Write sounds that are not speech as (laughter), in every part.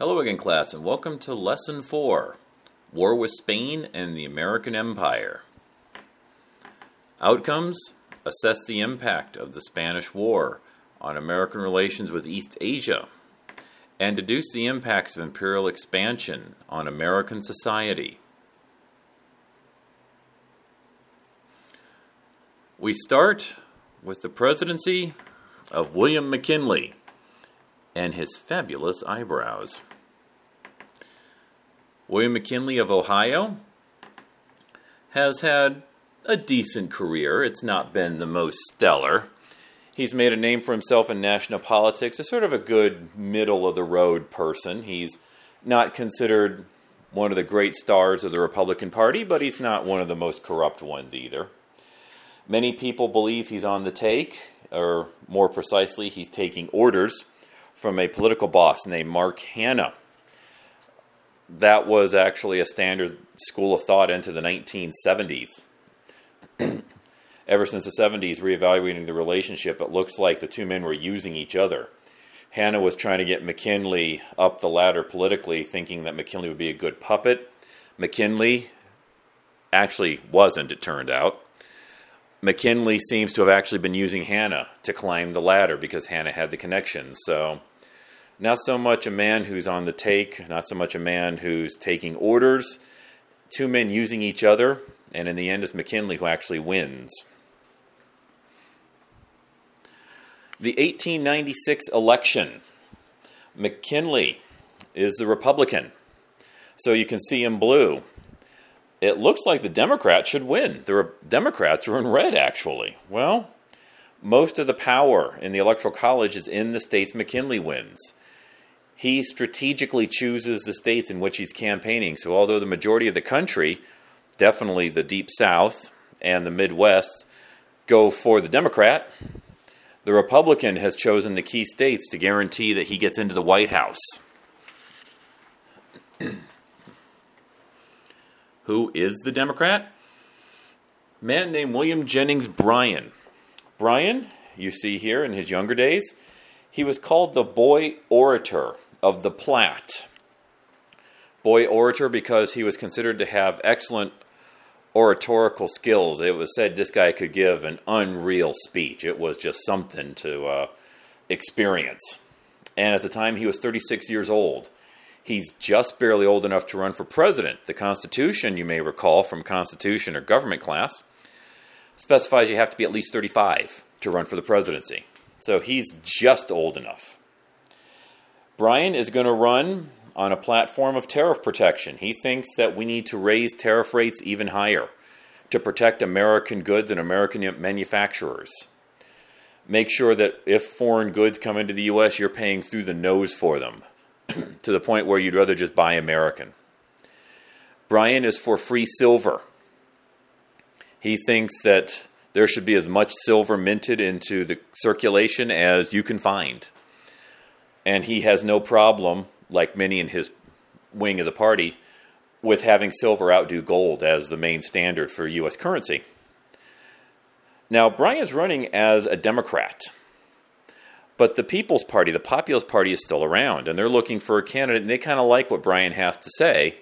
Hello again, class, and welcome to Lesson 4 War with Spain and the American Empire. Outcomes Assess the impact of the Spanish War on American relations with East Asia, and deduce the impacts of imperial expansion on American society. We start with the presidency of William McKinley and his fabulous eyebrows. William McKinley of Ohio has had a decent career. It's not been the most stellar. He's made a name for himself in national politics as sort of a good middle of the road person. He's not considered one of the great stars of the Republican Party, but he's not one of the most corrupt ones either. Many people believe he's on the take, or more precisely, he's taking orders from a political boss named Mark Hanna. That was actually a standard school of thought into the 1970s. (clears throat) Ever since the 70s, reevaluating the relationship, it looks like the two men were using each other. Hanna was trying to get McKinley up the ladder politically, thinking that McKinley would be a good puppet. McKinley actually wasn't, it turned out. McKinley seems to have actually been using Hanna to climb the ladder because Hanna had the connections. So, not so much a man who's on the take, not so much a man who's taking orders. Two men using each other, and in the end, it's McKinley who actually wins. The 1896 election. McKinley is the Republican. So you can see in blue it looks like the Democrats should win. The Democrats are in red, actually. Well, most of the power in the Electoral College is in the states McKinley wins. He strategically chooses the states in which he's campaigning. So, although the majority of the country, definitely the Deep South and the Midwest, go for the Democrat, the Republican has chosen the key states to guarantee that he gets into the White House. (clears throat) Who is the Democrat? A man named William Jennings Bryan. Bryan, you see here in his younger days, he was called the boy orator of the Platte. Boy orator because he was considered to have excellent oratorical skills. It was said this guy could give an unreal speech. It was just something to uh, experience. And at the time, he was 36 years old. He's just barely old enough to run for president. The Constitution, you may recall from Constitution or government class, specifies you have to be at least 35 to run for the presidency. So he's just old enough. Bryan is going to run on a platform of tariff protection. He thinks that we need to raise tariff rates even higher to protect American goods and American manufacturers. Make sure that if foreign goods come into the U.S., you're paying through the nose for them (clears throat) to the point where you'd rather just buy American. Bryan is for free silver. He thinks that there should be as much silver minted into the circulation as you can find. And he has no problem, like many in his wing of the party, with having silver outdo gold as the main standard for U.S. currency. Now, Bryan's running as a Democrat. But the People's Party, the Populist Party, is still around, and they're looking for a candidate, and they kind of like what Bryan has to say.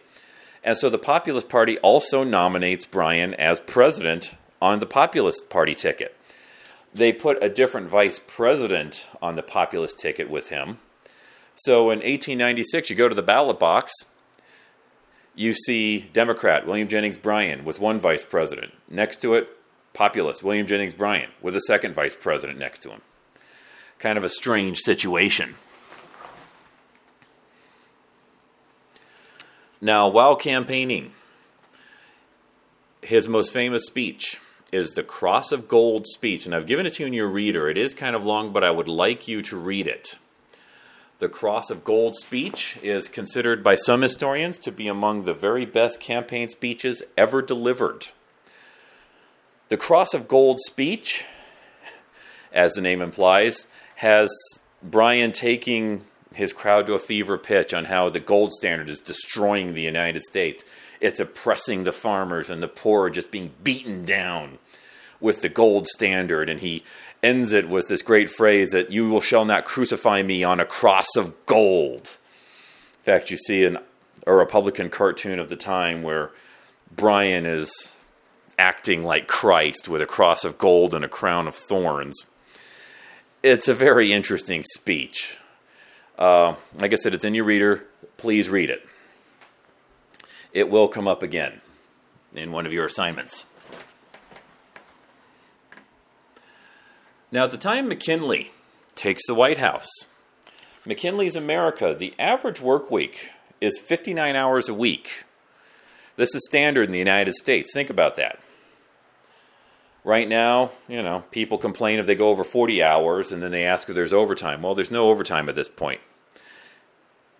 And so the Populist Party also nominates Bryan as president on the Populist Party ticket. They put a different vice president on the Populist ticket with him. So in 1896, you go to the ballot box, you see Democrat William Jennings Bryan with one vice president. Next to it, Populist William Jennings Bryan with a second vice president next to him kind of a strange situation. Now, while campaigning, his most famous speech is the Cross of Gold speech, and I've given it to you in your reader. It is kind of long, but I would like you to read it. The Cross of Gold speech is considered by some historians to be among the very best campaign speeches ever delivered. The Cross of Gold speech, as the name implies, has Bryan taking his crowd to a fever pitch on how the gold standard is destroying the United States. It's oppressing the farmers and the poor, just being beaten down with the gold standard. And he ends it with this great phrase that you will shall not crucify me on a cross of gold. In fact, you see an, a Republican cartoon of the time where Bryan is acting like Christ with a cross of gold and a crown of thorns. It's a very interesting speech. Uh, like I said, it's in your reader. Please read it. It will come up again in one of your assignments. Now, at the time McKinley takes the White House, McKinley's America, the average work week is 59 hours a week. This is standard in the United States. Think about that. Right now, you know, people complain if they go over 40 hours and then they ask if there's overtime. Well, there's no overtime at this point.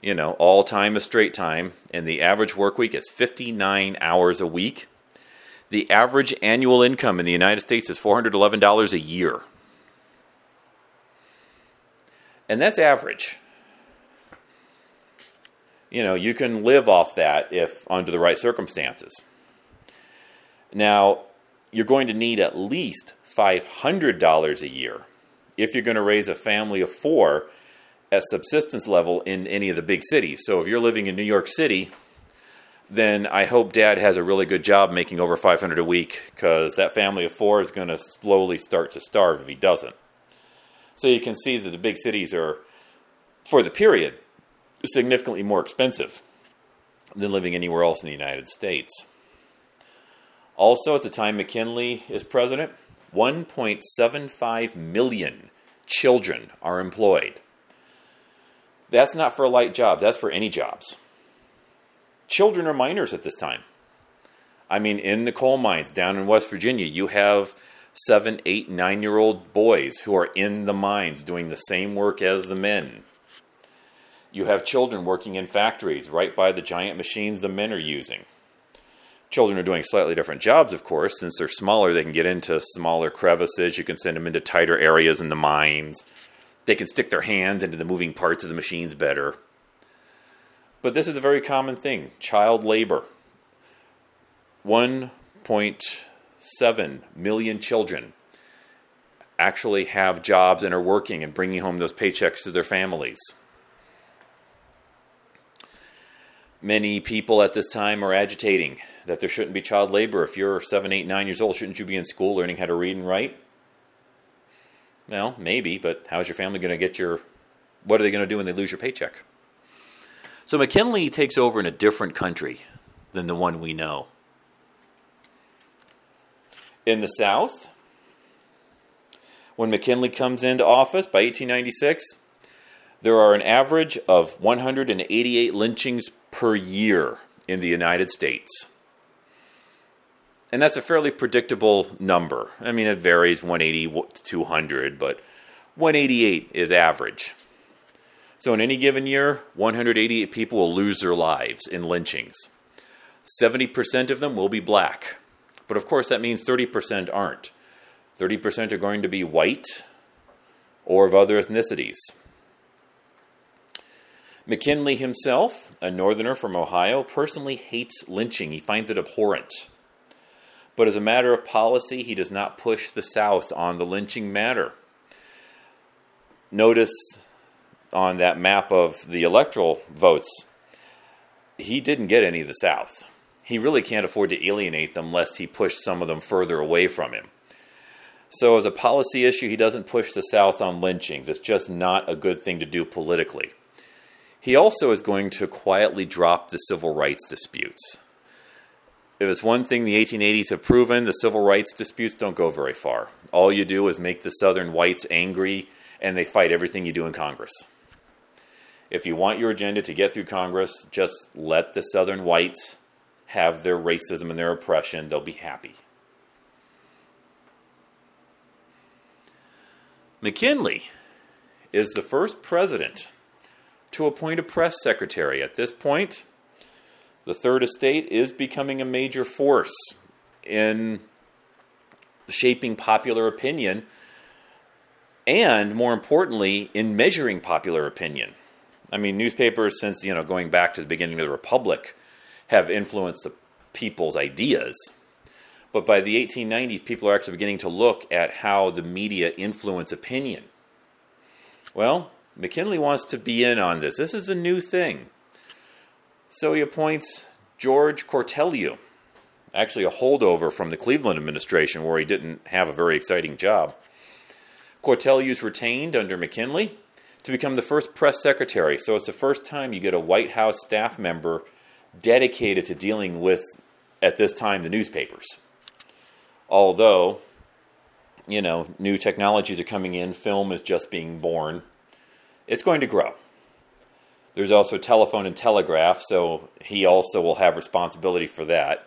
You know, all time is straight time, and the average work week is 59 hours a week. The average annual income in the United States is $411 a year. And that's average. You know, you can live off that if under the right circumstances. Now, you're going to need at least $500 a year if you're going to raise a family of four at subsistence level in any of the big cities. So if you're living in New York City, then I hope dad has a really good job making over 500 a week because that family of four is going to slowly start to starve if he doesn't. So you can see that the big cities are, for the period, significantly more expensive than living anywhere else in the United States. Also, at the time McKinley is president, 1.75 million children are employed. That's not for light jobs, that's for any jobs. Children are minors at this time. I mean, in the coal mines down in West Virginia, you have seven, eight, nine year old boys who are in the mines doing the same work as the men. You have children working in factories right by the giant machines the men are using. Children are doing slightly different jobs, of course. Since they're smaller, they can get into smaller crevices. You can send them into tighter areas in the mines. They can stick their hands into the moving parts of the machines better. But this is a very common thing child labor. 1.7 million children actually have jobs and are working and bringing home those paychecks to their families. Many people at this time are agitating that there shouldn't be child labor. If you're seven, eight, nine years old, shouldn't you be in school learning how to read and write? Well, maybe, but how's your family going to get your. What are they going to do when they lose your paycheck? So McKinley takes over in a different country than the one we know. In the South, when McKinley comes into office by 1896, there are an average of 188 lynchings per year in the United States. And that's a fairly predictable number. I mean, it varies 180 to 200, but 188 is average. So, in any given year, 188 people will lose their lives in lynchings. 70% of them will be black. But of course, that means 30% aren't. 30% are going to be white or of other ethnicities. McKinley himself, a northerner from Ohio, personally hates lynching. He finds it abhorrent. But as a matter of policy, he does not push the South on the lynching matter. Notice on that map of the electoral votes, he didn't get any of the South. He really can't afford to alienate them lest he push some of them further away from him. So, as a policy issue, he doesn't push the South on lynchings. It's just not a good thing to do politically. He also is going to quietly drop the civil rights disputes. If it's one thing the 1880s have proven, the civil rights disputes don't go very far. All you do is make the Southern whites angry, and they fight everything you do in Congress. If you want your agenda to get through Congress, just let the Southern whites have their racism and their oppression. They'll be happy. McKinley is the first president to appoint a press secretary. At this point, the Third Estate is becoming a major force in shaping popular opinion and, more importantly, in measuring popular opinion. I mean, newspapers, since you know going back to the beginning of the Republic, have influenced the people's ideas. But by the 1890s, people are actually beginning to look at how the media influence opinion. Well, McKinley wants to be in on this. This is a new thing. So he appoints George Cortelyou, actually a holdover from the Cleveland administration where he didn't have a very exciting job. Cortelyou's retained under McKinley to become the first press secretary. So it's the first time you get a White House staff member dedicated to dealing with, at this time, the newspapers. Although, you know, new technologies are coming in, film is just being born, it's going to grow. There's also telephone and telegraph, so he also will have responsibility for that.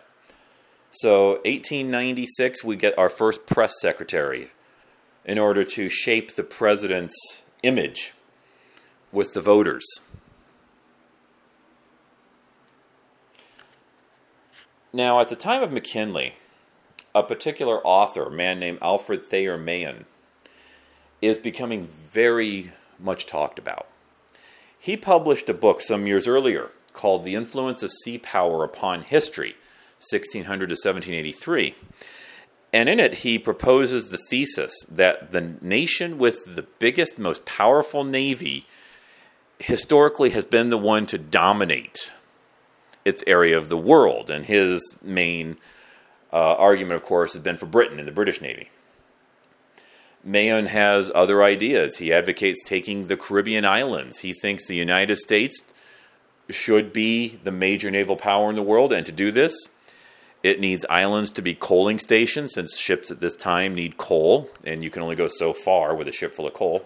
So, 1896, we get our first press secretary in order to shape the president's image with the voters. Now, at the time of McKinley, a particular author, a man named Alfred Thayer Mahan, is becoming very much talked about. He published a book some years earlier called The Influence of Sea Power Upon History, 1600 to 1783. And in it, he proposes the thesis that the nation with the biggest, most powerful navy historically has been the one to dominate its area of the world. And his main uh, argument, of course, has been for Britain and the British Navy. Mahan has other ideas. He advocates taking the Caribbean islands. He thinks the United States should be the major naval power in the world, and to do this, it needs islands to be coaling stations, since ships at this time need coal, and you can only go so far with a ship full of coal.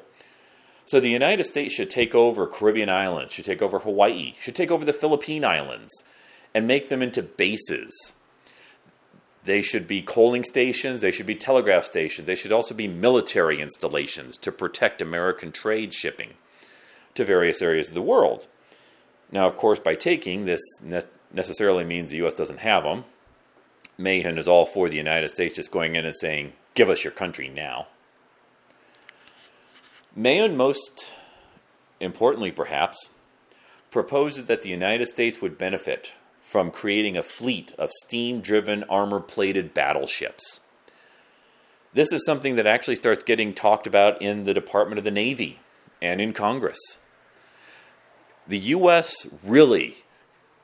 So the United States should take over Caribbean islands, should take over Hawaii, should take over the Philippine Islands, and make them into bases. They should be coaling stations, they should be telegraph stations, they should also be military installations to protect American trade shipping to various areas of the world. Now, of course, by taking, this ne- necessarily means the U.S. doesn't have them. Mahan is all for the United States just going in and saying, give us your country now. Mahan, most importantly perhaps, proposes that the United States would benefit from creating a fleet of steam driven, armor plated battleships. This is something that actually starts getting talked about in the Department of the Navy and in Congress. The U.S. really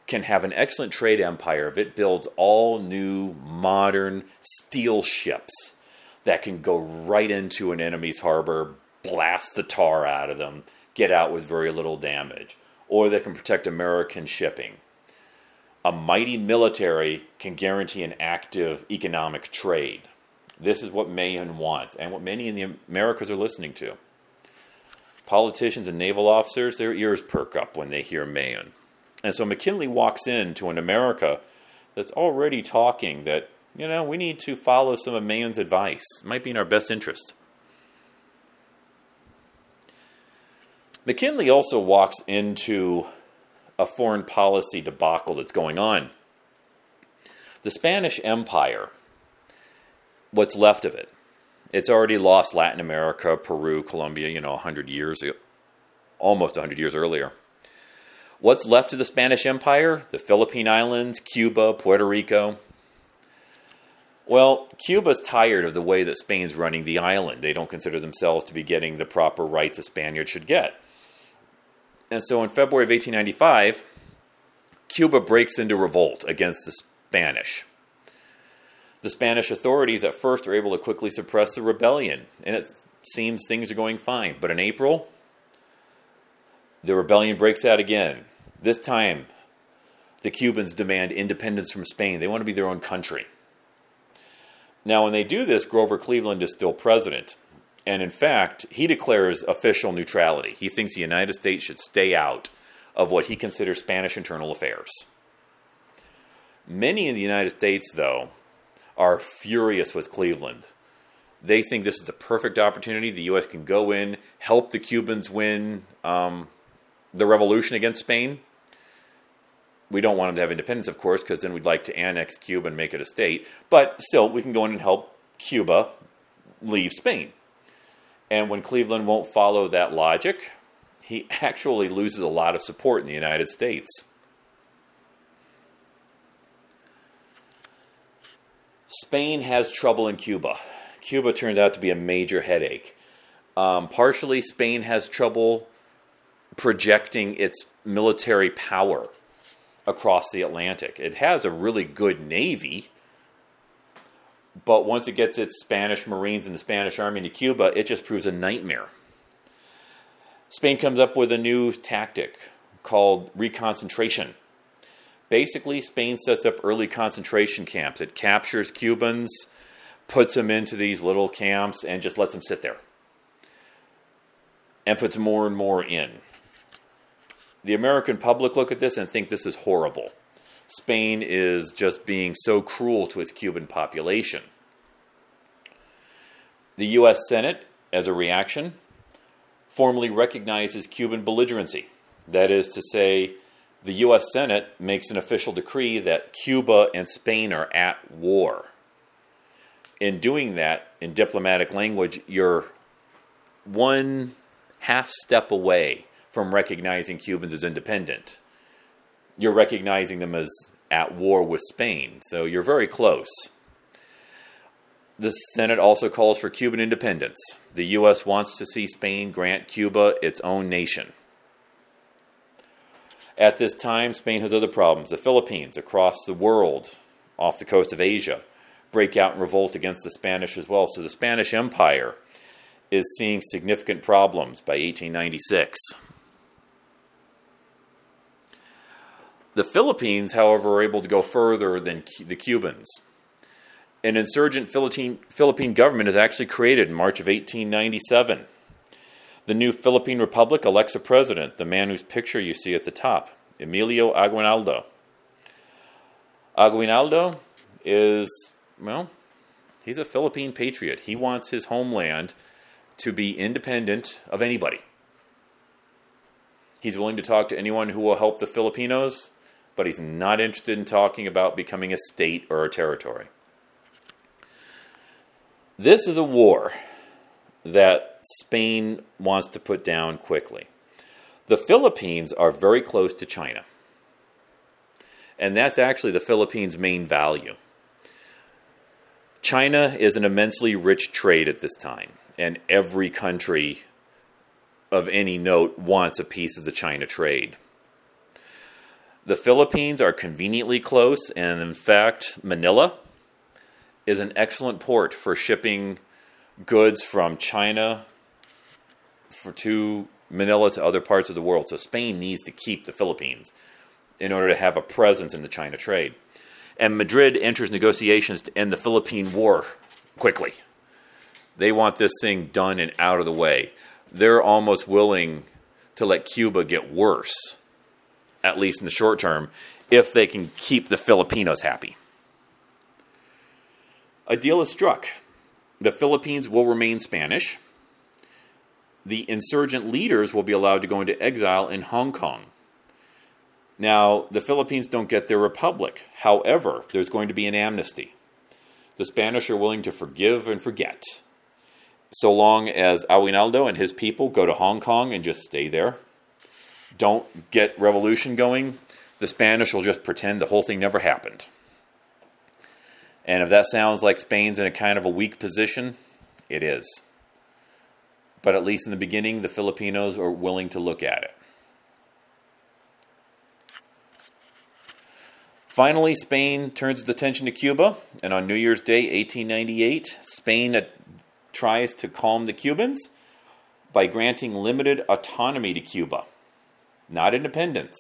can have an excellent trade empire if it builds all new, modern steel ships that can go right into an enemy's harbor, blast the tar out of them, get out with very little damage, or they can protect American shipping. A mighty military can guarantee an active economic trade. This is what Mahan wants, and what many in the Americas are listening to. Politicians and naval officers, their ears perk up when they hear Mahan. And so McKinley walks into an America that's already talking that, you know, we need to follow some of Mahan's advice. It might be in our best interest. McKinley also walks into a foreign policy debacle that's going on. The Spanish Empire, what's left of it, it's already lost Latin America, Peru, Colombia, you know, 100 years, almost 100 years earlier. What's left of the Spanish Empire? The Philippine Islands, Cuba, Puerto Rico. Well, Cuba's tired of the way that Spain's running the island. They don't consider themselves to be getting the proper rights a Spaniard should get. And so in February of 1895, Cuba breaks into revolt against the Spanish. The Spanish authorities at first are able to quickly suppress the rebellion, and it seems things are going fine. But in April, the rebellion breaks out again. This time, the Cubans demand independence from Spain. They want to be their own country. Now, when they do this, Grover Cleveland is still president. And in fact, he declares official neutrality. He thinks the United States should stay out of what he considers Spanish internal affairs. Many in the United States, though, are furious with Cleveland. They think this is the perfect opportunity. The U.S. can go in, help the Cubans win um, the revolution against Spain, we don't want them to have independence, of course, because then we'd like to annex Cuba and make it a state. But still, we can go in and help Cuba leave Spain. And when Cleveland won't follow that logic, he (laughs) actually loses a lot of support in the United States. Spain has trouble in Cuba. Cuba turns out to be a major headache. Um, partially, Spain has trouble projecting its military power across the Atlantic. It has a really good navy, but once it gets its Spanish Marines and the Spanish Army into Cuba, it just proves a nightmare. Spain comes up with a new tactic called reconcentration. Basically, Spain sets up early concentration camps. It captures Cubans, puts them into these little camps, and just lets them sit there. And puts more and more in. The American public look at this and think this is horrible. Spain is just being so cruel to its Cuban population. The U.S. Senate, as a reaction, formally recognizes Cuban belligerency. That is to say, the U.S. Senate makes an official decree that Cuba and Spain are at war. In doing that, in diplomatic language, you're one half step away from recognizing Cubans as independent. You're recognizing them as at war with Spain, so you're very close. The Senate also calls for Cuban independence. The U.S. wants to see Spain grant Cuba its own nation. At this time, Spain has other problems. The Philippines, across the world, off the coast of Asia, break out in revolt against the Spanish as well. So the Spanish Empire is seeing significant problems by 1896. The Philippines, however, are able to go further than the Cubans. An insurgent Philippine, Philippine government is actually created in March of 1897. The new Philippine Republic elects a president, the man whose picture you see at the top, Emilio Aguinaldo. Aguinaldo is, well, he's a Philippine patriot. He wants his homeland to be independent of anybody. He's willing to talk to anyone who will help the Filipinos, but he's not interested in talking about becoming a state or a territory. This is a war that Spain wants to put down quickly. The Philippines are very close to China. And that's actually the Philippines' main value. China is an immensely rich trade at this time, and every country of any note wants a piece of the China trade. The Philippines are conveniently close, and in fact, Manila is an excellent port for shipping goods from China for to Manila to other parts of the world. So Spain needs to keep the Philippines in order to have a presence in the China trade. And Madrid enters negotiations to end the Philippine War quickly. They want this thing done and out of the way. They're almost willing to let Cuba get worse, at least in the short term, if they can keep the Filipinos happy. A deal is struck. The Philippines will remain Spanish. The insurgent leaders will be allowed to go into exile in Hong Kong. Now, the Philippines don't get their republic. However, there's going to be an amnesty. The Spanish are willing to forgive and forget, so long as Aguinaldo and his people go to Hong Kong and just stay there. Don't get revolution going. The Spanish will just pretend the whole thing never happened. And if that sounds like Spain's in a kind of a weak position, it is. But at least in the beginning, the Filipinos are willing to look at it. Finally, Spain turns its attention to Cuba, and on New Year's Day, 1898, Spain tries to calm the Cubans by granting limited autonomy to Cuba, not independence,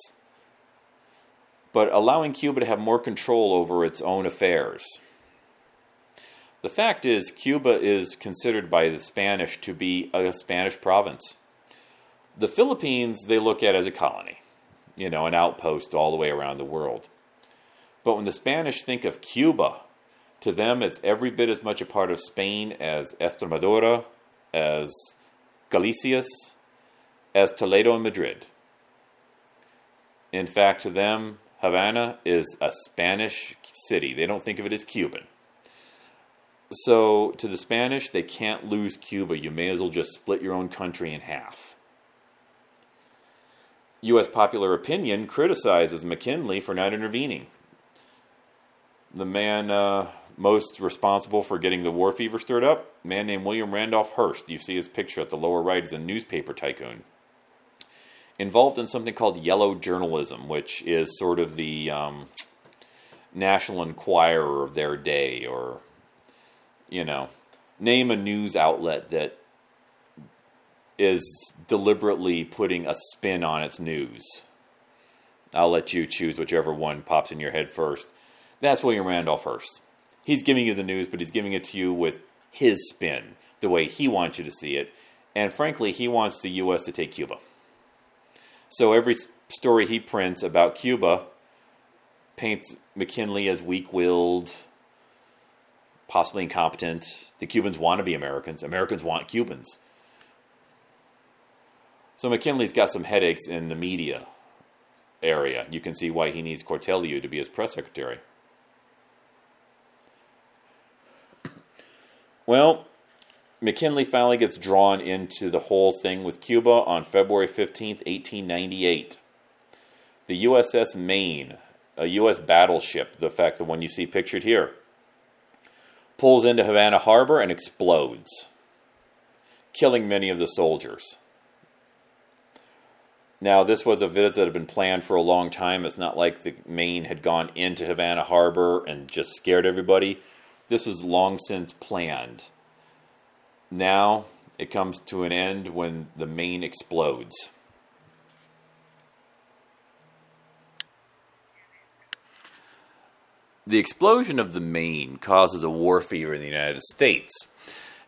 but allowing Cuba to have more control over its own affairs. The fact is, Cuba is considered by the Spanish to be a Spanish province. The Philippines, they look at as a colony, you know, an outpost all the way around the world. But when the Spanish think of Cuba, to them it's every bit as much a part of Spain as Estremadura, as Galicia, as Toledo and Madrid. In fact, to them, Havana is a Spanish city. They don't think of it as Cuban. So, to the Spanish, they can't lose Cuba. You may as well just split your own country in half. U.S. popular opinion criticizes McKinley for not intervening. The man uh, most responsible for getting the war fever stirred up, man named William Randolph Hearst. You see his picture at the lower right is a newspaper tycoon. Involved in something called yellow journalism, which is sort of the um, National Enquirer of their day, or, you know, name a news outlet that is deliberately putting a spin on its news. I'll let you choose whichever one pops in your head first. That's William Randolph Hearst. He's giving you the news, but he's giving it to you with his spin, the way he wants you to see it. And frankly, he wants the U.S. to take Cuba. So every story he prints about Cuba paints McKinley as weak willed, possibly incompetent. The Cubans want to be Americans, Americans want Cubans. So McKinley's got some headaches in the media area. You can see why he needs Cortelyou to be his press secretary. Well, McKinley finally gets drawn into the whole thing with Cuba on February 15th, 1898. The USS Maine, a U.S. battleship, the fact the one you see pictured here, pulls into Havana Harbor and explodes, killing many of the soldiers. Now, this was a visit that had been planned for a long time. It's not like the Maine had gone into Havana Harbor and just scared everybody. This was long since planned. Now it comes to an end when the Maine explodes. The explosion of the Maine causes a war fever in the United States,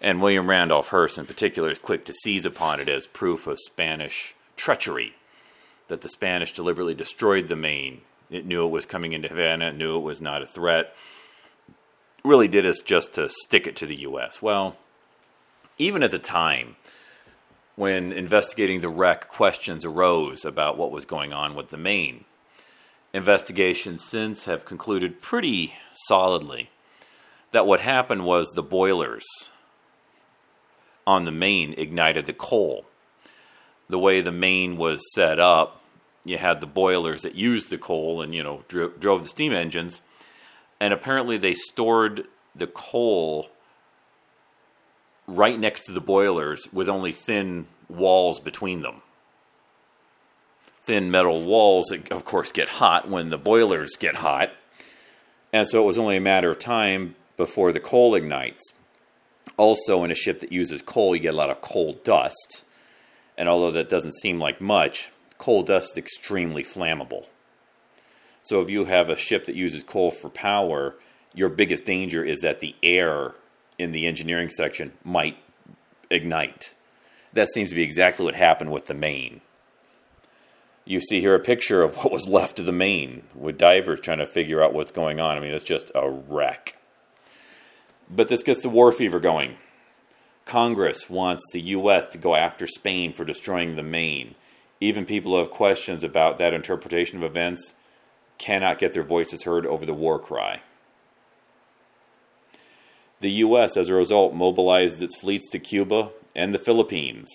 and William Randolph Hearst, in particular, is quick to seize upon it as proof of Spanish treachery that the Spanish deliberately destroyed the Maine. It knew it was coming into Havana, it knew it was not a threat. Really did this just to stick it to the U.S. Well, even at the time, when investigating the wreck, questions arose about what was going on with the Maine. Investigations since have concluded pretty solidly that what happened was the boilers on the Maine ignited the coal the way the Maine was set up, you had the boilers that used the coal and you know dro- drove the steam engines, and apparently they stored the coal right next to the boilers with only thin walls between them. Thin metal walls that, of course, get hot when the boilers get hot. And so it was only a matter of time before the coal ignites. Also, in a ship that uses coal, you get a lot of coal dust. And although that doesn't seem like much, coal dust is extremely flammable. So if you have a ship that uses coal for power, your biggest danger is that the air in the engineering section might ignite. That seems to be exactly what happened with the Maine. You see here a picture of (laughs) what was left of the Maine with divers trying to figure out what's going on. I mean, it's just a wreck. But this gets the war fever going. Congress wants the U.S. to go after Spain for destroying the Maine. Even people who have questions about that interpretation of events cannot get their voices heard over the war cry. The U.S., as a result, mobilized its fleets to Cuba and the Philippines.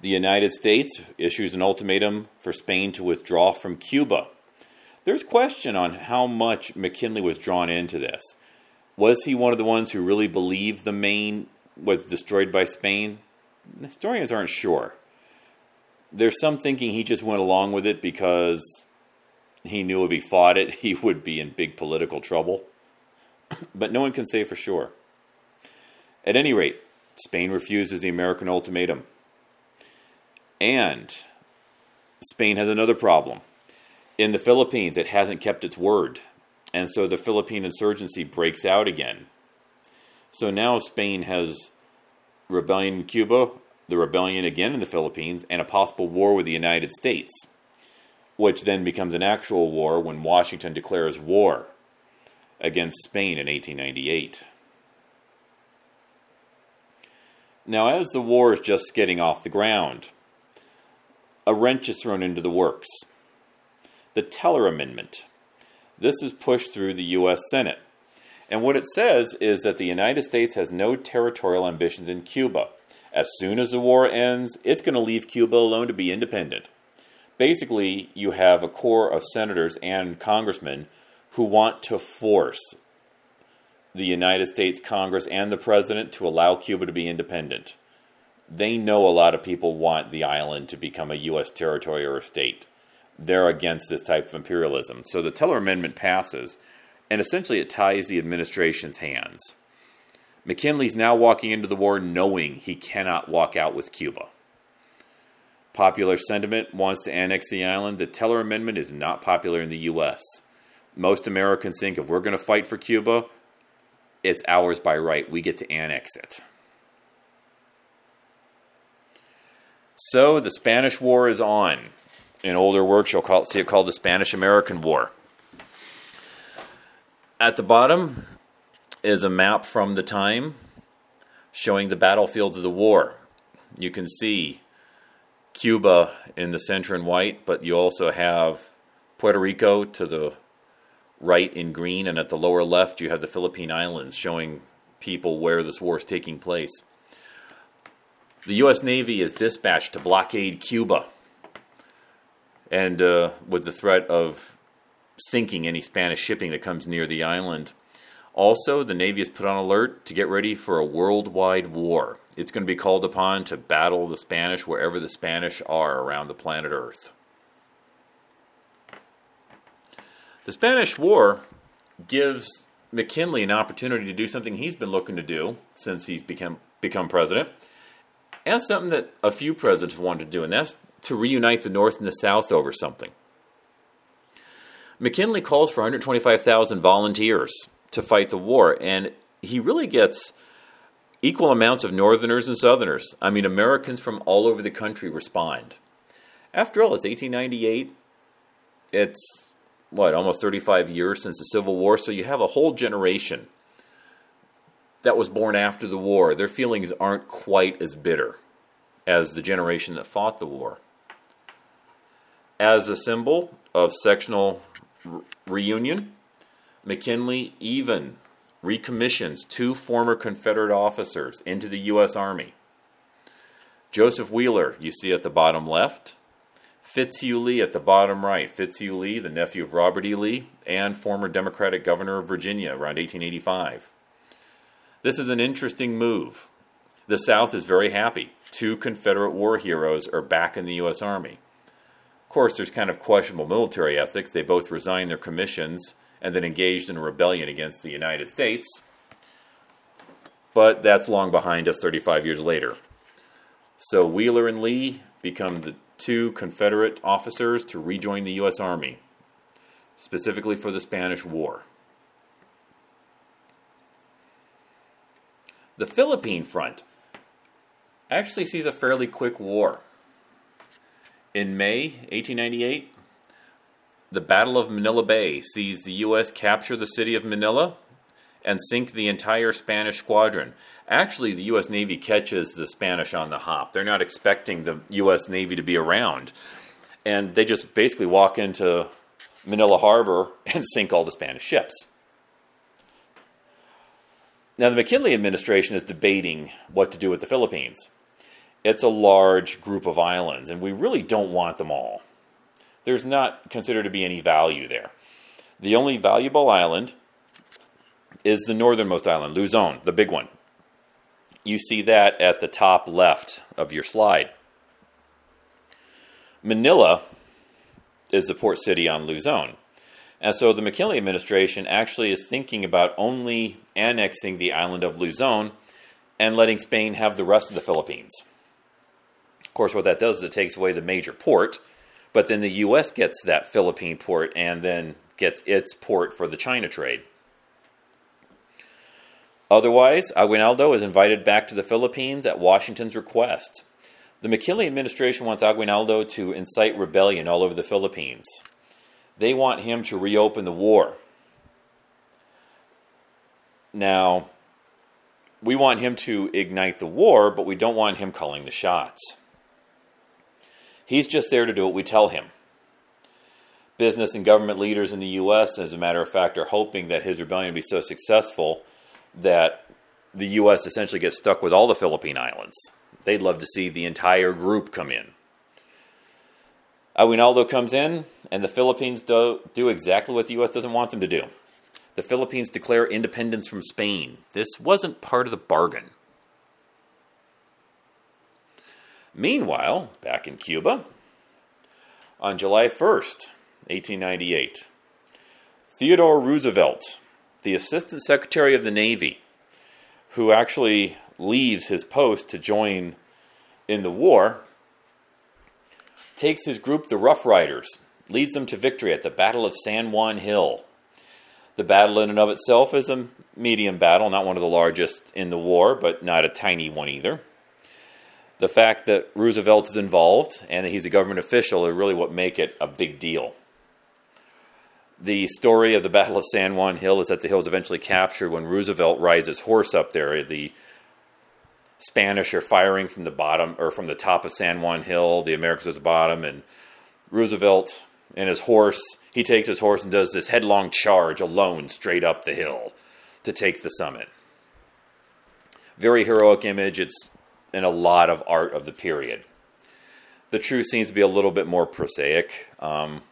The United States issues an ultimatum for Spain to withdraw from Cuba. There's question on how much McKinley was drawn into this. Was he one of the ones who really believed the Maine was destroyed by Spain? Historians aren't sure. There's some thinking he just went along with it because he knew if he fought it, (laughs) he would be in big political trouble. But no one can say for sure. At any rate, Spain refuses the American ultimatum. And Spain has another problem. In the Philippines, it hasn't kept its word. And so the Philippine insurgency breaks out again. So now Spain has rebellion in Cuba, the rebellion again in the Philippines, and a possible war with the United States, which then becomes an actual war when Washington declares war against Spain in 1898. Now, as the war is just getting off the ground, a wrench is thrown into the works. The Teller Amendment this is pushed through the U.S. Senate. And what it says is that the United States has no territorial ambitions in Cuba. As soon as the war ends, it's going to leave Cuba alone to be independent. Basically, you have a core of senators and congressmen who want to force the United States Congress and the president to allow Cuba to be independent. they know a lot of people want the island to become a U.S. territory or a state. They're against this type of imperialism. So the Teller Amendment passes, and essentially it ties the administration's hands. McKinley's now walking into the war knowing he cannot walk out with Cuba. Popular sentiment wants to annex the island. The Teller Amendment is not popular in the U.S. Most Americans think if we're going to fight for Cuba, it's ours by right. We get to annex it. So the Spanish War is on. In older works, you'll call, see it called the Spanish American War. At the bottom is a map from the time showing the battlefields of the war. You can see Cuba in the center in white, but you also have Puerto Rico to the right in green, and at the lower left, you have the Philippine Islands showing people where this war is taking place. The U.S. Navy is dispatched to blockade Cuba, and uh, with the threat of sinking any Spanish shipping that comes near the island. Also, the Navy is put on alert to get ready for a worldwide war. It's going to be called upon to battle the Spanish wherever the Spanish are around the planet Earth. The Spanish War gives McKinley an opportunity to do something he's been looking to do since he's become become president and something that a few presidents wanted to do, and that's to reunite the North and the South over something. McKinley calls for 125,000 volunteers to fight the war, and he really gets equal amounts of Northerners and Southerners. I mean, Americans from all over the country respond. After all, it's 1898. It's, what, almost 35 years since the Civil War, so you have a whole generation that was born after the war, their feelings aren't quite as bitter as the generation that fought the war. As a symbol of sectional re- reunion, McKinley even recommissions two former Confederate officers into the U.S. Army. Joseph Wheeler, you see at the bottom left, Fitzhugh Lee at the bottom right. Fitzhugh Lee, the nephew of Robert E. Lee, and former Democratic governor of Virginia around 1885. This is an interesting move. The South is very happy. Two Confederate war heroes are back in the U.S. Army. Of course, there's kind of questionable military ethics. They both resigned their commissions and then engaged in a rebellion against the United States. But that's long behind us 35 years later. So Wheeler and Lee become the two Confederate officers to rejoin the U.S. Army, specifically for the Spanish War. The Philippine front actually sees a fairly quick war. In May 1898, the Battle of Manila Bay sees the U.S. capture the city of Manila and sink the entire Spanish squadron. Actually, the U.S. Navy catches the Spanish on the hop. They're not expecting the U.S. Navy to be around. And they just basically walk into Manila Harbor (laughs) and sink all the Spanish ships. Now, the McKinley administration is debating what to do with the Philippines. It's a large group of islands, and we really don't want them all. There's not considered to be any value there. The only valuable island is the northernmost island, Luzon, the big one. You see that at the top left of your slide. Manila is the port city on Luzon. And so the McKinley administration actually is thinking about only annexing the island of Luzon and letting Spain have the rest of the Philippines. Of course, what that does is it takes away the major port, but then the U.S. gets that Philippine port and then gets its port for the China trade. Otherwise, Aguinaldo is invited back to the Philippines at Washington's request. The McKinley administration wants Aguinaldo to incite rebellion all over the Philippines. They want him to reopen the war. Now, we want him to ignite the war, but we don't want him calling the shots. He's just there to do what we tell him. Business and government leaders in the U.S., as a matter of fact, are hoping that his rebellion be so successful that the U.S. essentially gets stuck with all the Philippine Islands. They'd love to see the entire group come in. Aguinaldo comes in, and the Philippines do, do exactly what the U.S. doesn't want them to do. The Philippines declare independence from Spain. This wasn't part of the bargain. Meanwhile, back in Cuba, on July 1st, 1898, Theodore Roosevelt, the Assistant Secretary of the Navy, who actually leaves his post to join in the war, takes his group, the Rough Riders, leads them to victory at the Battle of San Juan Hill. The battle, in and of itself, is a medium battle, not one of the largest in the war, but not a tiny one either. The fact that Roosevelt is involved and that he's a government official are really what make it a big deal. The story of the Battle of San Juan Hill is that the hill is eventually captured when Roosevelt rides his horse up there. The Spanish are firing from the bottom or from the top of San Juan Hill, the Americans at the bottom, and Roosevelt and his horse, he takes his horse and does this headlong charge alone straight up the hill to take the summit. Very heroic image. It's in a lot of art of the period. The truth seems to be a little bit more prosaic. Um,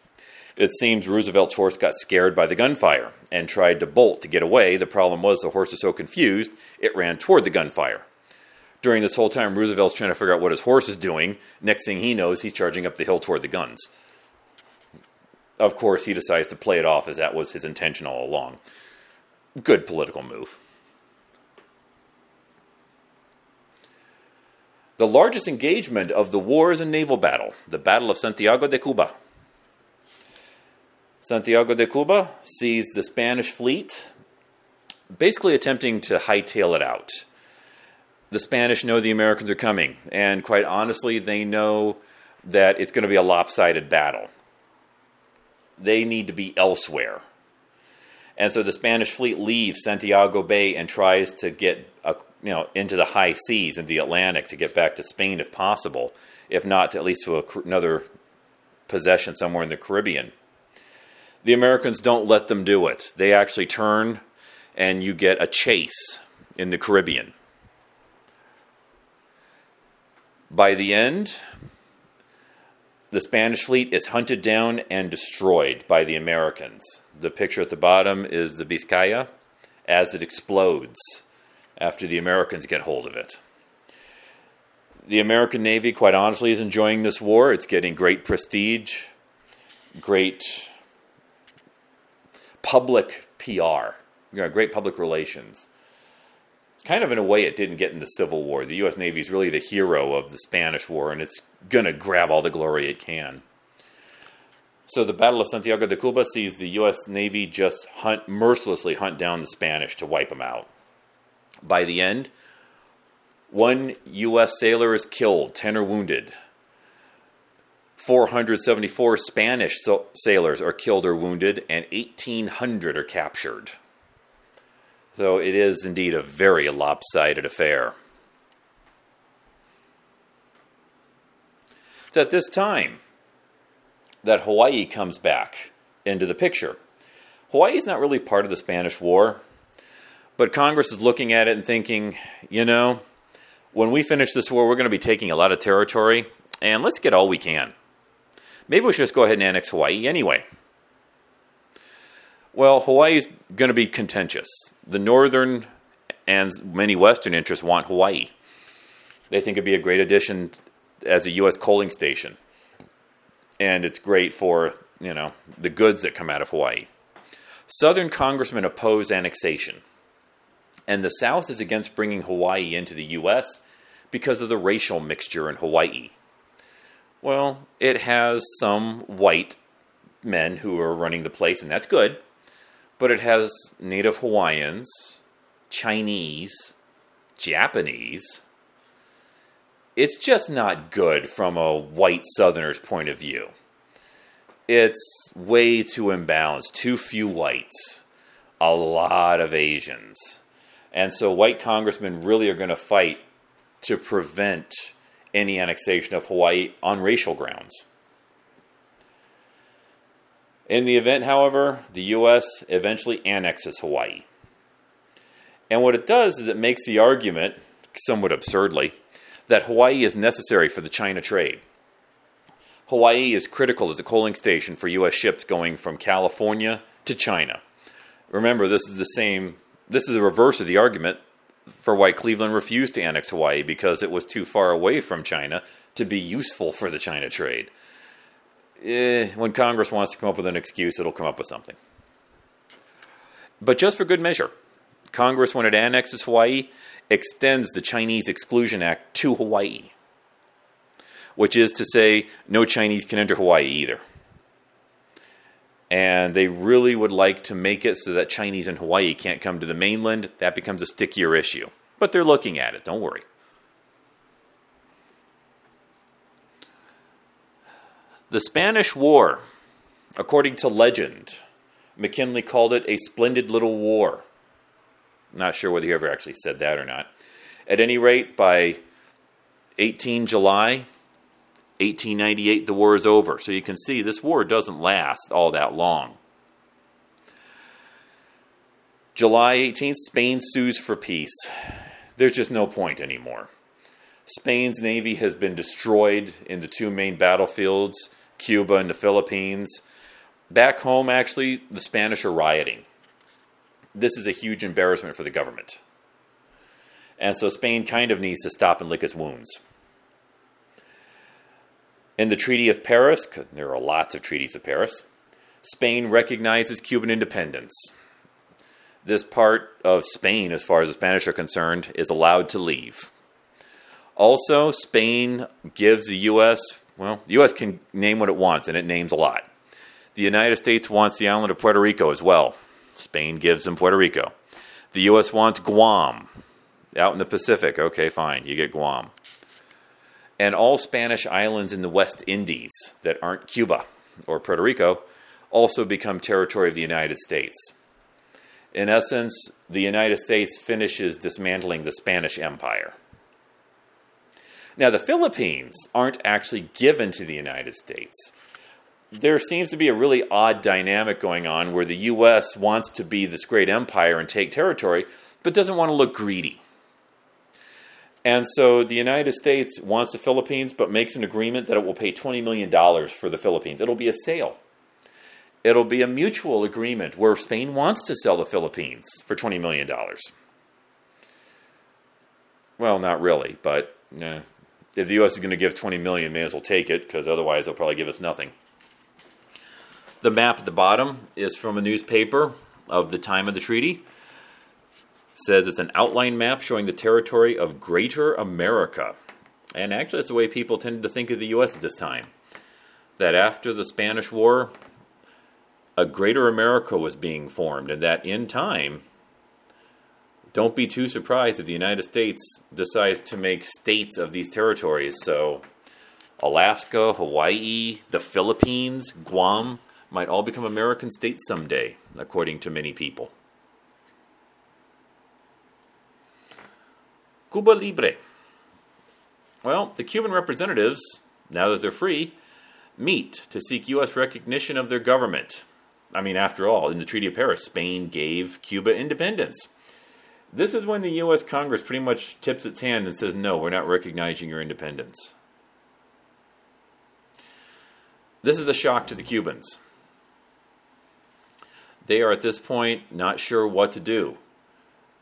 it seems Roosevelt's horse got scared by the gunfire and tried to bolt to get away. The problem was the horse was so confused, it ran toward the gunfire. During this whole time, Roosevelt's trying to figure out what his horse is doing. Next thing he knows, he's charging up the hill toward the guns. Of course, he decides to play it off as that was his intention all along. Good political move. The largest engagement of the war is a naval battle, the Battle of Santiago de Cuba. Santiago de Cuba sees the Spanish fleet basically attempting to hightail it out. The Spanish know the Americans are coming, and quite honestly, they know that it's going to be a lopsided battle. They need to be elsewhere. And so the Spanish fleet leaves Santiago Bay and tries to get a, you know into the high seas in the Atlantic to get back to Spain if possible, if not at least to a, another possession somewhere in the Caribbean. The Americans don't let them do it. They actually turn and you get a chase in the Caribbean. By the end, the Spanish fleet is hunted down and destroyed by the Americans. The picture at the bottom is the Vizcaya as it explodes after the Americans get hold of it. The American Navy, quite honestly, is enjoying this war. It's getting great prestige, great public PR, you know, great public relations. Kind of in a way, it didn't get in the Civil War. The U.S. Navy is really the hero of the Spanish War, and it's going to grab all the glory it can. So the Battle of Santiago de Cuba sees the U.S. Navy just hunt mercilessly hunt down the Spanish to wipe them out. By the end, one U.S. sailor is killed, 10 are wounded. 474 Spanish so- sailors are killed or wounded, and 1,800 are captured. So it is indeed a very lopsided affair. It's at this time that Hawaii comes back into the picture. Hawaii is not really part of the Spanish War, but Congress is looking at it and thinking, you know, when we finish this war, we're going to be taking a lot of territory, and let's get all we can. Maybe we should just go ahead and annex Hawaii anyway. Well, Hawaii is going to be contentious. The northern and many western interests want Hawaii. They think it'd be a great addition as a U.S. coaling station, and it's great for you know the goods that come out of Hawaii. Southern congressmen oppose annexation, and the South is against bringing Hawaii into the U.S. because of the racial mixture in Hawaii. Well, it has some white men who are running the place, and that's good. But it has Native Hawaiians, Chinese, Japanese. It's just not good from a white Southerner's point of view. It's way too imbalanced, too few whites, a lot of Asians. And so white congressmen really are going to fight to prevent any annexation of Hawaii on racial grounds. In the event, however, the U.S. eventually annexes Hawaii. And what it does is it makes the argument, somewhat absurdly, that Hawaii is necessary for the China trade. Hawaii is critical as a coaling station for U.S. ships going from California to China. Remember, this is the same, this is the reverse of the argument for why Cleveland refused to annex Hawaii because it was too far away from China to be useful for the China trade. Eh, when Congress wants to come up with an excuse, it'll come up with something. But just for good measure, Congress, when it annexes Hawaii, extends the Chinese Exclusion Act to Hawaii, which is to say, no Chinese can enter Hawaii either. And they really would like to make it so that Chinese in Hawaii can't come to the mainland. That becomes a stickier issue. But they're looking at it, don't worry. The Spanish War, according to legend, McKinley called it a splendid little war. Not sure whether he ever actually said that or not. At any rate, by 18 July 1898, the war is over. So you can see this war doesn't last all that long. July 18th, Spain sues for peace. There's just no point anymore. Spain's navy has been destroyed in the two main battlefields, Cuba and the Philippines. Back home, actually, the Spanish are rioting. This is a huge embarrassment for the government. And so Spain kind of needs to stop and lick its wounds. In the Treaty of Paris, there are lots of treaties of Paris, Spain recognizes Cuban independence. This part of Spain, as far as the Spanish are concerned, is allowed to leave. Also, Spain gives the U.S., well, the U.S. can name what it wants, and it names a lot. The United States wants the island of Puerto Rico as well. Spain gives them Puerto Rico. The U.S. wants Guam out in the Pacific. Okay, fine, you get Guam. And all Spanish islands in the West Indies that aren't Cuba or Puerto Rico also become territory of the United States. In essence, the United States finishes dismantling the Spanish Empire. Now, the Philippines aren't actually given to the United States there seems to be a really odd dynamic going on where the U.S. wants to be this great empire and take territory, but doesn't want to look greedy. And so the United States wants the Philippines, but makes an agreement that it will pay $20 million for the Philippines. It'll be a sale. It'll be a mutual agreement where Spain wants to sell the Philippines for $20 million. Well, not really, but if the U.S. is going to give 20 million, may as well take it, because otherwise they'll probably give us nothing. The map at the bottom is from a newspaper of the time of the treaty. Says it's an outline map showing the territory of Greater America. And actually, that's the way people tended to think of the U.S. at this time. That after the Spanish War, a Greater America was being formed, and that in time, don't be too surprised if the United States decides to make states of these territories. So, Alaska, Hawaii, the Philippines, Guam, might all become American states someday, according to many people. Cuba Libre. Well, the Cuban representatives, now that they're free, meet to seek U.S. recognition of their government. I mean, after all, in the Treaty of Paris, Spain gave Cuba independence. This is when the U.S. Congress pretty much tips its hand and says, no, we're not recognizing your independence. This is a shock to the Cubans. They are at this point not sure what to do.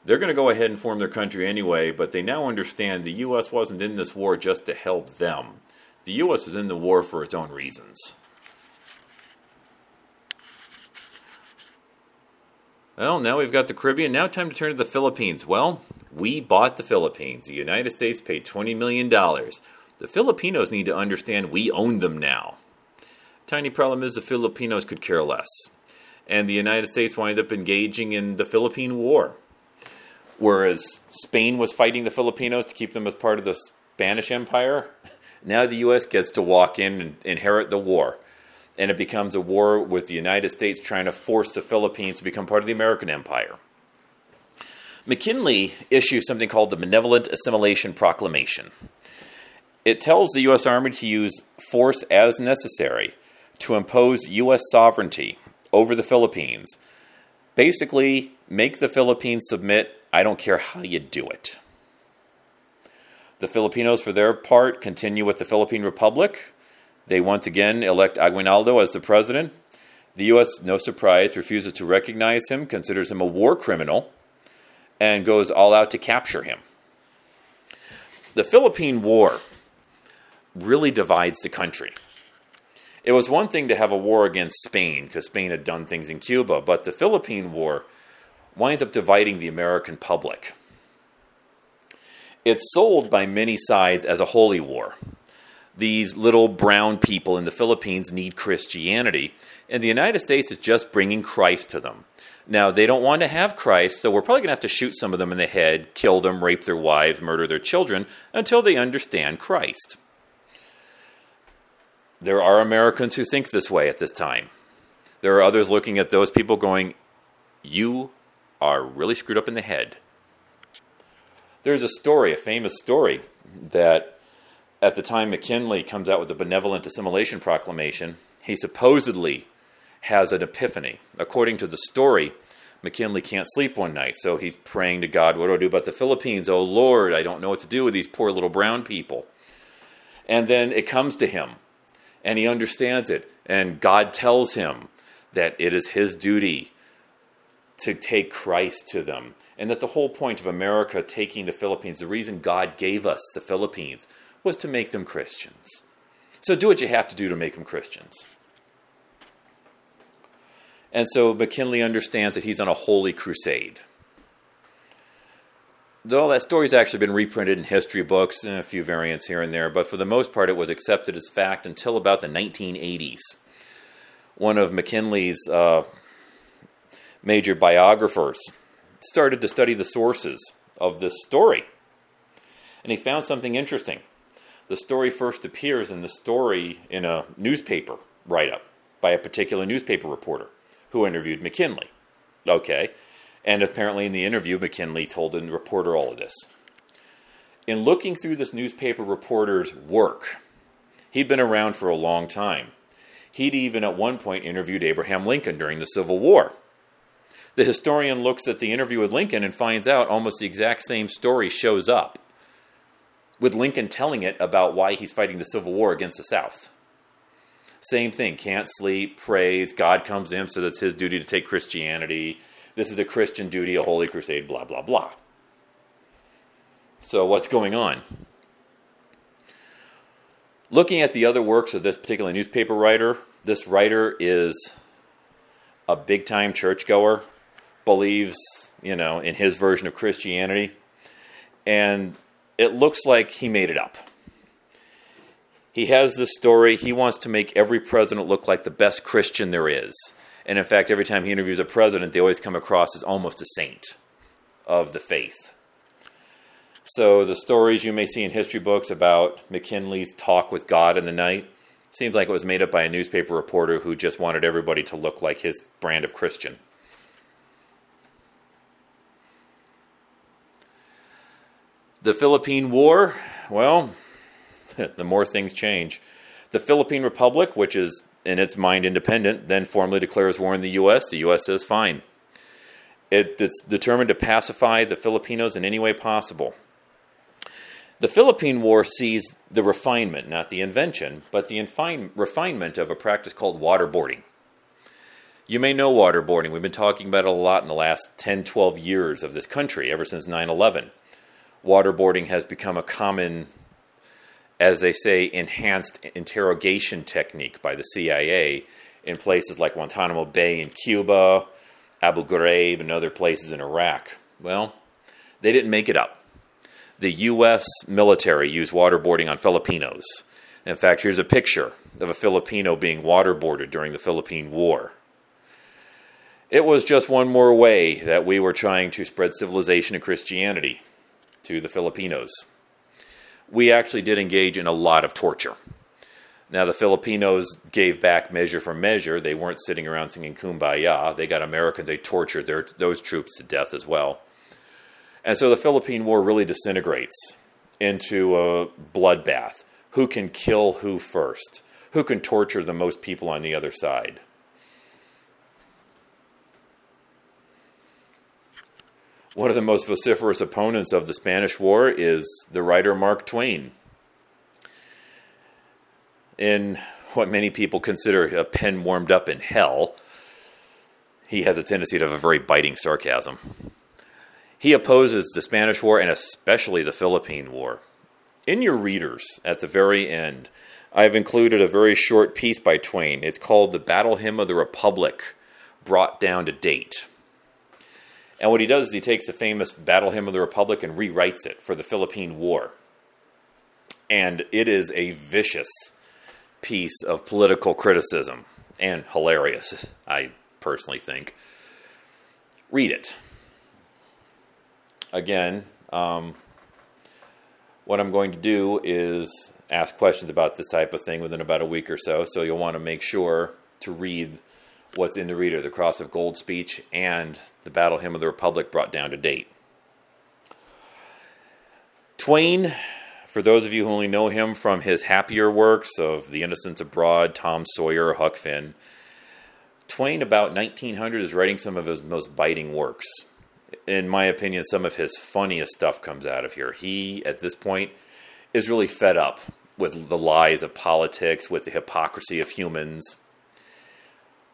They're going to go ahead and form their country anyway, but they now understand the U.S. wasn't in this war just to help them. The U.S. was in the war for its own reasons. Well, now we've got the Caribbean. Now, time to turn to the Philippines. Well, we bought the Philippines. The United States paid $20 million. The Filipinos need to understand we own them now. Tiny problem is the Filipinos could care less and the United States wind up engaging in the Philippine War. Whereas Spain was fighting the Filipinos to keep them as part of the Spanish Empire, (laughs) now the U.S. gets to walk in and inherit the war. And it becomes a war with the United States trying to force the Philippines to become part of the American Empire. McKinley issues something called the Benevolent Assimilation Proclamation. It tells the U.S. Army to use force as necessary to impose U.S. sovereignty over the Philippines. Basically, make the Philippines submit. I don't care how you do it. The Filipinos, for their part, continue with the Philippine Republic. They once again elect Aguinaldo as the president. The U.S., no surprise, refuses to recognize him, considers him a war criminal, and goes all out to capture him. The Philippine War really divides the country. It was one thing to have a war against Spain because Spain had done things in Cuba, but the Philippine War winds up dividing the American public. It's sold by many sides as a holy war. These little brown people in the Philippines need Christianity, and the United States is just bringing Christ to them. Now, they don't want to have Christ, so we're probably going to have to shoot some of them in the head, kill them, rape their wives, murder their children until they understand Christ. There are Americans who think this way at this time. There are others looking at those people going, You are really screwed up in the head. There's a story, a famous story, that at the time McKinley comes out with the Benevolent Assimilation Proclamation, he supposedly has an epiphany. According to the story, McKinley can't sleep one night, so he's praying to God, What do I do about the Philippines? Oh Lord, I don't know what to do with these poor little brown people. And then it comes to him, and he understands it, and God tells him that it is his duty to take Christ to them. And that the whole point of America taking the Philippines, the reason God gave us the Philippines, was to make them Christians. So do what you have to do to make them Christians. And so McKinley understands that he's on a holy crusade. Though that story's actually been reprinted in history books and a few variants here and there, but for the most part it was accepted as fact until about the 1980s. One of McKinley's uh, major biographers started to study the sources of this story. And he found something interesting. The story first appears in the story in a newspaper write up by a particular newspaper reporter who interviewed McKinley. Okay. And apparently, in the interview, McKinley told the reporter all of this. In looking through this newspaper reporter's work, he'd been around for a long time. He'd even at one point interviewed Abraham Lincoln during the Civil War. The historian looks at the interview with Lincoln and finds out almost the exact same story shows up, with Lincoln telling it about why he's fighting the Civil War against the South. Same thing, can't sleep, prays, God comes in, so that's his duty to take Christianity. This is a Christian duty, a holy crusade, blah, blah, blah. So, what's going on? Looking at the other works of this particular newspaper writer, this writer is a big time churchgoer, believes, you know, in his version of Christianity, and it looks like he made it up. He has this story. He wants to make every president look like the best Christian there is. And in fact, every time he interviews a president, they always come across as almost a saint of the faith. So the stories you may see in history books about McKinley's talk with God in the night seems like it was made up by a newspaper reporter who just wanted everybody to look like his brand of Christian. The Philippine War, well, (laughs) the more things change. The Philippine Republic, which is in its mind independent, then formally declares war on the U.S. The U.S. says fine. It, it's determined to pacify the Filipinos in any way possible. The Philippine War sees the refinement, not the invention, but the infine, refinement of a practice called waterboarding. You may know waterboarding. We've been talking about it a lot in the last 10, 12 years of this country, ever since 9 11. Waterboarding has become a common as they say, enhanced interrogation technique by the CIA in places like Guantanamo Bay in Cuba, Abu Ghraib, and other places in Iraq. Well, they didn't make it up. The U.S. military used waterboarding on Filipinos. In fact, here's a picture of a Filipino being waterboarded during the Philippine War. It was just one more way that we were trying to spread civilization and Christianity to the Filipinos we actually did engage in a lot of torture. Now, the Filipinos gave back measure for measure. They weren't sitting around singing kumbaya. They got Americans, they tortured their, those troops to death as well. And so the Philippine War really disintegrates into a bloodbath. Who can kill who first? Who can torture the most people on the other side? One of the most vociferous opponents of the Spanish War is the writer Mark Twain. In what many people consider a pen warmed up in hell, he has a tendency to have a very biting sarcasm. He opposes the Spanish War and especially the Philippine War. In your readers, at the very end, I've included a very short piece by Twain. It's called The Battle Hymn of the Republic, Brought Down to Date. And what he does is he takes the famous Battle Hymn of the Republic and rewrites it for the Philippine War. And it is a vicious piece of political criticism and hilarious, I personally think. Read it. Again, um, what I'm going to do is ask questions about this type of thing within about a week or so. So you'll want to make sure to read what's in the reader the Cross of Gold speech and the Battle Hymn of the Republic brought down to date. Twain, for those of you who only know him from his happier works of The Innocents Abroad, Tom Sawyer, Huck Finn, Twain, about 1900, is writing some of his most biting works. In my opinion, some of his funniest stuff comes out of here. He, at this point, is really fed up with the lies of politics, with the hypocrisy of humans.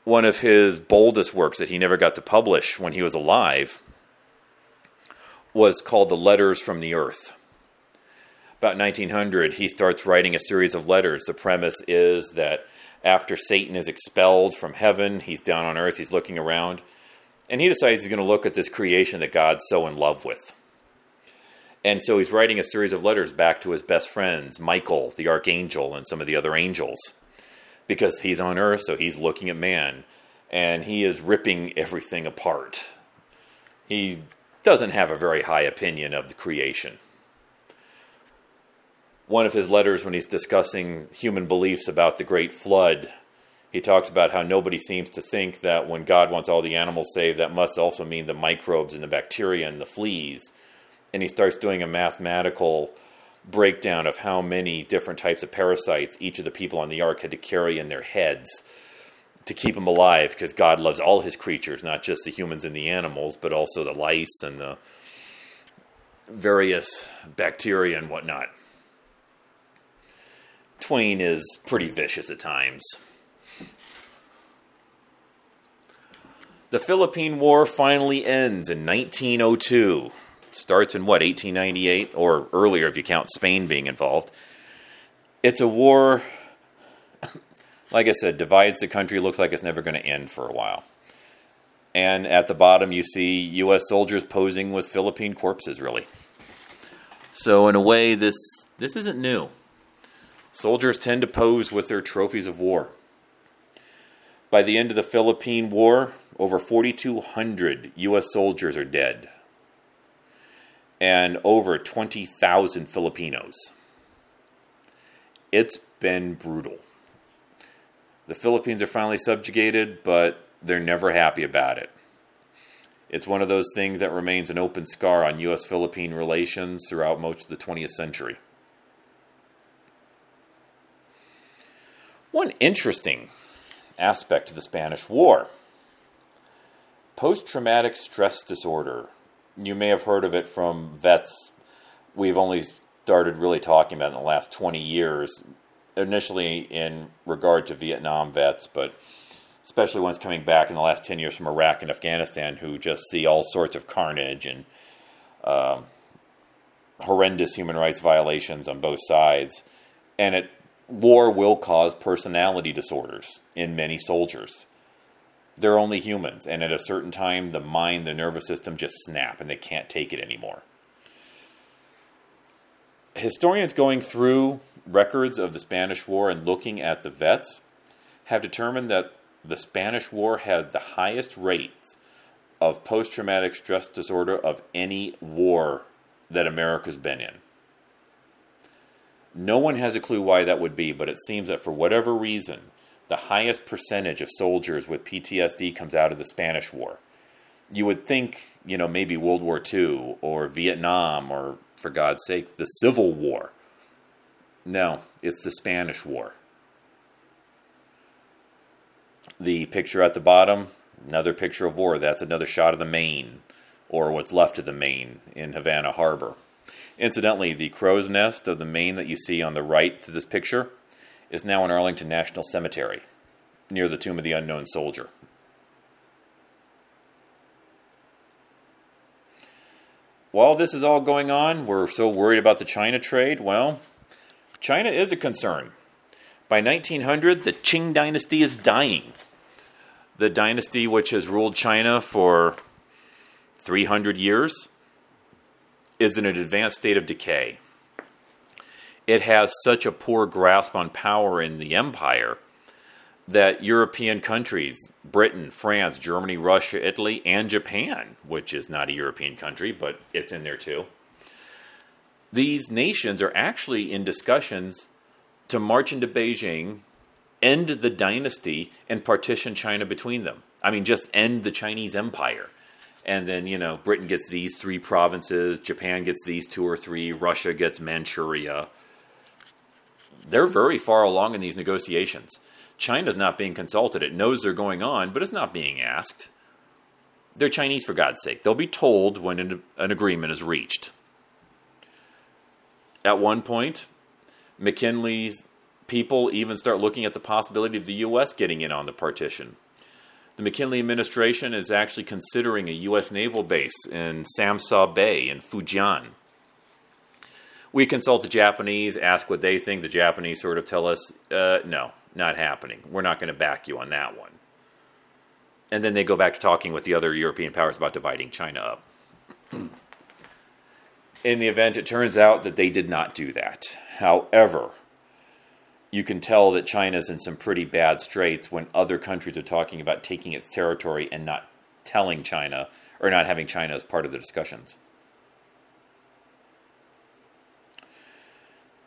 One of his boldest works that he never got to publish when he was alive was called The Letters from the Earth. About 1900, he starts writing a series of letters. The premise is that after Satan is expelled from heaven, he's down on earth, he's looking around, and he decides he's going to look at this creation that God's so in love with. And so he's writing a series of letters back to his best friends, Michael, the archangel, and some of the other angels, because he's on earth, so he's looking at man, and he is ripping everything apart. He doesn't have a very high opinion of the creation. One of his letters, when he's discussing human beliefs about the Great Flood, he talks about how nobody seems to think that when God wants all the animals saved, that must also mean the microbes and the bacteria and the fleas and he starts doing a mathematical breakdown of how many different types of parasites each of the people on the ark had to carry in their heads to keep them alive because God loves all his creatures, not just the humans and the animals, but also the lice and the various bacteria and whatnot. Twain is pretty vicious at times. The Philippine War finally ends in 1902 starts in what 1898 or earlier if you count Spain being involved. It's a war, like I said, divides the country. Looks like it's never going to end for a while. And at the bottom, you see U.S. soldiers posing with Philippine corpses. Really. So in a way, this this isn't new. Soldiers tend to pose with their trophies of war. By the end of the Philippine War, over 4,200 U.S. soldiers are dead and over 20,000 Filipinos. It's been brutal. The Philippines are finally subjugated, but they're never happy about it. It's one of those things that remains an open scar on U.S. Philippine relations throughout most of the 20th century. One interesting aspect of the Spanish War post traumatic stress disorder you may have heard of it from vets. We've only started really talking about in the last 20 years, initially in regard to Vietnam vets, but especially ones coming back in the last 10 years from Iraq and Afghanistan who just see all sorts of carnage and uh, horrendous human rights violations on both sides. And it, war will cause personality disorders in many soldiers they're only humans, and at a certain time, the mind, the nervous system just snap and they can't take it anymore. Historians going through records of the Spanish War and looking at the vets have determined that the Spanish War had the highest rates of post traumatic stress disorder of any war that America's been in. No one has a clue why that would be, but it seems that for whatever reason, the highest percentage of soldiers with PTSD comes out of the Spanish War. You would think, you know, maybe World War II or Vietnam or, for God's sake, the Civil War. No, it's the Spanish War. The picture at the bottom, another picture of war. That's another shot of the Maine, or what's left of the Maine in Havana Harbor. Incidentally, the crow's nest of the Maine that you see on the right to this picture is now in Arlington National Cemetery, near the tomb of the unknown soldier. while this is all going on, we're so worried about the China trade. Well, China is a concern. By 1900, the Qing dynasty is dying. The dynasty which has ruled China for 300 years is in an advanced state of decay. It has such a poor grasp on power in the empire that European countries, Britain, France, Germany, Russia, Italy, and Japan, which is not a European country, but it's in there too, these nations are actually in discussions to march into Beijing, end the dynasty, and partition China between them. I mean, just end the Chinese empire. And then, you know, Britain gets these three provinces, Japan gets these two or three, Russia gets Manchuria. They're very far along in these negotiations. China's not being consulted. It knows they're going on, but it's not being asked. They're Chinese, for God's sake. They'll be told when an, an agreement is reached. At one point, McKinley's people even start looking at the possibility of the U.S. getting in on the partition. The McKinley administration is actually considering a U.S. naval base in Samsa Bay in Fujian. We consult the Japanese, ask what they think. The Japanese sort of tell us, uh, no, not happening. We're not going to back you on that one. And then they go back to talking with the other European powers about dividing China up. (clears throat) In the event, it turns out that they did not do that. However, you can tell that China's in some pretty bad straits when other countries are talking about taking its territory and not telling China or not having China as part of the discussions.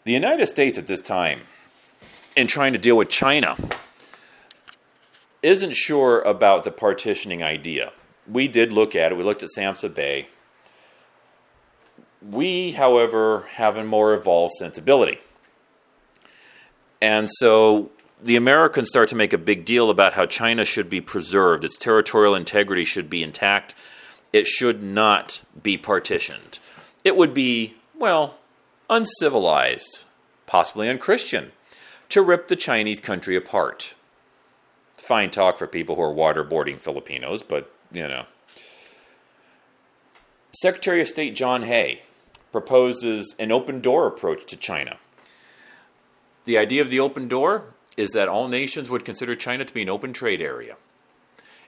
The United States at this time, in trying to deal with China, isn't sure about the partitioning idea. We did look at it, we looked at Samsa Bay. We, however, have a more evolved sensibility. And so the Americans start to make a big deal about how China should be preserved, its territorial integrity should be intact, it should not be partitioned. It would be, well, uncivilized, possibly unchristian, to rip the Chinese country apart. Fine talk for people who are waterboarding Filipinos, but you know. Secretary of State John Hay proposes an open door approach to China. The idea of the open door is that all nations would consider China to be an open trade area.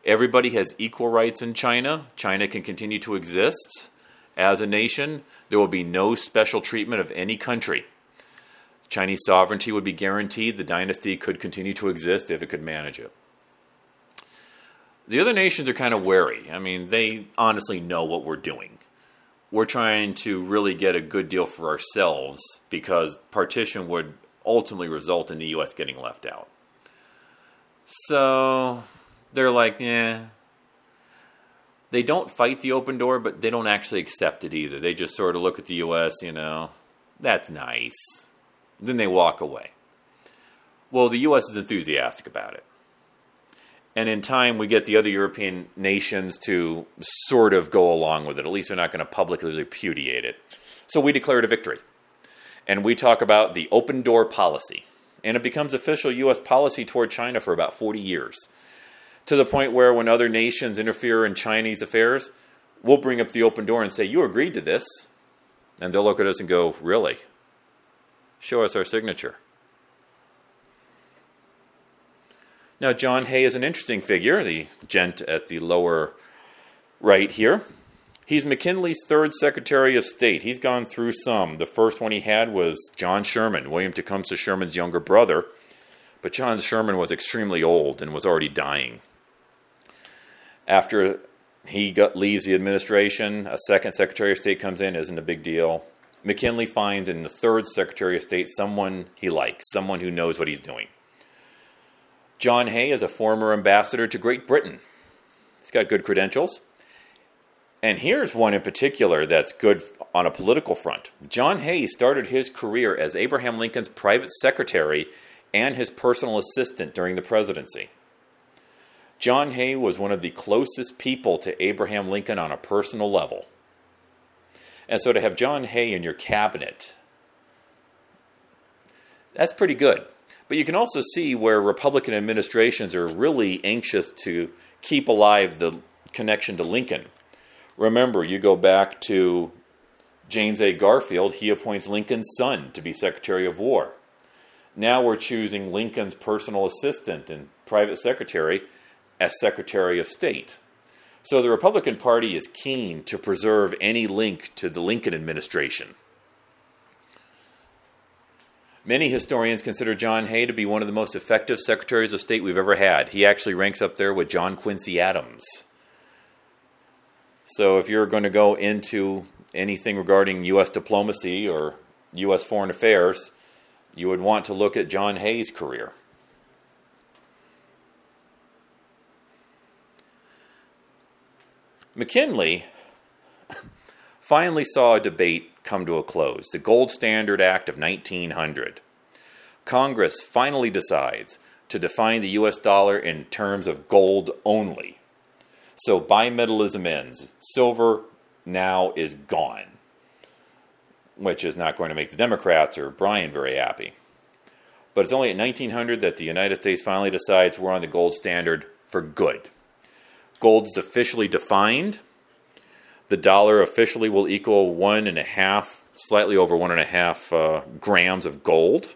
Everybody has equal rights in China. China can continue to exist as a nation. There will be no special treatment of any country. Chinese sovereignty would be guaranteed. The dynasty could continue to exist if it could manage it. The other nations are kind of wary. I mean, they honestly know what we're doing. We're trying to really get a good deal for ourselves because partition would ultimately result in the U.S. getting left out. So they're like, yeah. They don't fight the open door, but they don't actually accept it either. They just sort of look at the U.S., you know, that's nice. Then they walk away. Well, the U.S. is enthusiastic about it. And in time, we get the other European nations to sort of go along with it. At least they're not going to publicly repudiate it. So we declared a victory. And we talk about the open door policy. And it becomes official U.S. policy toward China for about 40 years. To the point where when other nations interfere in Chinese affairs, we'll bring up the open door and say, You agreed to this. And they'll look at us and go, Really? Show us our signature. Now, John Hay is an interesting figure, the gent at the lower right here. He's McKinley's third Secretary of State. He's gone through some. The first one he had was John Sherman, William Tecumseh Sherman's younger brother. But John Sherman was extremely old and was already dying. After he got, leaves the administration, a second Secretary of State comes in, isn't a big deal. McKinley finds in the third Secretary of State someone he likes, someone who knows what he's doing. John Hay is a former ambassador to Great Britain. He's got good credentials. And here's one in particular that's good on a political front. John Hay started his career as Abraham Lincoln's private secretary and his personal assistant during the presidency. John Hay was one of the closest people to Abraham Lincoln on a personal level. And so to have John Hay in your cabinet, that's pretty good. But you can also see where Republican administrations are really anxious to keep alive the connection to Lincoln. Remember, you go back to James A. Garfield, he appoints Lincoln's son to be Secretary of War. Now we're choosing Lincoln's personal assistant and private secretary as Secretary of State. So the Republican Party is keen to preserve any link to the Lincoln administration. Many historians consider John Hay to be one of the most effective secretaries of state we've ever had. He actually ranks up there with John Quincy Adams. So if you're going to go into anything regarding U.S. diplomacy or U.S. foreign affairs, you would want to look at John Hay's career. McKinley (laughs) finally saw a debate come to a close the Gold Standard Act of 1900. Congress finally decides to define the US dollar in terms of gold only. So bimetallism ends. Silver now is gone, which is not going to make the Democrats or Bryan very happy. But it's only at 1900 that the United States finally decides we're on the gold standard for good. Gold is officially defined. The dollar officially will equal one and a half, slightly over one and a half uh, grams of gold.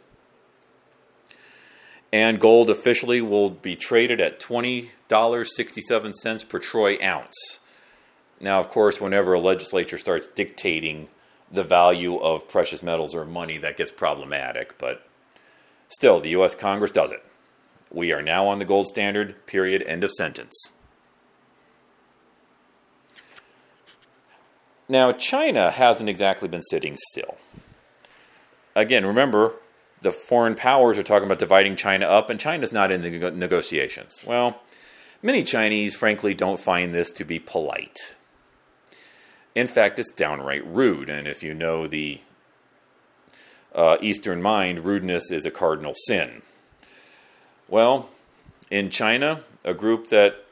And gold officially will be traded at $20.67 per troy ounce. Now, of course, whenever a legislature starts dictating the value of precious metals or money, that gets problematic. But still, the U.S. Congress does it. We are now on the gold standard, period, end of sentence. Now, China hasn't exactly been sitting still. Again, remember, the foreign powers are talking about dividing China up, and China's not in the negotiations. Well, many Chinese, frankly, don't find this to be polite. In fact, it's downright rude, and if you know the uh, Eastern mind, rudeness is a cardinal sin. Well, in China, a group that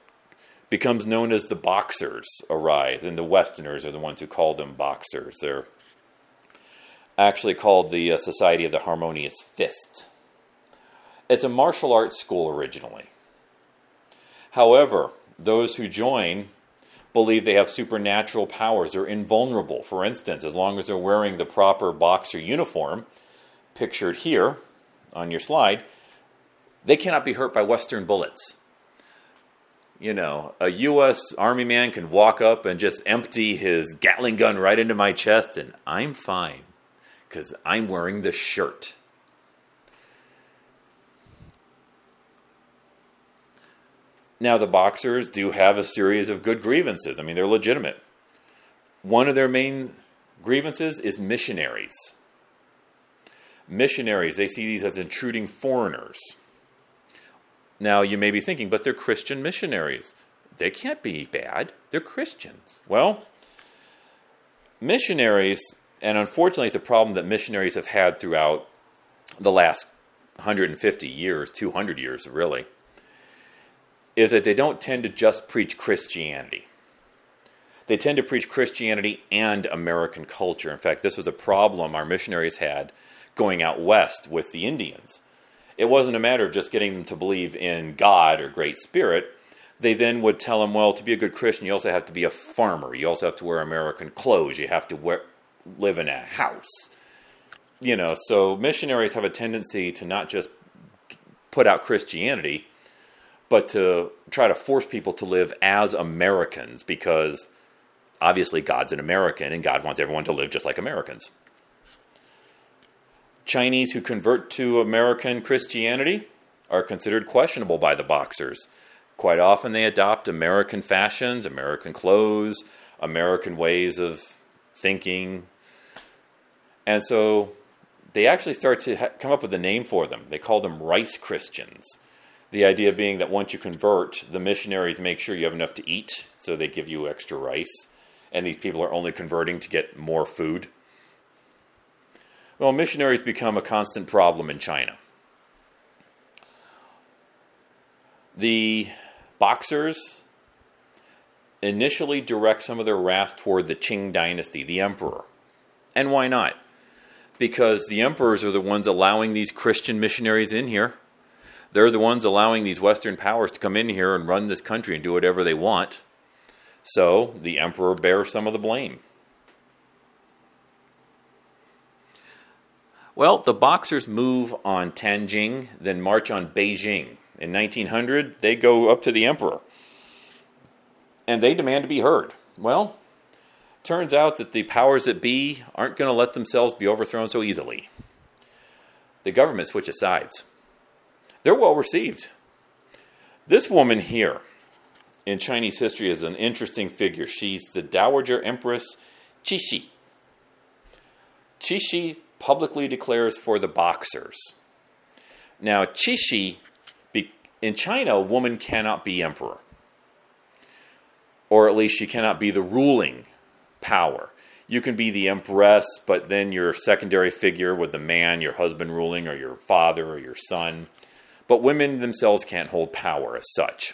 becomes known as the Boxers arise, and the Westerners are the ones who call them Boxers. They're actually called the uh, Society of the Harmonious Fist. It's a martial arts school originally. However, those who join believe they have supernatural powers. They're invulnerable. For instance, as long as they're wearing the proper boxer uniform, pictured here on your slide, they cannot be hurt by Western bullets you know, a U.S. Army man can walk up and just empty his Gatling gun right into my chest, and I'm fine because I'm wearing the shirt. Now, the boxers do have a series of good grievances. I mean, they're legitimate. One of their main grievances is missionaries. Missionaries, they see these as intruding foreigners. Now, you may be thinking, but they're Christian missionaries. They can't be bad. They're Christians. Well, missionaries, and unfortunately, it's a problem that missionaries have had throughout the last 150 years, 200 years, really, is that they don't tend to just preach Christianity. They tend to preach Christianity and American culture. In fact, this was a problem our missionaries had going out west with the Indians it wasn't a matter of just getting them to believe in God or Great Spirit. They then would tell them, well, to be a good Christian, you also have to be a farmer. You also have to wear American clothes. You have to wear, live in a house. You know, so missionaries have a tendency to not just put out Christianity, but to try to force people to live as Americans because obviously God's an American and God wants everyone to live just like Americans. Chinese who convert to American Christianity are considered questionable by the boxers. Quite often they adopt American fashions, American clothes, American ways of thinking. And so they actually start to come up with a name for them. They call them rice Christians. The idea being that once you convert, the missionaries make sure you have enough to eat, so they give you extra rice. And these people are only converting to get more food. Well, missionaries become a constant problem in China. The Boxers initially direct some of their wrath toward the Qing dynasty, the emperor. And why not? Because the emperors are the ones allowing these Christian missionaries in here. They're the ones allowing these Western powers to come in here and run this country and do whatever they want. So the emperor bears some of the blame. Well, the Boxers move on Tianjin, then march on Beijing. In 1900, they go up to the emperor and they demand to be heard. Well, turns out that the powers that be aren't going to let themselves be overthrown so easily. The government switches sides. They're well received. This woman here in Chinese history is an interesting figure. She's the Dowager Empress Cixi. Cixi publicly declares for the Boxers. Now, Cixi, in China, a woman cannot be emperor. Or at least she cannot be the ruling power. You can be the empress, but then your secondary figure with the man, your husband ruling, or your father, or your son. But women themselves can't hold power as such.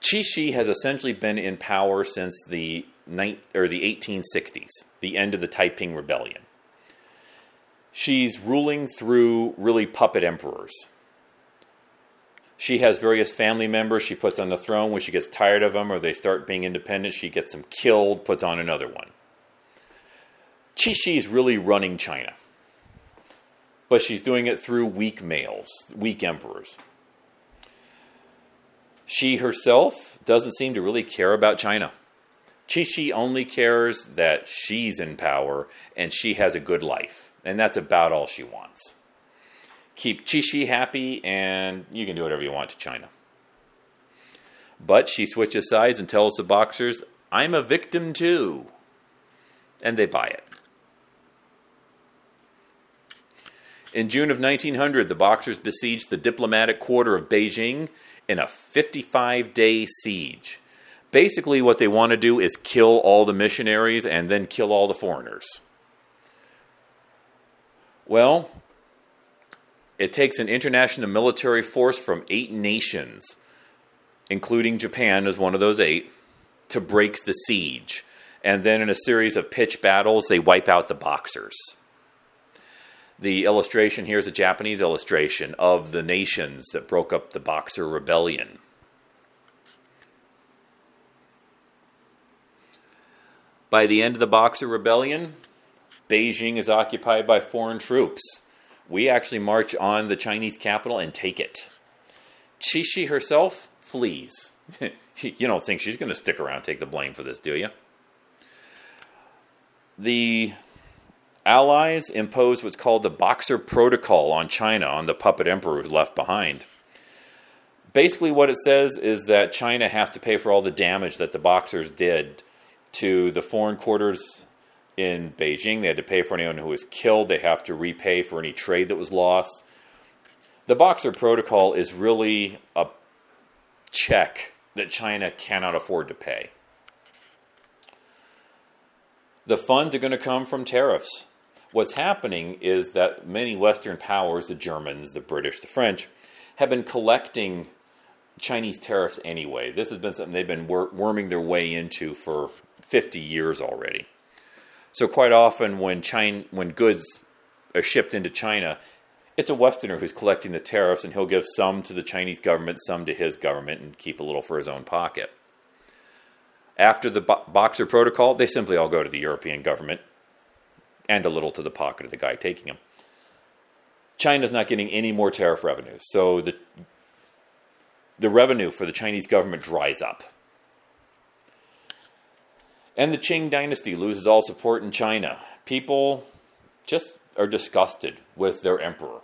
Cixi has essentially been in power since the, or the 1860s, the end of the Taiping Rebellion. She's ruling through really puppet emperors. She has various family members she puts on the throne. When she gets tired of them or they start being independent, she gets them killed, puts on another one. Cixi is really running China. But she's doing it through weak males, weak emperors. She herself doesn't seem to really care about China. Cixi only cares that she's in power and she has a good life. And that's about all she wants. Keep Cixi happy, and you can do whatever you want to China. But she switches sides and tells the boxers, I'm a victim too. And they buy it. In June of 1900, the Boxers besieged the diplomatic quarter of Beijing in a 55 day siege. Basically, what they want to do is kill all the missionaries and then kill all the foreigners. Well, it takes an international military force from eight nations, including Japan as one of those eight, to break the siege. And then in a series of pitched battles, they wipe out the Boxers. The illustration here is a Japanese illustration of the nations that broke up the Boxer Rebellion. By the end of the Boxer Rebellion, Beijing is occupied by foreign troops. We actually march on the Chinese capital and take it. Cixi herself flees. (laughs) you don't think she's going to stick around take the blame for this, do you? The Allies imposed what's called the Boxer Protocol on China, on the puppet emperor who's left behind. Basically, what it says is that China has to pay for all the damage that the Boxers did to the foreign quarters in Beijing. They had to pay for anyone who was killed. They have to repay for any trade that was lost. The Boxer Protocol is really a check that China cannot afford to pay. The funds are going to come from tariffs. What's happening is that many Western powers, the Germans, the British, the French, have been collecting Chinese tariffs anyway. This has been something they've been wor- worming their way into for 50 years already. So quite often, when China, when goods are shipped into China, it's a Westerner who's collecting the tariffs, and he'll give some to the Chinese government, some to his government, and keep a little for his own pocket. After the Bo- Boxer Protocol, they simply all go to the European government, and a little to the pocket of the guy taking them. China's not getting any more tariff revenues, so the the revenue for the Chinese government dries up. And the Qing dynasty loses all support in China. People just are disgusted with their emperor.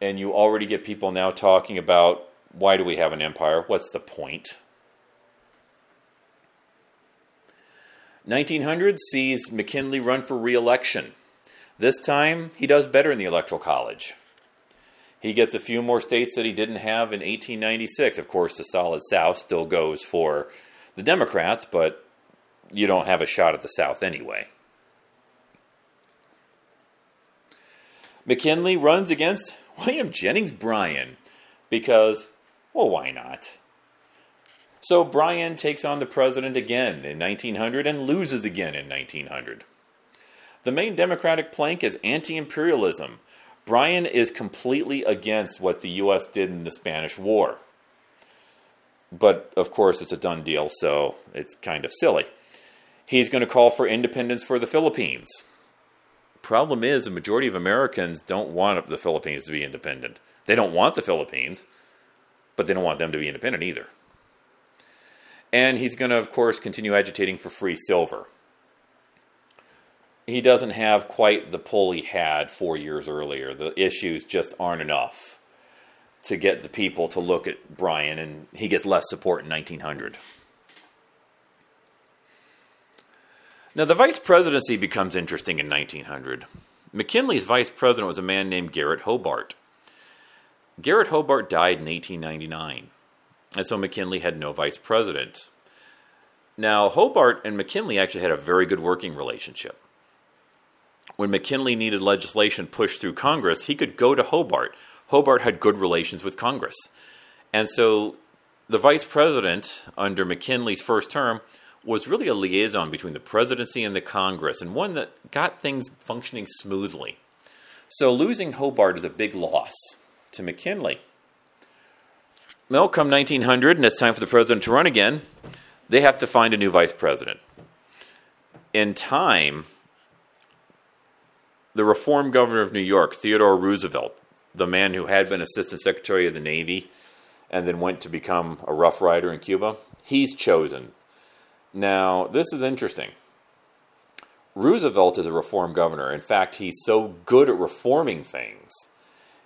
And you already get people now talking about why do we have an empire? What's the point? 1900 sees McKinley run for re election. This time, he does better in the Electoral College. He gets a few more states that he didn't have in 1896. Of course, the Solid South still goes for the Democrats, but you don't have a shot at the South anyway. McKinley runs against William Jennings Bryan because, well, why not? So Bryan takes on the president again in 1900 and loses again in 1900. The main Democratic plank is anti imperialism. Bryan is completely against what the U.S. did in the Spanish War. But of course, it's a done deal, so it's kind of silly. He's going to call for independence for the Philippines. Problem is, the majority of Americans don't want the Philippines to be independent. They don't want the Philippines, but they don't want them to be independent either. And he's going to, of course, continue agitating for free silver. He doesn't have quite the pull he had four years earlier. The issues just aren't enough to get the people to look at Bryan, and he gets less support in 1900. Now, the vice presidency becomes interesting in 1900. McKinley's vice president was a man named Garrett Hobart. Garrett Hobart died in 1899, and so McKinley had no vice president. Now, Hobart and McKinley actually had a very good working relationship. When McKinley needed legislation pushed through Congress, he could go to Hobart. Hobart had good relations with Congress. And so the vice president under McKinley's first term was really a liaison between the presidency and the Congress, and one that got things functioning smoothly. So losing Hobart is a big loss to McKinley. Well, come 1900, and it's time for the president to run again, they have to find a new vice president. In time, the reform governor of New York, Theodore Roosevelt, the man who had been Assistant Secretary of the Navy and then went to become a Rough Rider in Cuba, he's chosen. Now, this is interesting. Roosevelt is a reform governor. In fact, he's so good at reforming things,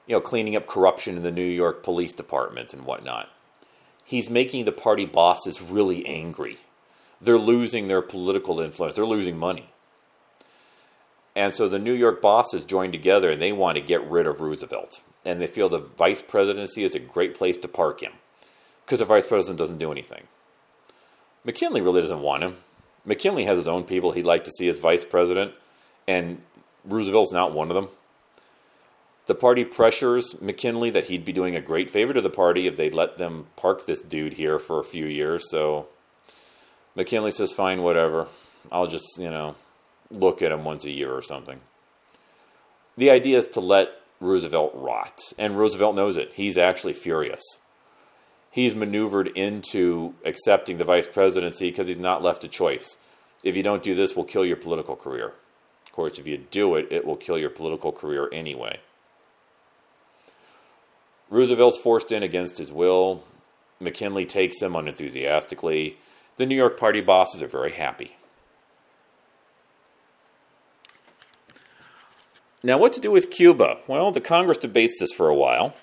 you know, cleaning up corruption in the New York Police Department and whatnot. He's making the party bosses really angry. They're losing their political influence, they're losing money. And so the New York bosses join together and they want to get rid of Roosevelt. And they feel the vice presidency is a great place to park him because the vice president doesn't do anything. McKinley really doesn't want him. McKinley has his own people he'd like to see as vice president, and Roosevelt's not one of them. The party pressures McKinley that he'd be doing a great favor to the party if they'd let them park this dude here for a few years. So McKinley says, fine, whatever. I'll just, you know, look at him once a year or something. The idea is to let Roosevelt rot, and Roosevelt knows it. He's actually furious. He's maneuvered into accepting the vice presidency because he's not left a choice. If you don't do this, we'll kill your political career. Of course, if you do it, it will kill your political career anyway. Roosevelt's forced in against his will. McKinley takes him unenthusiastically. The New York Party bosses are very happy. Now, what to do with Cuba? Well, the Congress debates this for a while.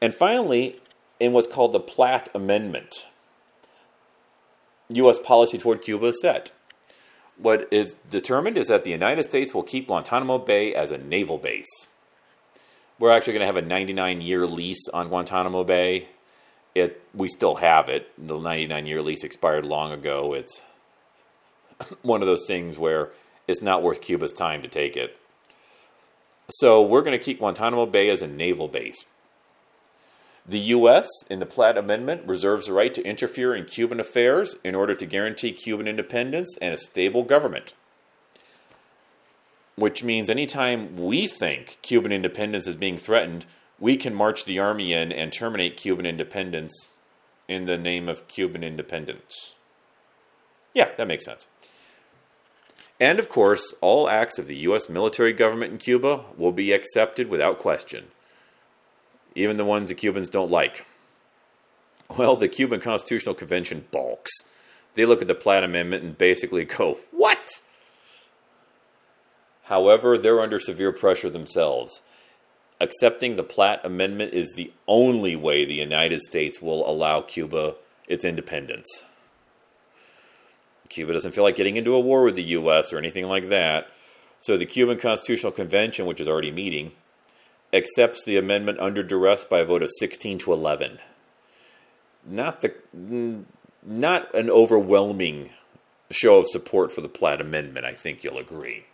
And finally, in what's called the Platt Amendment, U.S. policy toward Cuba is set. What is determined is that the United States will keep Guantanamo Bay as a naval base. We're actually going to have a 99 year lease on Guantanamo Bay. It, we still have it. The 99 year lease expired long ago. It's (laughs) one of those things where it's not worth Cuba's time to take it. So we're going to keep Guantanamo Bay as a naval base. The U.S., in the Platt Amendment, reserves the right to interfere in Cuban affairs in order to guarantee Cuban independence and a stable government. Which means anytime we think Cuban independence is being threatened, we can march the army in and terminate Cuban independence in the name of Cuban independence. Yeah, that makes sense. And of course, all acts of the U.S. military government in Cuba will be accepted without question, even the ones the Cubans don't like. Well, the Cuban Constitutional Convention balks. They look at the Platt Amendment and basically go, What? However, they're under severe pressure themselves. Accepting the Platt Amendment is the only way the United States will allow Cuba its independence. Cuba doesn't feel like getting into a war with the U.S. or anything like that. So the Cuban Constitutional Convention, which is already meeting, accepts the amendment under duress by a vote of 16 to 11. Not the not an overwhelming show of support for the Platt Amendment, I think you'll agree.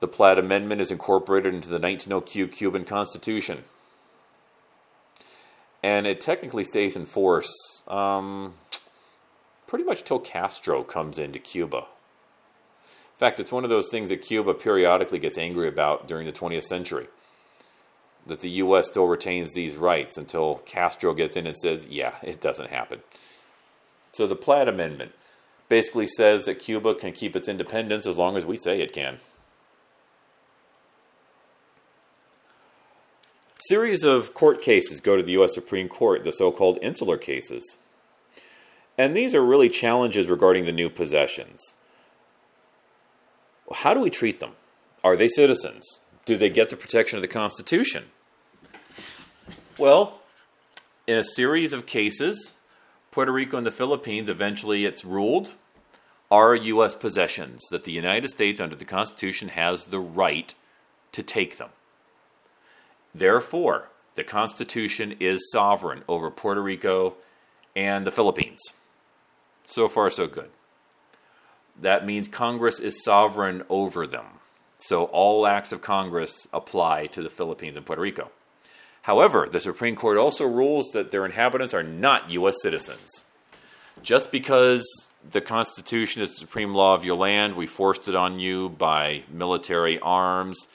The Platt Amendment is incorporated into the 1902 Cuban Constitution. And it technically stays in force um, pretty much till Castro comes into Cuba. In fact, it's one of those things that Cuba periodically gets angry about during the 20th century that the U.S. still retains these rights until Castro gets in and says, yeah, it doesn't happen. So the Platt Amendment basically says that Cuba can keep its independence as long as we say it can. series of court cases go to the U.S. Supreme Court, the so-called insular cases. And these are really challenges regarding the new possessions. How do we treat them? Are they citizens? Do they get the protection of the Constitution? Well, in a series of cases, Puerto Rico and the Philippines, eventually it's ruled, are U.S. possessions, that the United States, under the Constitution, has the right to take them. Therefore, the Constitution is sovereign over Puerto Rico and the Philippines. So far, so good. That means Congress is sovereign over them. So all acts of Congress apply to the Philippines and Puerto Rico. However, the Supreme Court also rules that their inhabitants are not U.S. citizens. Just because the Constitution is the supreme law of your land, we forced it on you by military arms,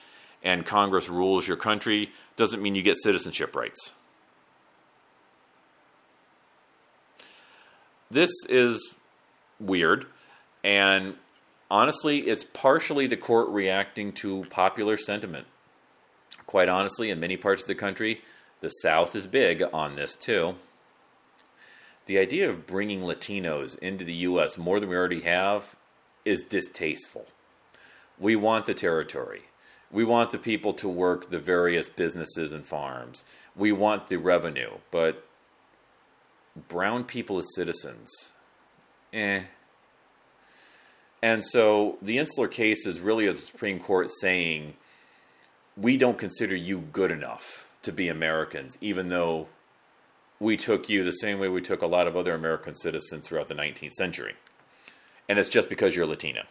and Congress rules your country, doesn't mean you get citizenship rights. This is weird, and honestly, it's partially the court reacting to popular sentiment. Quite honestly, in many parts of the country, the South is big on this too. The idea of bringing Latinos into the U.S. more than we already have is distasteful. We want the territory. We want the people to work the various businesses and farms. We want the revenue, but brown people as citizens, eh. And so the insular case is really the Supreme Court saying, we don't consider you good enough to be Americans, even though we took you the same way we took a lot of other American citizens throughout the 19th century. And it's just because you're Latina.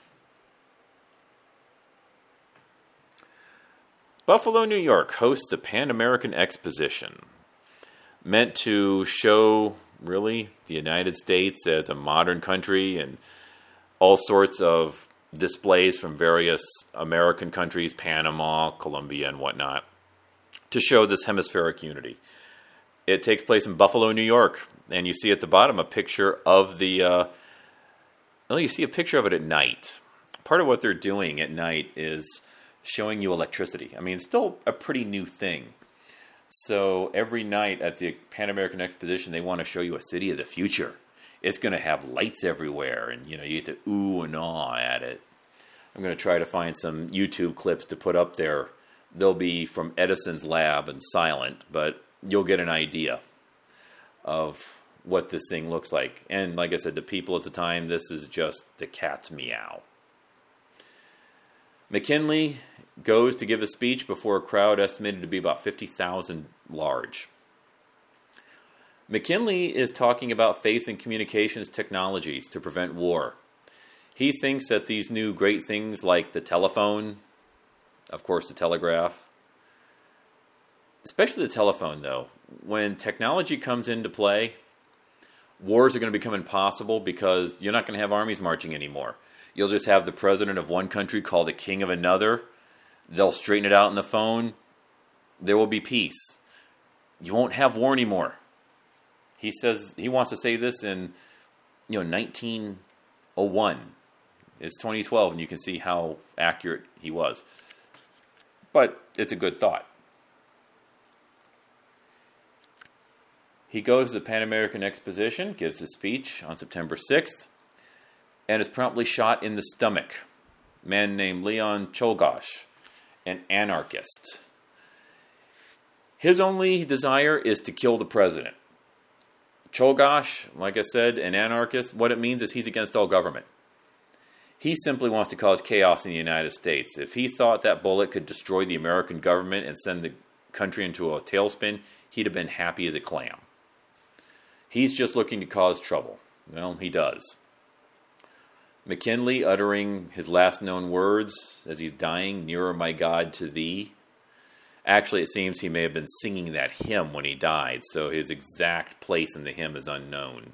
Buffalo, New York hosts the Pan American Exposition, meant to show really the United States as a modern country and all sorts of displays from various American countries, Panama, Colombia, and whatnot, to show this hemispheric unity. It takes place in Buffalo, New York, and you see at the bottom a picture of the. Uh, well, you see a picture of it at night. Part of what they're doing at night is showing you electricity. I mean, it's still a pretty new thing. So every night at the Pan American Exposition, they want to show you a city of the future. It's going to have lights everywhere, and you know you get to ooh and ah at it. I'm going to try to find some YouTube clips to put up there. They'll be from Edison's lab and silent, but you'll get an idea of what this thing looks like. And like I said, to people at the time, this is just the cat's meow. McKinley goes to give a speech before a crowd estimated to be about 50,000 large. McKinley is talking about faith and communications technologies to prevent war. He thinks that these new great things like the telephone, of course, the telegraph, especially the telephone, though, when technology comes into play, wars are going to become impossible because you're not going to have armies marching anymore. You'll just have the president of one country call the king of another They'll straighten it out in the phone. There will be peace. You won't have war anymore. He says he wants to say this in you know 1901. It's 2012 and you can see how accurate he was. But it's a good thought. He goes to the Pan American Exposition, gives a speech on September 6th, and is promptly shot in the stomach. A man named Leon Czolgosz an anarchist. His only desire is to kill the president. Czolgosz, like I said, an anarchist, what it means is he's against all government. He simply wants to cause chaos in the United States. If he thought that bullet could destroy the American government and send the country into a tailspin, he'd have been happy as a clam. He's just looking to cause trouble. Well, he does. McKinley uttering his last known words as he's dying, Nearer, my God, to thee. Actually, it seems he may have been singing that hymn when he died, so his exact place in the hymn is unknown.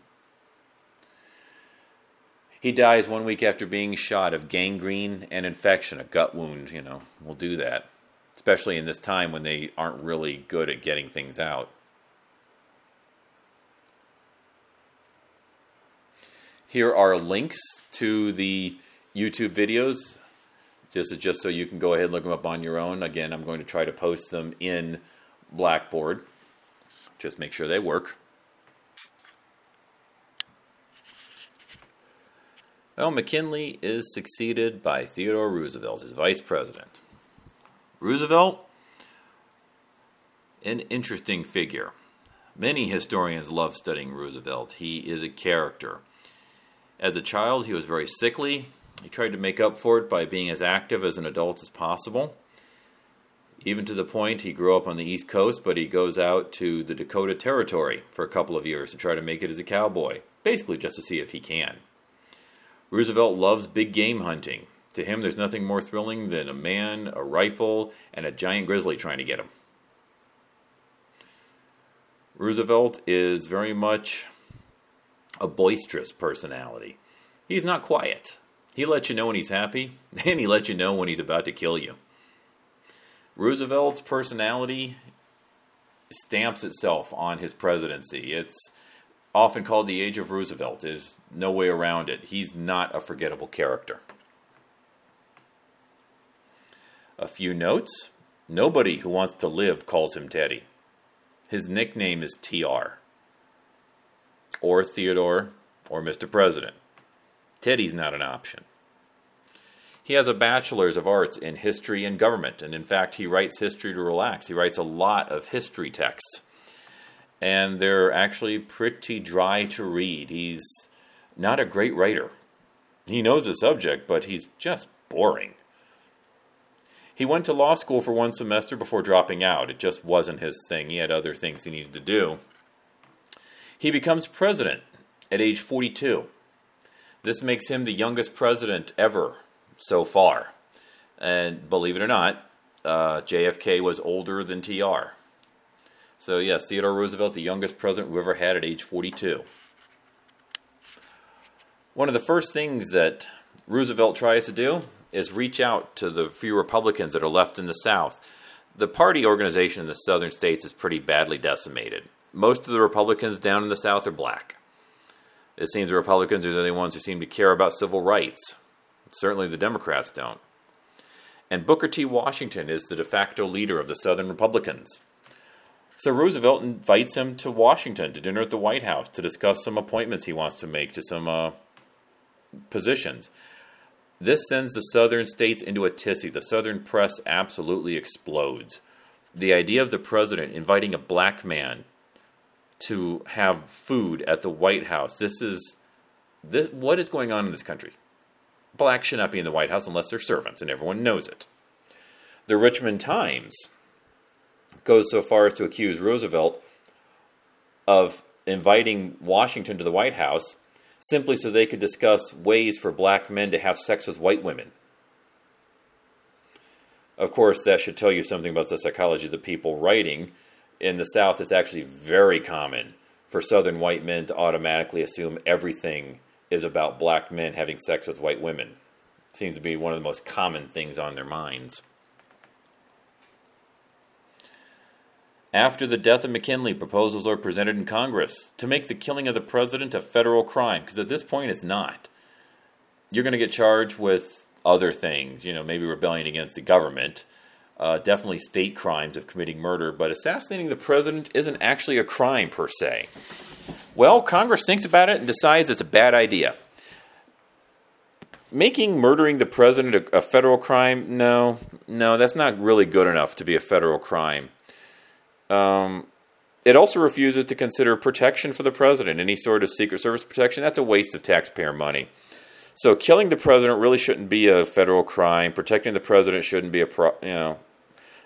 He dies one week after being shot of gangrene and infection, a gut wound, you know, will do that, especially in this time when they aren't really good at getting things out. Here are links to the YouTube videos. This is just so you can go ahead and look them up on your own. Again, I'm going to try to post them in blackboard. Just make sure they work. Well, McKinley is succeeded by Theodore Roosevelt as vice president. Roosevelt, an interesting figure. Many historians love studying Roosevelt. He is a character. As a child, he was very sickly. He tried to make up for it by being as active as an adult as possible. Even to the point he grew up on the East Coast, but he goes out to the Dakota Territory for a couple of years to try to make it as a cowboy, basically just to see if he can. Roosevelt loves big game hunting. To him, there's nothing more thrilling than a man, a rifle, and a giant grizzly trying to get him. Roosevelt is very much a boisterous personality. He's not quiet. He lets you know when he's happy, (laughs) and he lets you know when he's about to kill you. Roosevelt's personality stamps itself on his presidency. It's often called the age of Roosevelt. There's no way around it. He's not a forgettable character. A few notes. Nobody who wants to live calls him Teddy. His nickname is TR, or Theodore, or Mr. President. Teddy's not an option. He has a bachelor's of arts in history and government, and in fact, he writes history to relax. He writes a lot of history texts and they're actually pretty dry to read. He's not a great writer. He knows the subject, but he's just boring. He went to law school for one semester before dropping out. It just wasn't his thing. He had other things he needed to do. He becomes president at age 42. This makes him the youngest president ever so far. And believe it or not, uh, JFK was older than TR. So, yes, Theodore Roosevelt, the youngest president we ever had at age 42. One of the first things that Roosevelt tries to do is reach out to the few Republicans that are left in the South. The party organization in the southern states is pretty badly decimated. Most of the Republicans down in the South are black. It seems the Republicans are the only ones who seem to care about civil rights. Certainly the Democrats don't. And Booker T. Washington is the de facto leader of the Southern Republicans. So Roosevelt invites him to Washington to dinner at the White House to discuss some appointments he wants to make to some uh, positions. This sends the southern states into a tizzy. The southern press absolutely explodes. The idea of the president inviting a black man to have food at the White House. This is this what is going on in this country? Blacks should not be in the White House unless they're servants, and everyone knows it. The Richmond Times goes so far as to accuse Roosevelt of inviting Washington to the White House simply so they could discuss ways for black men to have sex with white women. Of course, that should tell you something about the psychology of the people writing. In the South, it's actually very common for Southern white men to automatically assume everything is about black men having sex with white women. Seems to be one of the most common things on their minds. After the death of McKinley, proposals are presented in Congress to make the killing of the president a federal crime, because at this point it's not. You're going to get charged with other things, you know, maybe rebellion against the government, uh, definitely state crimes of committing murder, but assassinating the president isn't actually a crime per se. Well, Congress thinks about it and decides it's a bad idea. Making murdering the president a, a federal crime? No, no, that's not really good enough to be a federal crime. Um, it also refuses to consider protection for the president, any sort of Secret Service protection. That's a waste of taxpayer money. So killing the president really shouldn't be a federal crime. Protecting the president shouldn't be a pro, you know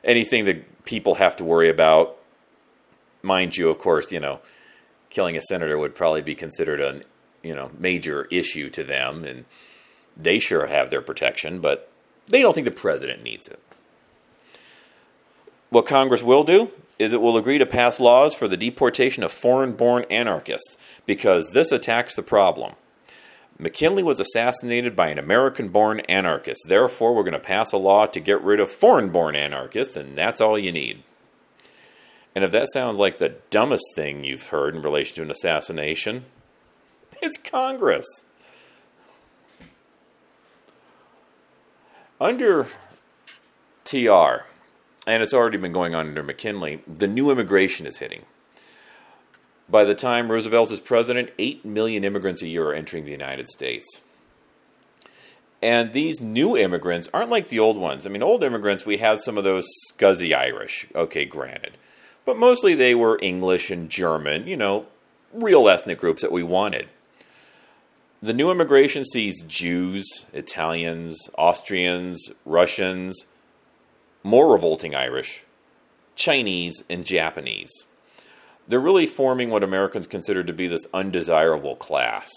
anything that people have to worry about. Mind you, of course, you know killing a senator would probably be considered a you know major issue to them, and they sure have their protection, but they don't think the president needs it. What Congress will do is it will agree to pass laws for the deportation of foreign born anarchists because this attacks the problem. McKinley was assassinated by an American born anarchist. Therefore, we're going to pass a law to get rid of foreign born anarchists, and that's all you need. And if that sounds like the dumbest thing you've heard in relation to an assassination, (laughs) it's Congress. Under TR, and it's already been going on under McKinley, the new immigration is hitting. By the time Roosevelt is president, 8 million immigrants a year are entering the United States. And these new immigrants aren't like the old ones. I mean, old immigrants, we have some of those scuzzy Irish, okay, granted. But mostly they were English and German, you know, real ethnic groups that we wanted. The new immigration sees Jews, Italians, Austrians, Russians, more revolting Irish, Chinese, and Japanese. They're really forming what Americans consider to be this undesirable class.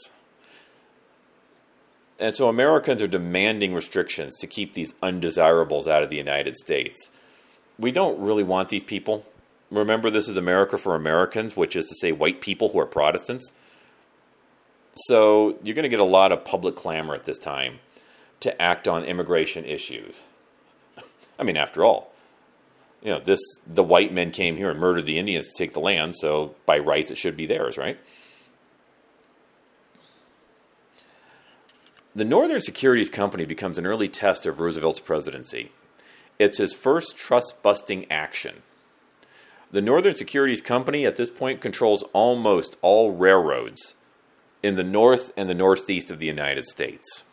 And so Americans are demanding restrictions to keep these undesirables out of the United States. We don't really want these people. Remember, this is America for Americans, which is to say, white people who are Protestants. So you're going to get a lot of public clamor at this time to act on immigration issues. (laughs) I mean, after all, you know, this the white men came here and murdered the Indians to take the land, so by rights it should be theirs, right? The Northern Securities Company becomes an early test of Roosevelt's presidency. It's his first trust busting action. The Northern Securities Company at this point controls almost all railroads in the north and the northeast of the United States.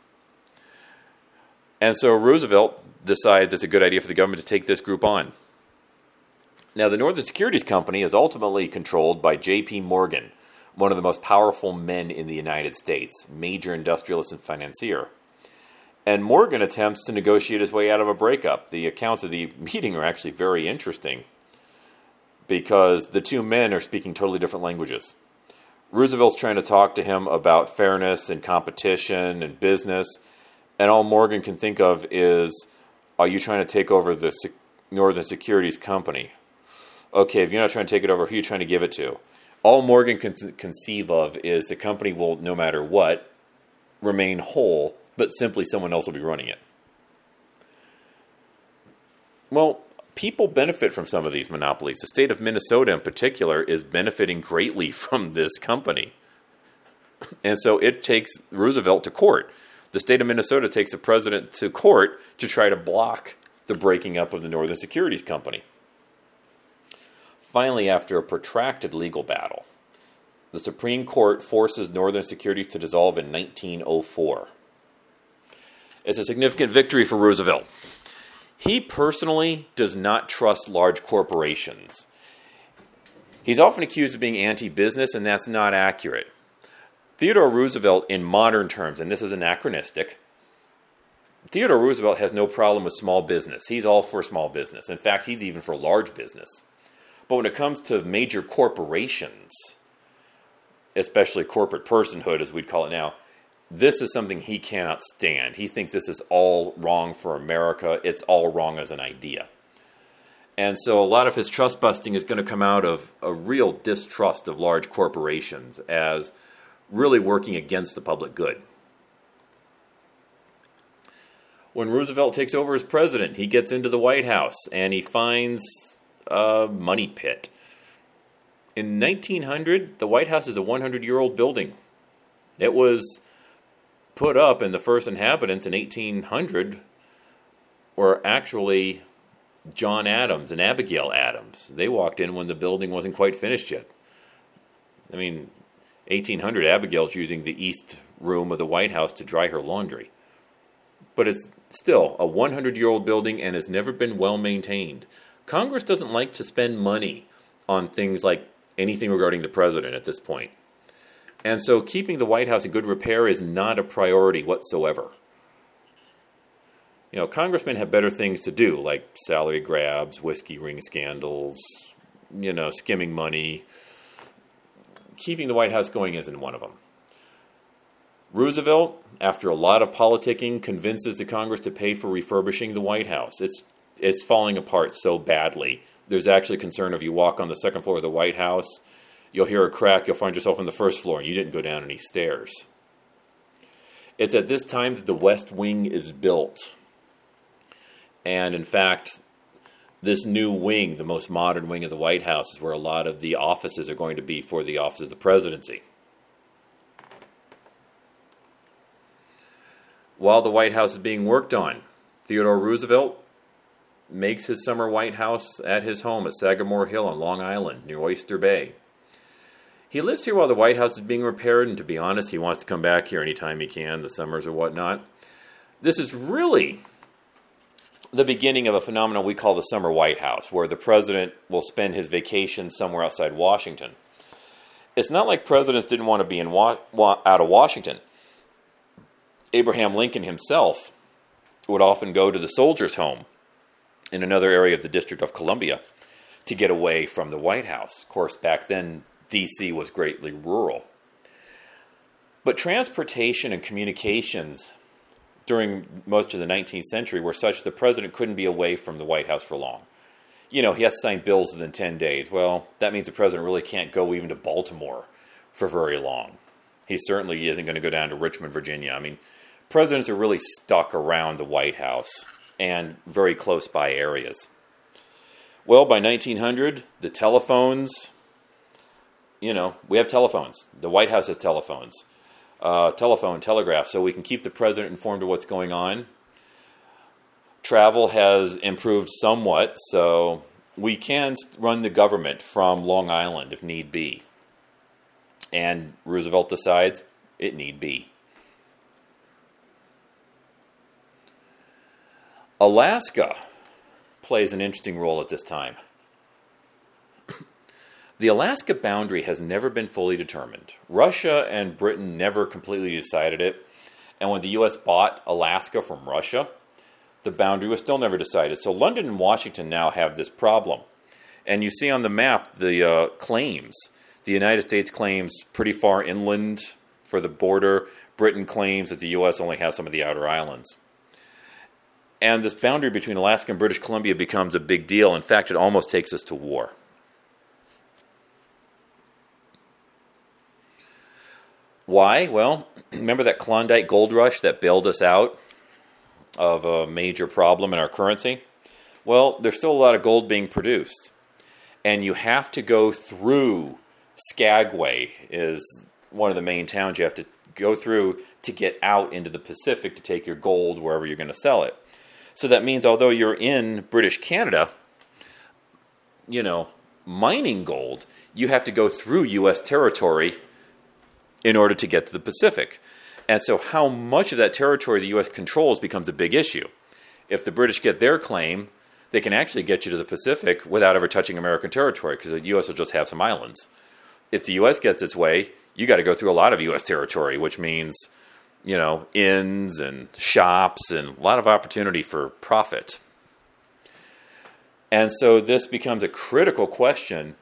And so Roosevelt decides it's a good idea for the government to take this group on. Now, the Northern Securities Company is ultimately controlled by J.P. Morgan, one of the most powerful men in the United States, major industrialist and financier. And Morgan attempts to negotiate his way out of a breakup. The accounts of the (laughs) meeting are actually very interesting because the two men are speaking totally different languages. Roosevelt's trying to talk to him about fairness and competition and business, and all Morgan can think of is, Are you trying to take over the Northern Securities Company? Okay, if you're not trying to take it over, who are you trying to give it to? All Morgan can conceive of is the company will, no matter what, remain whole, but simply someone else will be running it. Well, people benefit from some of these monopolies. The state of Minnesota, in particular, is benefiting greatly (laughs) from this company. And so it takes Roosevelt to court. The state of Minnesota takes the president to court to try to block the breaking up of the Northern Securities Company. Finally, after a protracted legal battle, the Supreme Court forces Northern Securities to dissolve in 1904. It's a significant victory for Roosevelt. He personally does not trust large corporations. He's often accused of being anti business, and that's not accurate. Theodore Roosevelt, in modern terms, and this is anachronistic, Theodore Roosevelt has no problem with small business. He's all for small business. In fact, he's even for large business. But when it comes to major corporations, especially corporate personhood, as we'd call it now, this is something he cannot stand. He thinks this is all wrong for America. It's all wrong as an idea. And so a lot of his trust busting is going to come out of a real distrust of large corporations as really working against the public good. When Roosevelt takes over as president, he gets into the White House and he finds a money pit. In 1900, the White House is a 100 year old building. It was put up, and the first inhabitants in 1800 were actually John Adams and Abigail Adams. They walked in when the building wasn't quite finished yet. I mean, 1800, Abigail's using the east room of the White House to dry her laundry. But it's still a 100 year old building and has never been well maintained. Congress doesn't like to spend money on things like anything regarding the president at this point. And so keeping the White House in good repair is not a priority whatsoever. You know, congressmen have better things to do, like salary grabs, whiskey ring scandals, you know, skimming money. Keeping the White House going isn't one of them. Roosevelt, after a lot of politicking, convinces the Congress to pay for refurbishing the White House. It's it's falling apart so badly. There's actually concern if you walk on the second floor of the White House you'll hear a crack, you'll find yourself on the first floor, and you didn't go down any stairs. It's at this time that the West Wing is built. And in fact, this new wing, the most modern wing of the White House, is where a lot of the offices are going to be for the office of the presidency. While the White House is being worked on, Theodore Roosevelt makes his summer White House at his home at Sagamore Hill on Long Island near Oyster Bay. He lives here while the White House is being repaired, and to be honest, he wants to come back here anytime he can, the summers or whatnot. This is really the beginning of a phenomenon we call the summer White House, where the president will spend his vacation somewhere outside Washington. It's not like presidents didn't want to be in wa- wa- out of Washington. Abraham Lincoln himself would often go to the soldiers' home in another area of the District of Columbia to get away from the White House. Of course, back then, D.C. was greatly rural. But transportation and communications during much of the 19th century were such the president couldn't be away from the White House for long. You know, he has to sign bills within 10 days. Well, that means the president really can't go even to Baltimore for very long. He certainly isn't going to go down to Richmond, Virginia. I mean, presidents are really stuck around the White House and very close by areas. Well, by 1900, the telephones, you know, we have telephones. The White House has telephones, uh, telephone, telegraph, so we can keep the president informed of what's going on. Travel has improved somewhat, so we can run the government from Long Island if need be. And Roosevelt decides it need be. Alaska plays an interesting role at this time. The Alaska boundary has never been fully determined. Russia and Britain never completely decided it. And when the US bought Alaska from Russia, the boundary was still never decided. So London and Washington now have this problem. And you see on the map the uh, claims. The United States claims pretty far inland for the border. Britain claims that the US only has some of the outer islands. And this boundary between Alaska and British Columbia becomes a big deal. In fact, it almost takes us to war. Why? Well, (clears throat) remember that Klondike gold rush that bailed us out of a major problem in our currency? Well, there's still a lot of gold being produced. And you have to go through Skagway is one of the main towns you have to go through to get out into the Pacific to take your gold wherever you're going to sell it. So that means although you're in British Canada, you know, mining gold, you have to go through U.S. territory in order to get to the Pacific. And so, how much of that territory the U.S. controls becomes a big issue. If the British get their claim, they can actually get you to the Pacific without ever touching American territory because the U.S. will just have some islands. If the U.S. gets its way, you got to go through a lot of U.S. territory, which means you know, inns and shops and a lot of opportunity for profit. And so this becomes a critical question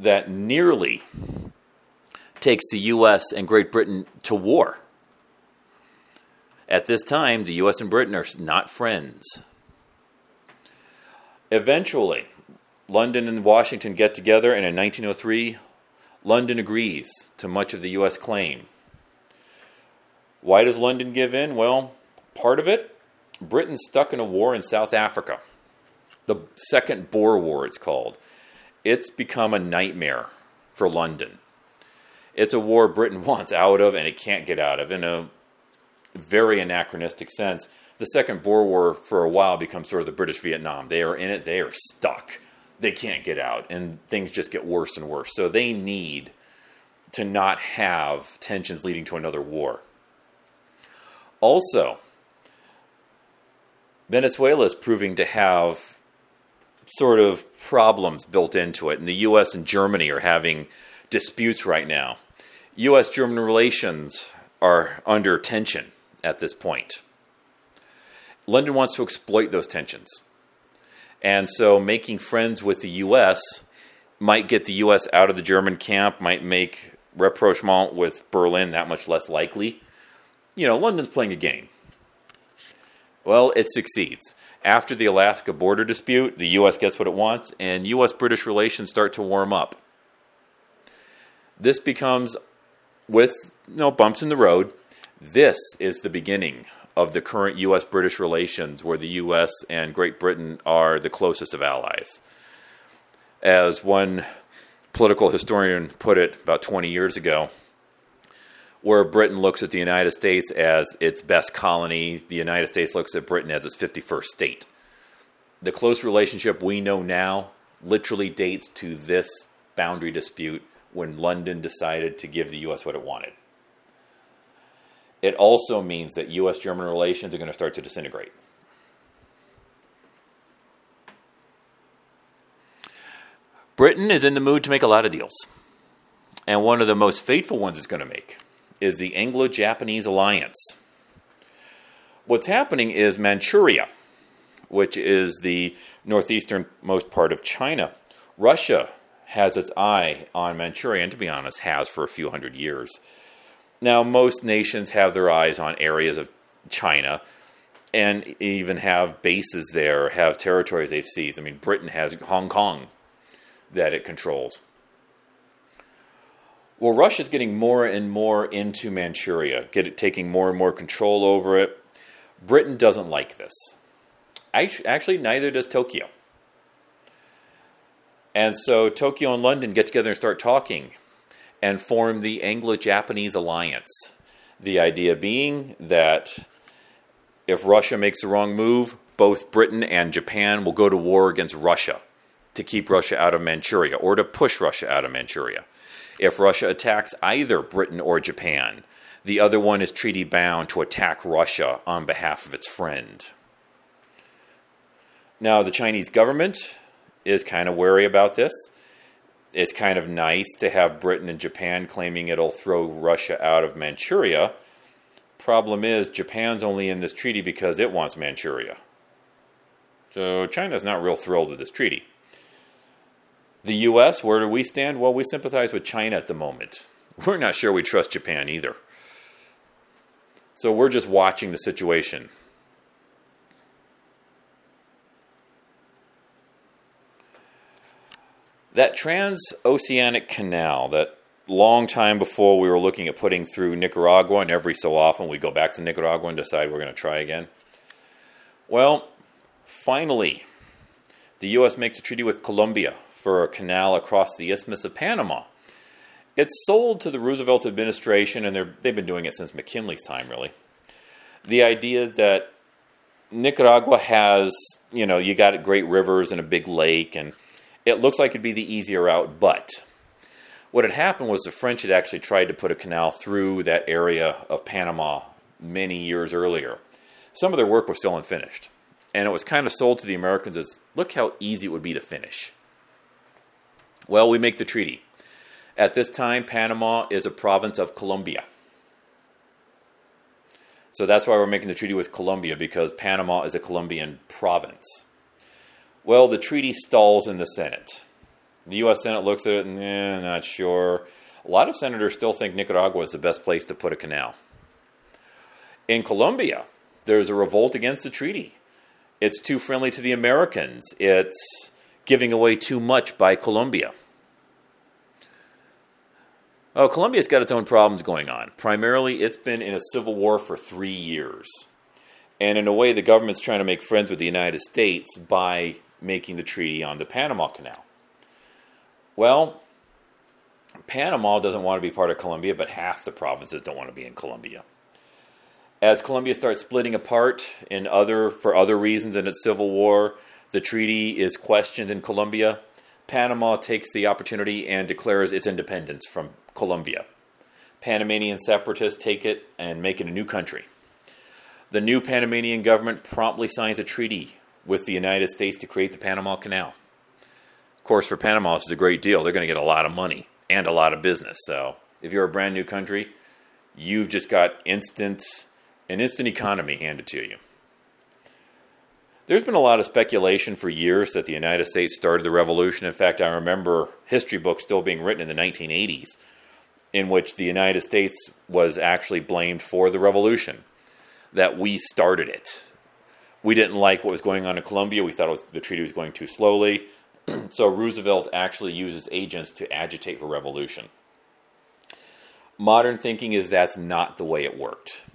that nearly takes the U.S. and Great Britain to war. At this time, the U.S. and Britain are not friends. Eventually, London and Washington get together, and in 1903, London agrees to much of the U.S. claim. Why does London give in? Well, part of it, Britain's stuck in a war in South Africa. The Second Boer War, it's called. It's become a nightmare for London. It's a war Britain (laughs) wants out of and it can't get out of in a very anachronistic sense. The Second Boer War, for a while, becomes sort of the British Vietnam. They are in it, they are stuck. They can't get out, and things just get worse and worse. So they need to not have tensions leading to another war. Also, Venezuela is proving to have sort of problems built into it, and the U.S. and Germany are having disputes right now. U.S. German relations are under tension at this point. London wants to exploit those tensions. And so making friends with the U.S. might get the U.S. out of the German camp, might make rapprochement with Berlin that much less likely you know, London's playing a game. Well, it succeeds. After the Alaska border dispute, the U.S. gets what it wants, and U.S. British relations start to warm up. This becomes, with you know, bumps in the road, this is the beginning of the current U.S. British relations, where the U.S. and Great Britain are the closest of allies. As one political historian put it about 20 years ago, where Britain looks at the United States as its best colony, the United States looks at Britain as its 51st state. the close relationship we know now literally dates to this boundary dispute when London decided to give the U.S. what it wanted. It also means that U.S. German relations are going to start to disintegrate. Britain is in the mood to make a lot of deals. And one of the most fateful ones it's going to make is the Anglo Japanese alliance. What's happening is Manchuria, which is the northeasternmost part of China, Russia has its eye on Manchuria, and to be honest, has for a few hundred years. Now, most nations have their eyes on areas of China and even have bases there, have territories they've seized. I mean, Britain has Hong Kong that it controls. Well, Russia's getting more and more into Manchuria, get taking more and more control over it. Britain doesn't like this. Actually, neither does Tokyo. And so Tokyo and London get together and start talking and form the Anglo Japanese alliance. The idea being that if Russia makes the wrong move, both Britain and Japan will go to war against Russia to keep Russia out of Manchuria or to push Russia out of Manchuria. If Russia attacks either Britain or Japan, the other one is treaty bound to attack Russia on behalf of its friend. Now, the Chinese government is kind of wary about this. It's kind of nice to have Britain and Japan claiming it'll throw Russia out of Manchuria. Problem is, Japan's only in this treaty because it wants Manchuria. So China's not real thrilled with this treaty. The U.S., where do we stand? Well, we sympathize with China at the moment. We're not sure we trust Japan either. So we're just watching the situation. That transoceanic canal, that long time before we were looking at putting through Nicaragua, and every so often we go back to Nicaragua and decide we're going to try again. Well, finally, the U.S. makes a treaty with Colombia for a canal across the Isthmus of Panama. It's sold to the Roosevelt administration, and they've been doing it since McKinley's time, really. The idea that Nicaragua has, you know, you got great rivers and a big lake, and it looks like it'd be the easier route, but what had happened was the French had actually tried to put a canal through that area of Panama many years earlier. Some of their work was still unfinished. And it was kind of sold to the Americans as look how easy it would be to finish. Well, we make the treaty. At this time, Panama is a province of Colombia. So that's why we're making the treaty with Colombia, because Panama is a Colombian province. Well, the treaty stalls in the Senate. The U.S. Senate looks at it and, eh, not sure. A lot of senators still think Nicaragua is the best place to put a canal. In Colombia, there's a revolt against the treaty. It's too friendly to the Americans. It's giving away too much by Colombia. Oh, Colombia's got its own problems going on. Primarily, it's been in a civil war for three years. And in a way, the government's trying to make friends with the United States by making the treaty on the Panama Canal. Well, Panama doesn't want to be part of Colombia, but half the provinces don't want to be in Colombia. As Colombia starts splitting apart in other for other reasons in its civil war, the treaty is questioned in Colombia. Panama takes the opportunity and declares its independence from Colombia. Panamanian separatists take it and make it a new country. The new Panamanian government promptly signs a treaty with the United States to create the Panama Canal. Of course, for Panama, this is a great deal. They're going to get a lot of money and a lot of business. So, if you're a brand new country, you've just got instant an instant economy handed to you. There's been a lot of speculation for years that the United States started the revolution. In fact, I remember history books still being written in the 1980s in which the United States was actually blamed for the revolution, that we started it. We didn't like what was going on in Colombia. We thought was, the treaty was going too slowly. (clears throat) so Roosevelt actually uses agents to agitate for revolution. Modern thinking is that's not the way it worked.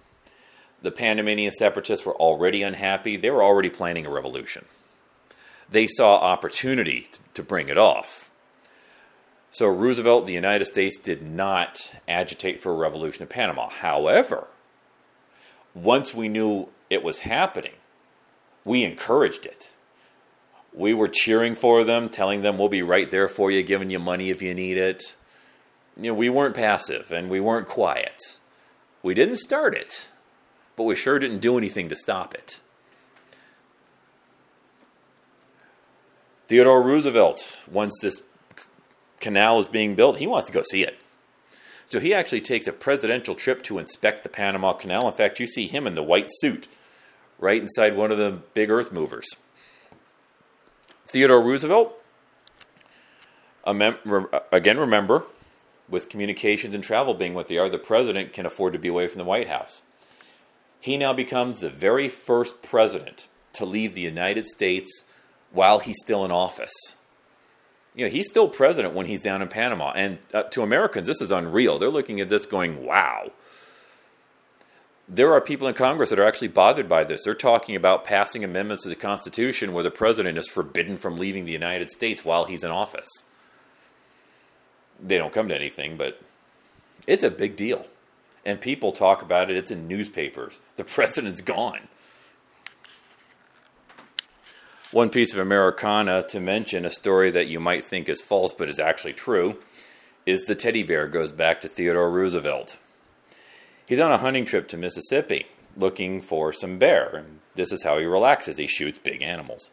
The Panamanian separatists were already unhappy. They were already planning a revolution. They saw opportunity to bring it off. So Roosevelt, the United States, did not agitate for a revolution in Panama. However, once we knew it was happening, we encouraged it. We were cheering for them, telling them we'll be right there for you, giving you money if you need it. You know, we weren't passive and we weren't quiet. We didn't start it, but we sure didn't do anything to stop it. Theodore Roosevelt, once this canal is being built, he wants to go see it. So he actually takes a presidential trip to inspect the Panama Canal. In fact, you see him in the white suit right inside one of the big earth movers. Theodore Roosevelt, again, remember, with communications and travel being what they are, the president can afford to be away from the White House. He now becomes the very first president to leave the United States while he's still in office. You know, he's still president when he's down in Panama. And uh, to Americans, this is unreal. They're looking at this going, wow. There are people in Congress that are actually bothered by this. They're talking about passing amendments to the Constitution where the president is forbidden from leaving the United States while he's in office. They don't come to anything, but it's a big deal. And people talk about it, it's in newspapers. The president's gone. One piece of Americana to mention a story that you might think is false but is actually true is the teddy bear goes back to Theodore Roosevelt. He's on a hunting trip to Mississippi looking for some bear, and this is how he relaxes. He shoots big animals.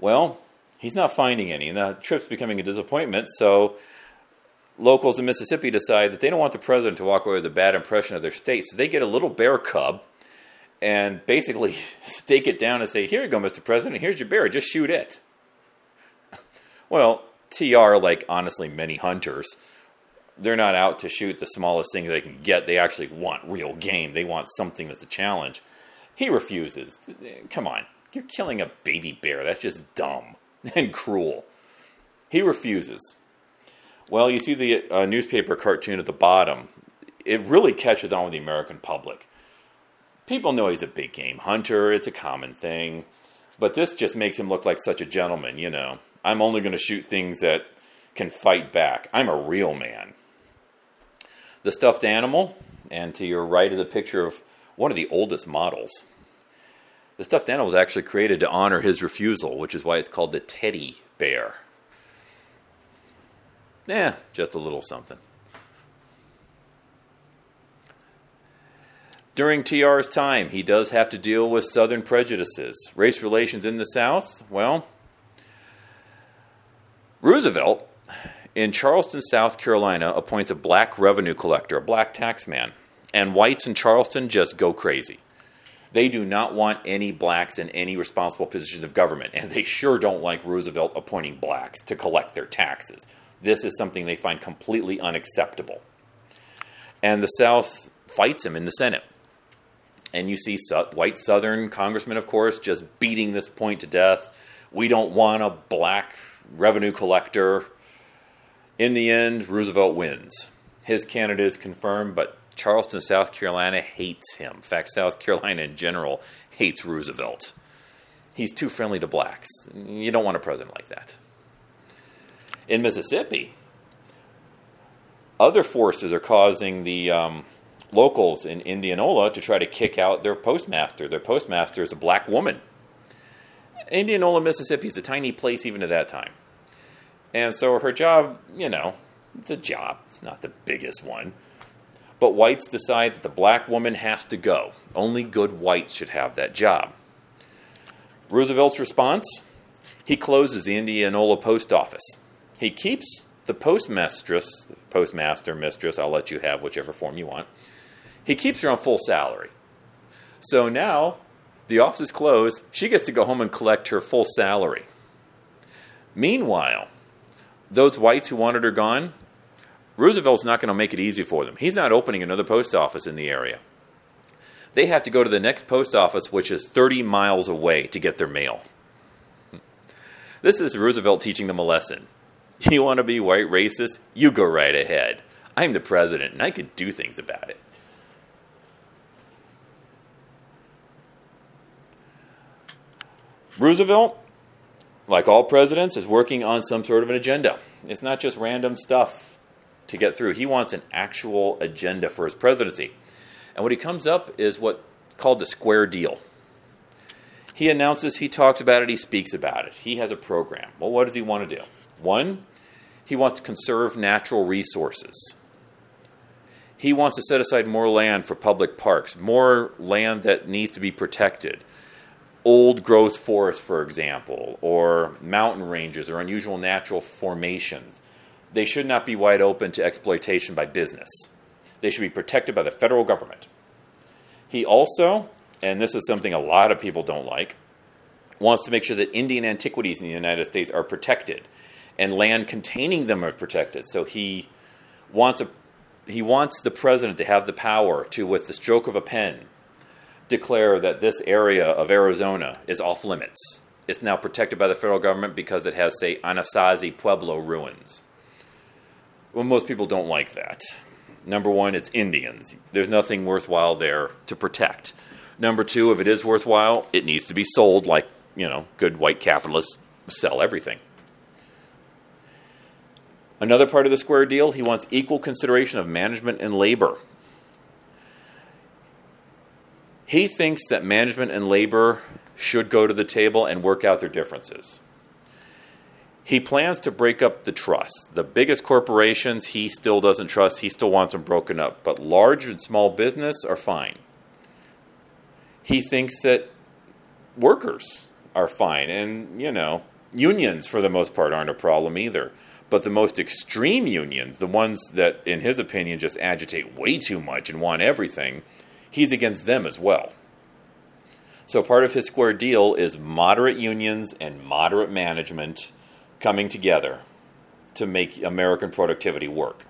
Well, he's not finding any, and the trip's becoming a disappointment, so locals in Mississippi decide that they don't want the president to walk away with a bad impression of their state, so they get a little bear cub and basically (laughs) stake it down and say, Here you go, Mr. President, here's your bear, just shoot it. (laughs) Well, TR, like honestly many hunters, they're not out to shoot the smallest thing they can get. They actually want real game. They want something that's a challenge. He refuses. Come on, you're killing a baby bear. That's just dumb (laughs) and cruel. He refuses. Well, you see the uh, newspaper cartoon at the bottom. It really catches on with the American public people know he's a big game hunter, it's a common thing. But this just makes him look like such a gentleman, you know. I'm only going to shoot things that can fight back. I'm a real man. The stuffed animal, and to your right is a picture of one of the oldest models. The stuffed animal was actually created to honor his refusal, which is why it's called the teddy bear. Yeah, just a little something. During TR's time, he does have to deal with Southern prejudices. Race relations in the South? Well, Roosevelt in Charleston, South Carolina, appoints a black revenue collector, a black tax man, and whites in Charleston just go crazy. They do not want any blacks in any responsible positions of government, and they sure don't like Roosevelt appointing blacks to collect their taxes. This is something they find completely unacceptable. And the South fights him in the Senate. And you see white Southern congressmen, of course, just beating this point to death. We don't want a black revenue collector. In the end, Roosevelt wins. His candidate is confirmed, but Charleston, South Carolina hates him. In fact, South Carolina in general hates Roosevelt. He's too friendly to blacks. You don't want a president like that. In Mississippi, other forces are causing the um, locals in Indianola to try to kick out their postmaster. Their postmaster is a black woman. Indianola, Mississippi is a tiny place even at that time. And so her job, you know, it's a job. It's not the biggest one. But whites decide that the black woman has to go. Only good whites should have that job. Roosevelt's response? He closes the Indianola post office. He keeps the postmistress, postmaster, mistress, I'll let you have whichever form you want. He keeps her on full salary. So now the office is closed. She gets to go home and collect her full salary. Meanwhile, those whites who wanted her gone, Roosevelt's not going to make it easy for them. He's not opening another post office in the area. They have to go to the next post office, which is 30 miles away, to get their mail. This is Roosevelt teaching them a lesson. You want to be white racist? You go right ahead. I'm the president and I could do things about it. Roosevelt, like all presidents, is working on some sort of an agenda. It's not just random stuff to get through. He wants an actual agenda for his presidency. And what he comes up is what's called the square deal. He announces, he talks about it, he speaks about it. He has a program. Well, what does he want to do? One, he wants to conserve natural resources. He wants to set aside more land for public parks, more land that needs to be protected. Old growth forests, for example, or mountain ranges or unusual natural formations. They should not be wide open to exploitation by business. They should be protected by the federal government. He also, and this is something a lot of people don't like, wants to make sure that Indian antiquities in the United States are protected and land containing them are protected. So he wants a he wants the president to have the power to, with the stroke of a pen, declare that this area of Arizona is off limits. It's now protected by the federal government because it has, say, Anasazi Pueblo ruins. Well, most people don't like that. Number one, it's Indians. There's nothing worthwhile there to protect. Number two, if it is worthwhile, it needs to be sold like, you know, good white capitalists sell everything. Another part of the square deal, he wants equal consideration of management and labor. He thinks that management and labor should go to the table and work out their differences. He plans to break up the trust. The biggest corporations he still doesn't trust, he still wants them broken up. But large and small business are fine. He thinks that workers are fine. And, you know, unions for the most part aren't a problem either. But the most extreme unions, the ones that, in his opinion, just agitate way too much and want everything, he's against them as well. So part of his square deal is moderate unions and moderate management coming together to make American productivity work.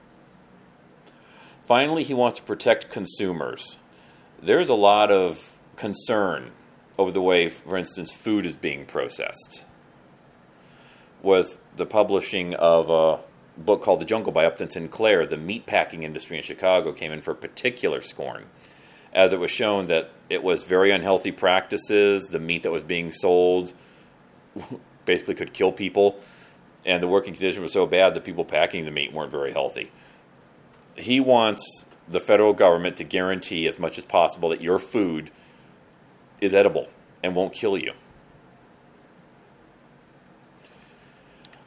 Finally, he wants to protect consumers. There's a lot of concern over the way, for instance, food is being processed. With the publishing of a book called The Jungle by Upton Sinclair, the meatpacking industry in Chicago came in for particular scorn, as it was shown that it was very unhealthy practices. The meat that was being sold (laughs) basically could kill people and the working conditions were so bad that people packing the meat weren't very healthy. He wants the federal government to guarantee as much as possible that your food is edible and won't kill you.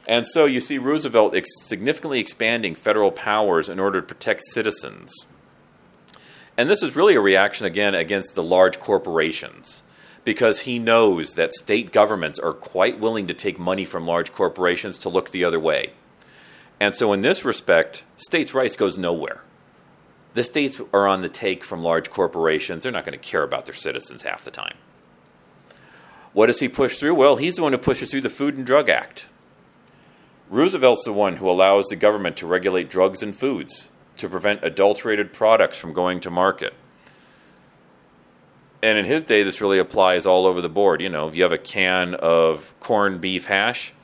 And so you see Roosevelt ex- significantly expanding federal powers in order to protect citizens. And this is really a reaction, again, against the large corporations because he knows that state governments are quite willing to take money from large corporations to look the other way. And so, in this respect, states' rights goes nowhere. The states are on the take from large corporations. They're not going to care about their citizens half the time. What does he push through? Well, he's the one who pushes through the Food and Drug Act. Roosevelt's the one who allows the government to regulate drugs and foods to prevent adulterated products from going to market and in his day, this really applies all over the board. You know, if you have a can of corned beef hash,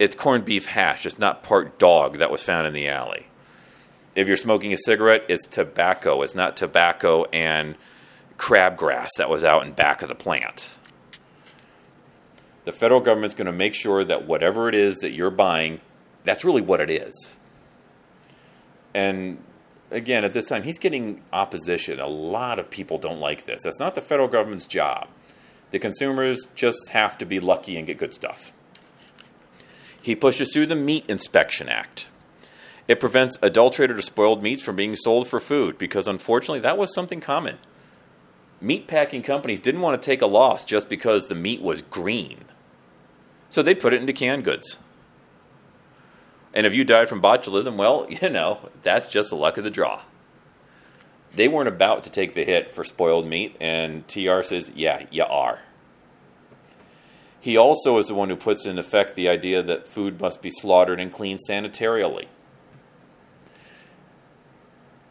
it's corned beef hash. It's not part dog that was found in the alley. If you're smoking a cigarette, it's tobacco. It's not tobacco and crabgrass that was out in back of the plant. The federal government's going to make sure that whatever it is that you're buying, that's really what it is. And again, at this time, he's getting opposition. A lot of people don't like this. That's not the federal government's job. The consumers just have to be lucky and get good stuff. He pushes through the Meat Inspection Act. It prevents adulterated or spoiled meats from being sold for food because, unfortunately, that was something common. Meat packing companies didn't want to take a loss just because the meat was green. So they put it into canned goods. And if you died from botulism, well, (laughs) you know, that's just the luck of the draw. They weren't about to take the hit for spoiled meat, and TR says, yeah, you are. He also is the one who puts in effect the idea that food must be slaughtered and cleaned sanitarily.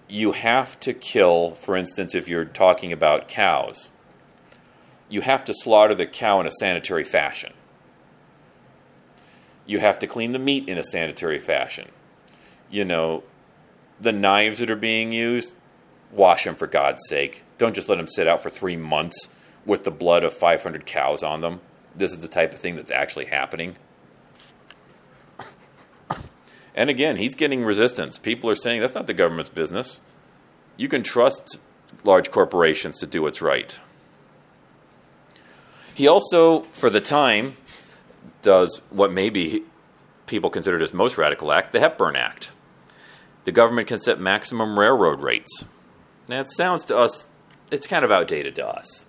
You have to kill, for instance, if you're talking about cows, you have to slaughter the cow in a sanitary fashion. You have to clean the meat in a sanitary fashion. You know, the knives that are being used, wash them for God's sake. Don't just let them sit out for three months with the blood of 500 cows on them. This is the type of thing that's actually happening. And again, he's getting resistance. People are saying that's not the government's business. You can trust large corporations to do what's right. He also, for the time, does what maybe people considered his most radical act, the Hepburn Act. The government can set maximum railroad rates. Now, it sounds to us, it's kind of outdated to us.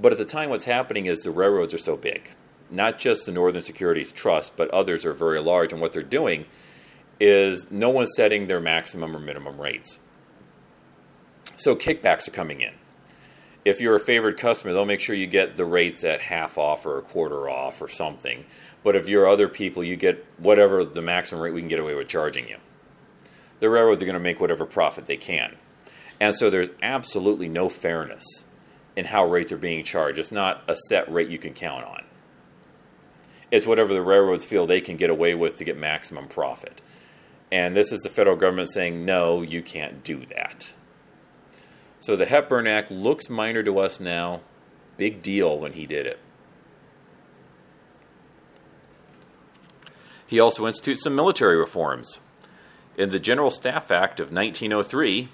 But at the time, what's happening is the railroads are so big. Not just the Northern Securities Trust, but others are very large. And what they're doing is no one's setting their maximum or minimum rates. So kickbacks are coming in. If you're a favored customer, they'll make sure you get the rates at half off or a quarter off or something. But if you're other people, you get whatever the maximum rate we can get away with charging you. The railroads are going to make whatever profit they can. And so there's absolutely no fairness in how rates are being charged. It's not a set rate you can count on. It's whatever the railroads feel they can get away with to get maximum profit. And this is the federal government saying, no, you can't do that. So the Hepburn Act looks minor to us now. Big deal when he did it. He also institutes some military reforms. In the General Staff Act of 1903,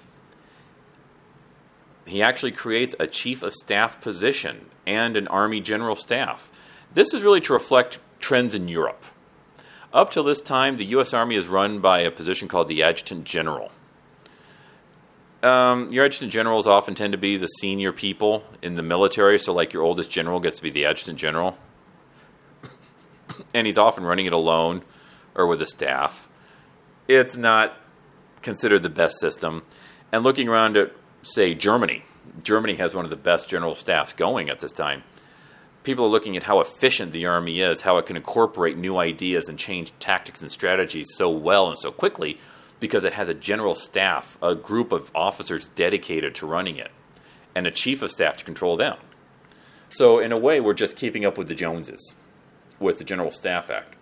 he actually creates a chief of staff position and an army general staff. This is really to reflect trends in Europe. Up till this time, the U.S. Army is run by a position called the Adjutant General. Um, your adjutant generals often tend to be the senior people in the military, so like your oldest general gets to be the adjutant general. and he's often running it alone or with a staff. It's not considered the best system. And looking around at, say, Germany, Germany has one of the best general staffs going at this time people are looking at how efficient the Army is, how it can incorporate new ideas and change tactics and strategies so well and so quickly because it has a general staff, a group of officers dedicated to running it, and a chief of staff to control them. So, in a way, we're just keeping up with the Joneses with the General Staff Act.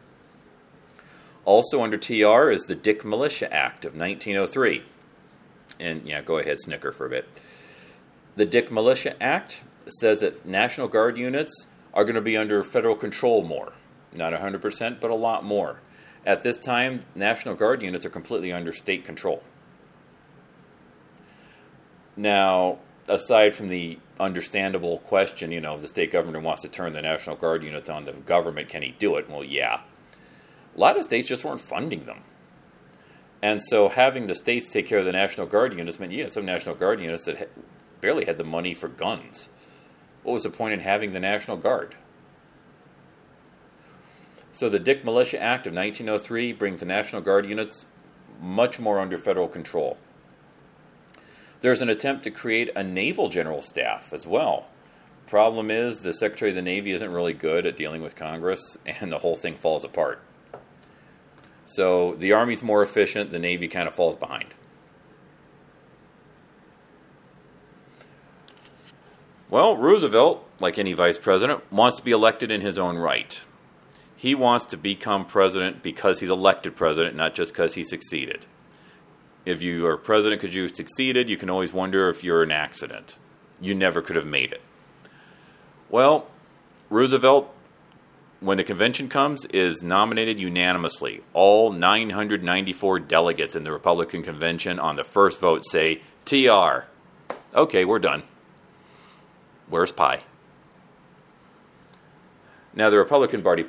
Also under TR is the Dick Militia Act of 1903. And yeah, go ahead, snicker for a bit. The Dick Militia Act says that National Guard units are going to be under federal control more. Not 100%, but a lot more. At this time, National Guard units are completely under state control. Now, aside from the understandable question, you know, if the state governor wants to turn the National Guard units on the government, can he do it? Well, yeah. A lot of states just weren't funding them. And so having the states take care of the National Guard units meant had some National Guard units that barely had the money for guns what was the point in having the National Guard? So the Dick Militia Act of 1903 brings the National Guard units much more under federal control. There's an attempt to create a naval general staff as well. Problem is, the Secretary of the Navy isn't really good at dealing with Congress, (laughs) and the whole thing falls apart. So the Army's more efficient, the Navy kind of falls behind. Well, Roosevelt, like any vice president, wants to be elected in his own right. He wants to become president because he's elected president, not just because he succeeded. If you are president because you succeeded, you can always wonder if you're an accident. You never could have made it. Well, Roosevelt, when the convention comes, is nominated unanimously. All 994 delegates in the Republican convention on the first vote say, TR. Okay, we're done. Where's pie? Now, the Republican Party,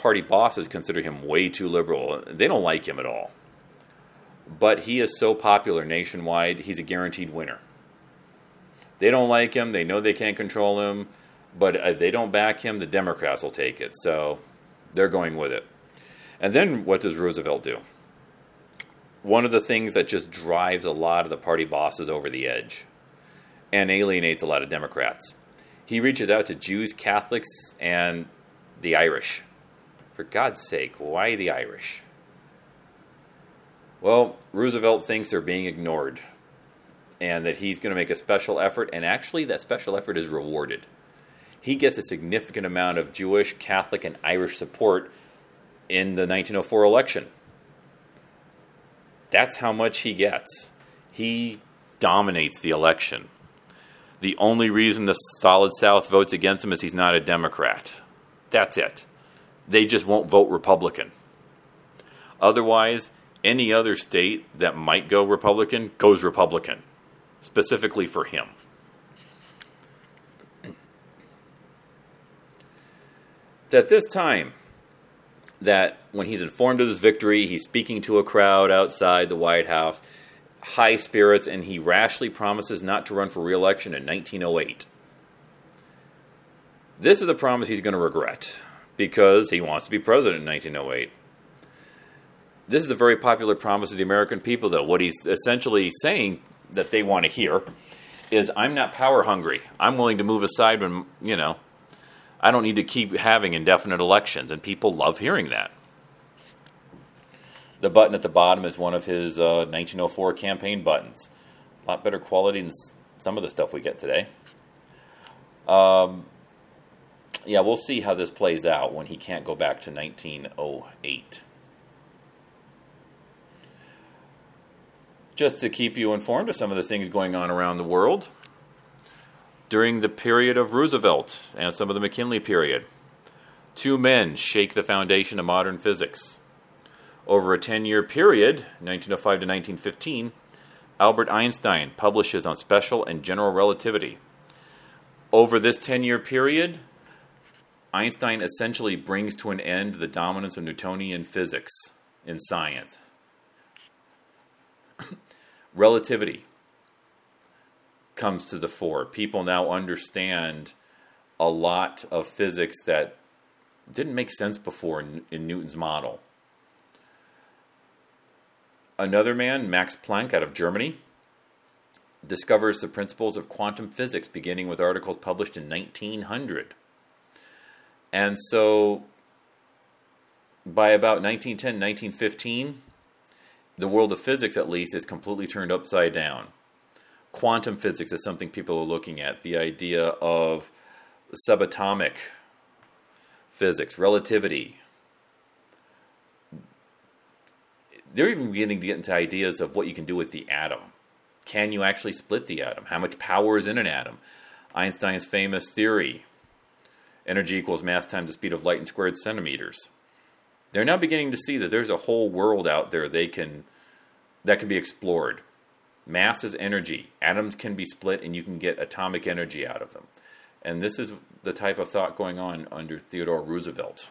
party bosses consider him way too liberal. They don't like him at all. But he is so popular nationwide, he's a guaranteed winner. They don't like him, they know they can't control him, but if they don't back him, the Democrats will take it. So they're going with it. And then what does Roosevelt do? One of the things that just drives a lot of the party bosses over the edge and alienates a lot of Democrats. He reaches out to Jews, Catholics, and the Irish. For God's sake, why the Irish? Well, Roosevelt thinks they're being ignored and that he's going to make a special effort, and actually, that special effort is rewarded. He gets a significant amount of Jewish, Catholic, and Irish support in the 1904 election. That's how much he gets. He dominates the election. The only reason the Solid South votes against him is he's not a Democrat. That's it. They just won't vote Republican. Otherwise, any other state that might go Republican goes Republican, specifically for him. It's at this time that when he's informed of his victory, he's speaking to a crowd outside the White House, high spirits, and he rashly promises not to run for reelection in 1908. This is a promise he's going to regret because he wants to be president in 1908. This is a very popular promise of the American people, though. What he's essentially saying that they want to hear is I'm not power hungry. I'm willing to move aside when, you know, I don't need to keep having indefinite elections, and people love hearing that. The button at the bottom is one of his uh, 1904 campaign buttons. A lot better quality than some of the stuff we get today. Um, yeah, we'll see how this plays out when he can't go back to 1908. Just to keep you informed of some of the things going on around the world, during the period of Roosevelt and some of the McKinley period. Two men shake the foundation of modern physics. Over a 10 year period, 1905 to 1915, Albert Einstein publishes on special and general relativity. Over this 10 year period, Einstein essentially brings to an end the dominance of Newtonian physics in science. (coughs) relativity comes to the fore. People now understand a lot of physics that didn't make sense before in, in Newton's model. Another man, Max Planck out of Germany, discovers the principles of quantum physics beginning with articles published in 1900. And so by about 1910, 1915, the world of physics at least is completely turned upside down quantum physics is something people are looking at. The idea of subatomic physics, relativity. They're even beginning to get into ideas of what you can do with the atom. Can you actually split the atom? How much power is in an atom? Einstein's famous theory energy equals mass times the speed of light in squared centimeters. They're now beginning to see that there's a whole world out there they can that can be explored Mass is energy. Atoms can be split and you can get atomic energy out of them. And this is the type of thought going on under Theodore Roosevelt.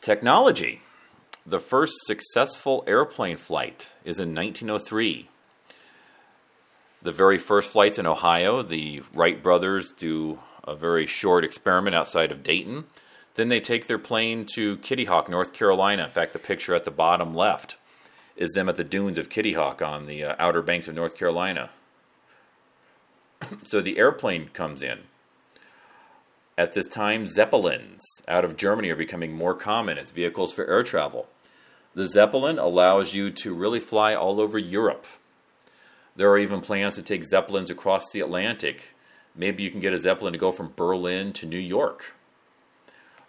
Technology. The first successful airplane flight is in 1903. The very first flights in Ohio, the Wright brothers do a very short experiment outside of Dayton. Then they take their plane to Kitty Hawk, North Carolina. In fact, the picture at the bottom left is them at the dunes of Kitty Hawk on the uh, outer banks of North Carolina. so the airplane comes in. At this time, Zeppelins out of Germany are becoming more common as vehicles for air travel. The Zeppelin allows you to really fly all over Europe. There are even plans to take Zeppelins across the Atlantic. Maybe you can get a Zeppelin to go from Berlin to New York.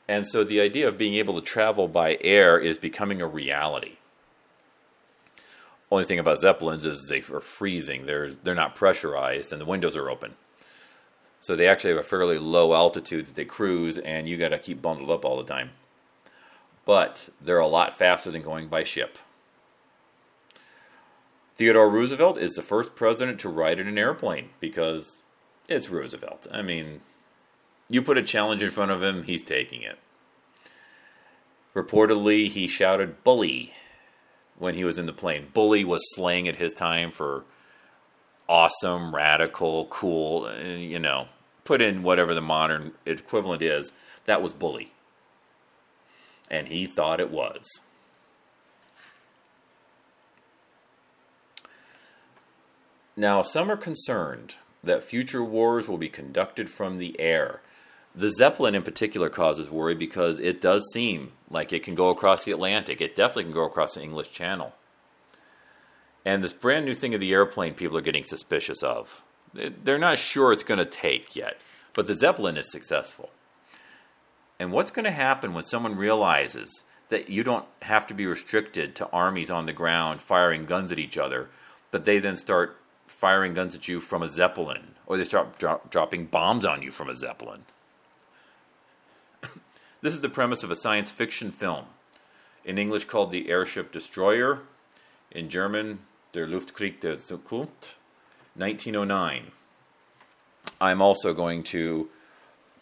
And so the idea of being able to travel by air is becoming a reality. Only thing about Zeppelins is they are freezing. They're, they're not pressurized and the windows are open. So they actually have a fairly low altitude that they cruise and you got to keep bundled up all the time. But they're a lot faster than going by ship. Theodore Roosevelt is the first president to ride in an airplane because it's Roosevelt. I mean, you put a challenge in front of him, he's taking it. Reportedly, he shouted bully when he was in the plane. Bully was slang at his time for awesome, radical, cool, you know, put in whatever the modern equivalent is. That was bully. And he thought it was. Now, some are concerned that future wars will be conducted from the air. The Zeppelin in particular causes worry because it does seem like it can go across the Atlantic. It definitely can go across the English Channel. And this brand new thing of the airplane, people are getting suspicious of. They're not sure it's going to take yet, but the Zeppelin is successful. And what's going to happen when someone realizes that you don't have to be restricted to armies on the ground firing guns at each other, but they then start firing guns at you from a Zeppelin, or they start dro- dropping bombs on you from a Zeppelin? (coughs) This is the premise of a science fiction film, in English called The Airship Destroyer, in German Der Luftkrieg der Zukunft, 1909. I'm also going to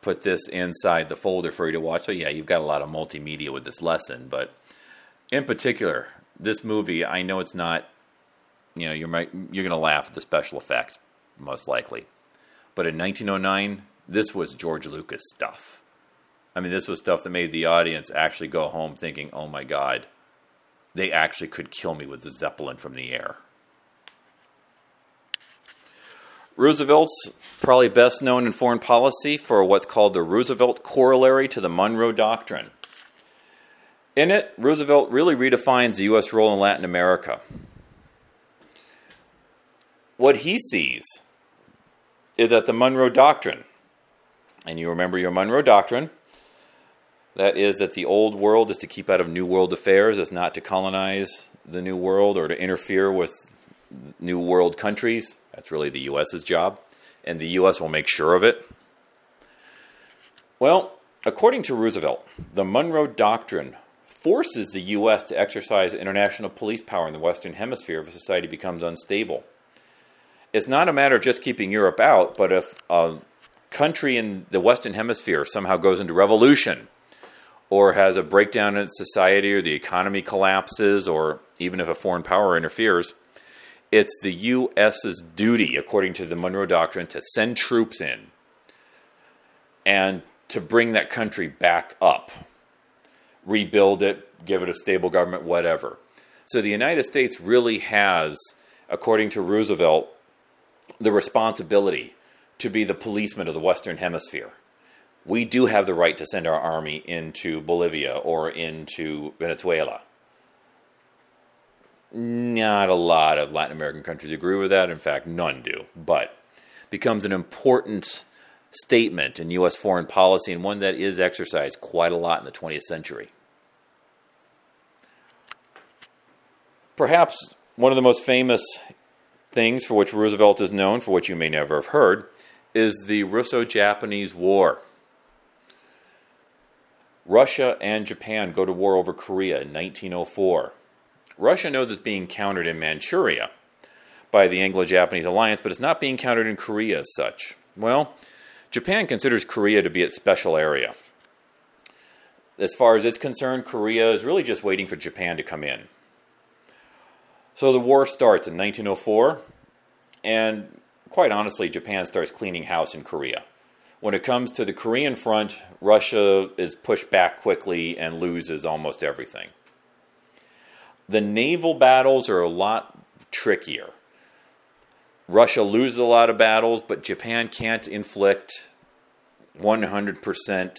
put this inside the folder for you to watch. So, yeah, you've got a lot of multimedia with this lesson, but in particular, this movie, I know it's not, you know, you're, you're going to laugh at the special effects, most likely. But in 1909, this was George Lucas stuff. I mean, this was stuff that made the audience actually go home thinking, oh my God, they actually could kill me with the Zeppelin from the air. Roosevelt's probably best known in foreign policy for what's called the Roosevelt Corollary to the Monroe Doctrine. In it, Roosevelt really redefines the U.S. role in Latin America. What he sees is that the Monroe Doctrine, and you remember your Monroe Doctrine, that is that the old world is to keep out of New World affairs, is not to colonize the New World or to interfere with New World countries. That's really the U.S.'s job, and the U.S. will make sure of it. Well, according to Roosevelt, the Monroe Doctrine forces the U.S. to exercise international police power in the Western Hemisphere if a society becomes unstable. It's not a matter of just keeping Europe out, but if a country in the Western Hemisphere somehow goes into revolution, or has a breakdown in its society, or the economy collapses, or even if a foreign power interferes, it's the U.S.'s duty, according to the Monroe Doctrine, to send troops in and to bring that country back up, rebuild it, give it a stable government, whatever. So the United States really has, according to Roosevelt, the responsibility to be the policeman of the Western Hemisphere we do have the right to send our army into Bolivia or into Venezuela. Not a lot of Latin American countries agree with that. In fact, none do. But becomes an important statement in U.S. foreign policy and one that is exercised quite a lot in the 20th century. Perhaps one of the most famous things for which Roosevelt is known, for which you may never have heard, is the Russo Japanese War. Russia and Japan go to war over Korea in 1904. Russia knows it's being countered in Manchuria by the Anglo Japanese alliance, but it's not being countered in Korea as such. Well, Japan considers Korea to be its special area. As far as it's concerned, Korea is really just waiting for Japan to come in. So the war starts in 1904, and quite honestly, Japan starts cleaning house in Korea. When it comes to the Korean front, Russia is pushed back quickly and loses almost everything. The naval battles are a lot trickier. Russia loses a lot of battles, but Japan can't inflict 100%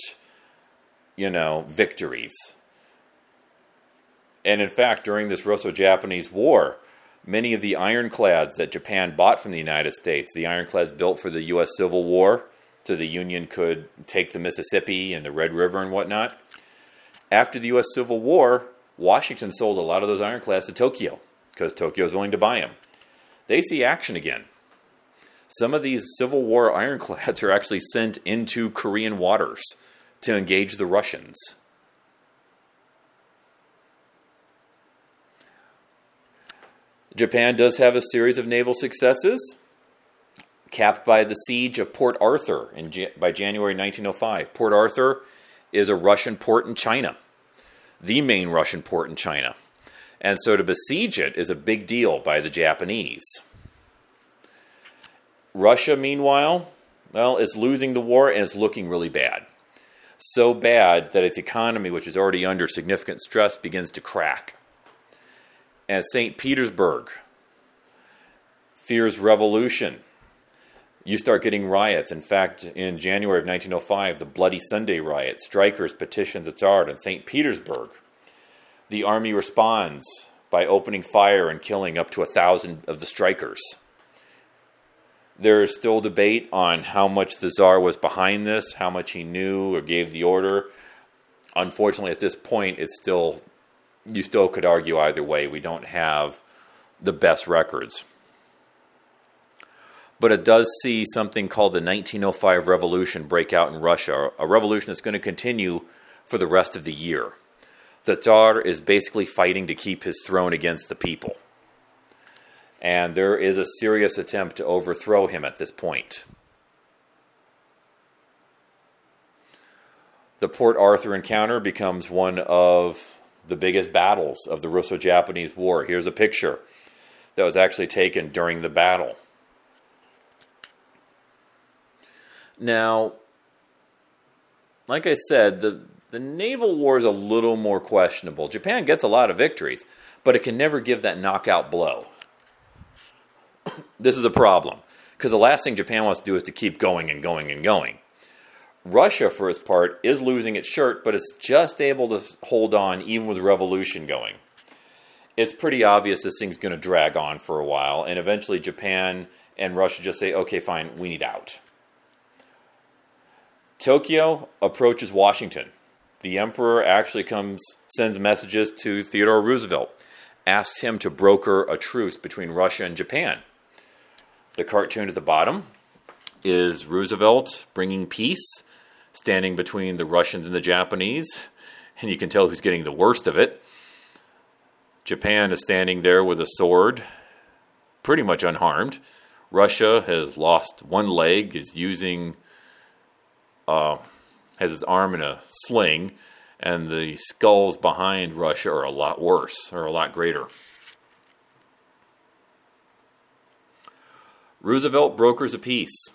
you know, victories. And in fact, during this Russo Japanese War, many of the ironclads that Japan bought from the United States, the ironclads built for the U.S. Civil War, so the Union could take the Mississippi and the Red River and whatnot. After the U.S. Civil War, Washington sold a lot of those ironclads to Tokyo because Tokyo is willing to buy them. They see action again. Some of these Civil War (laughs) ironclads are actually sent into Korean waters to engage the Russians. Japan does have a series of naval successes capped by the siege of Port Arthur in, by January 1905. Port Arthur is a Russian port in China, the main Russian port in China. And so to besiege it is a big deal by the Japanese. Russia, meanwhile, well, is losing the war and it's looking really bad. So bad that its economy, which is already under significant stress, begins to crack. And St. Petersburg fears revolution you start getting riots. In fact, in January of 1905, the Bloody Sunday riot, strikers petitioned the Tsar in St. Petersburg. The army responds by opening fire and killing up to a thousand of the strikers. There is still debate on how much the Tsar was behind this, how much he knew or gave the order. Unfortunately, at this point, it's still you still could argue either way. We don't have the best records. But it does see something called the 1905 revolution break out in Russia, a revolution that's going to continue for the rest of the year. The Tsar is basically fighting to keep his throne against the people. And there is a serious attempt to overthrow him at this point. The Port Arthur encounter becomes one of the biggest battles of the Russo Japanese War. Here's a picture that was actually taken during the battle. Now, like I said, the, the naval war is a little more questionable. Japan gets a lot of victories, but it can never give that knockout blow. this is a problem because the last thing Japan wants to do is to keep going and going and going. Russia, for its part, is losing its shirt, but it's just able to hold on even with revolution going. It's pretty obvious this thing's going to drag on for a while, and eventually Japan and Russia just say, okay, fine, we need out. Tokyo approaches Washington. The emperor actually comes, sends messages to Theodore Roosevelt, asks him to broker a truce between Russia and Japan. The cartoon at the bottom is Roosevelt bringing peace, standing between the Russians and the Japanese, and you can tell who's getting the worst of it. Japan is standing there with a sword, pretty much unharmed. Russia has lost one leg, is using, uh, has his arm in a sling, and the skulls behind Russia are a lot worse, or a lot greater. Roosevelt brokers a peace.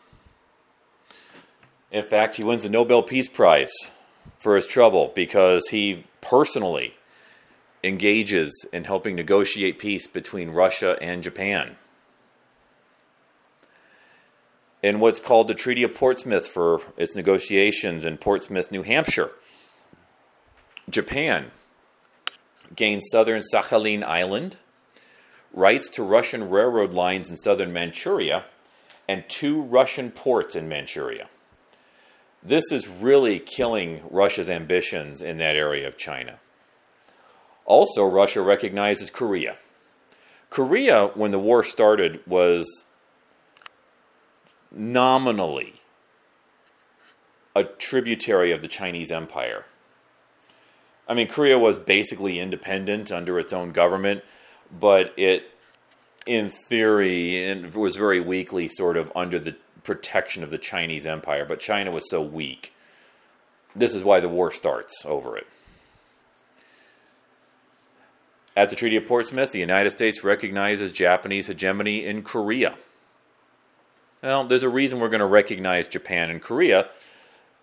In fact, he wins the Nobel Peace Prize for his trouble because he personally engages in helping negotiate peace between Russia and Japan. In what's called the Treaty of Portsmouth for its negotiations in Portsmouth, New Hampshire, Japan gained southern Sakhalin Island rights to Russian railroad lines in southern Manchuria, and two Russian ports in Manchuria. This is really killing Russia's ambitions in that area of China. Also, Russia recognizes Korea. Korea, when the war started, was nominally a tributary of the Chinese Empire. I mean, Korea was basically independent under its own government, but it, in theory, was very weakly sort of under the protection of the Chinese Empire. But China was so weak. This is why the war starts over it. At the Treaty of Portsmouth, the United States recognizes Japanese hegemony in Korea. Well, there's a reason we're going to recognize Japan and Korea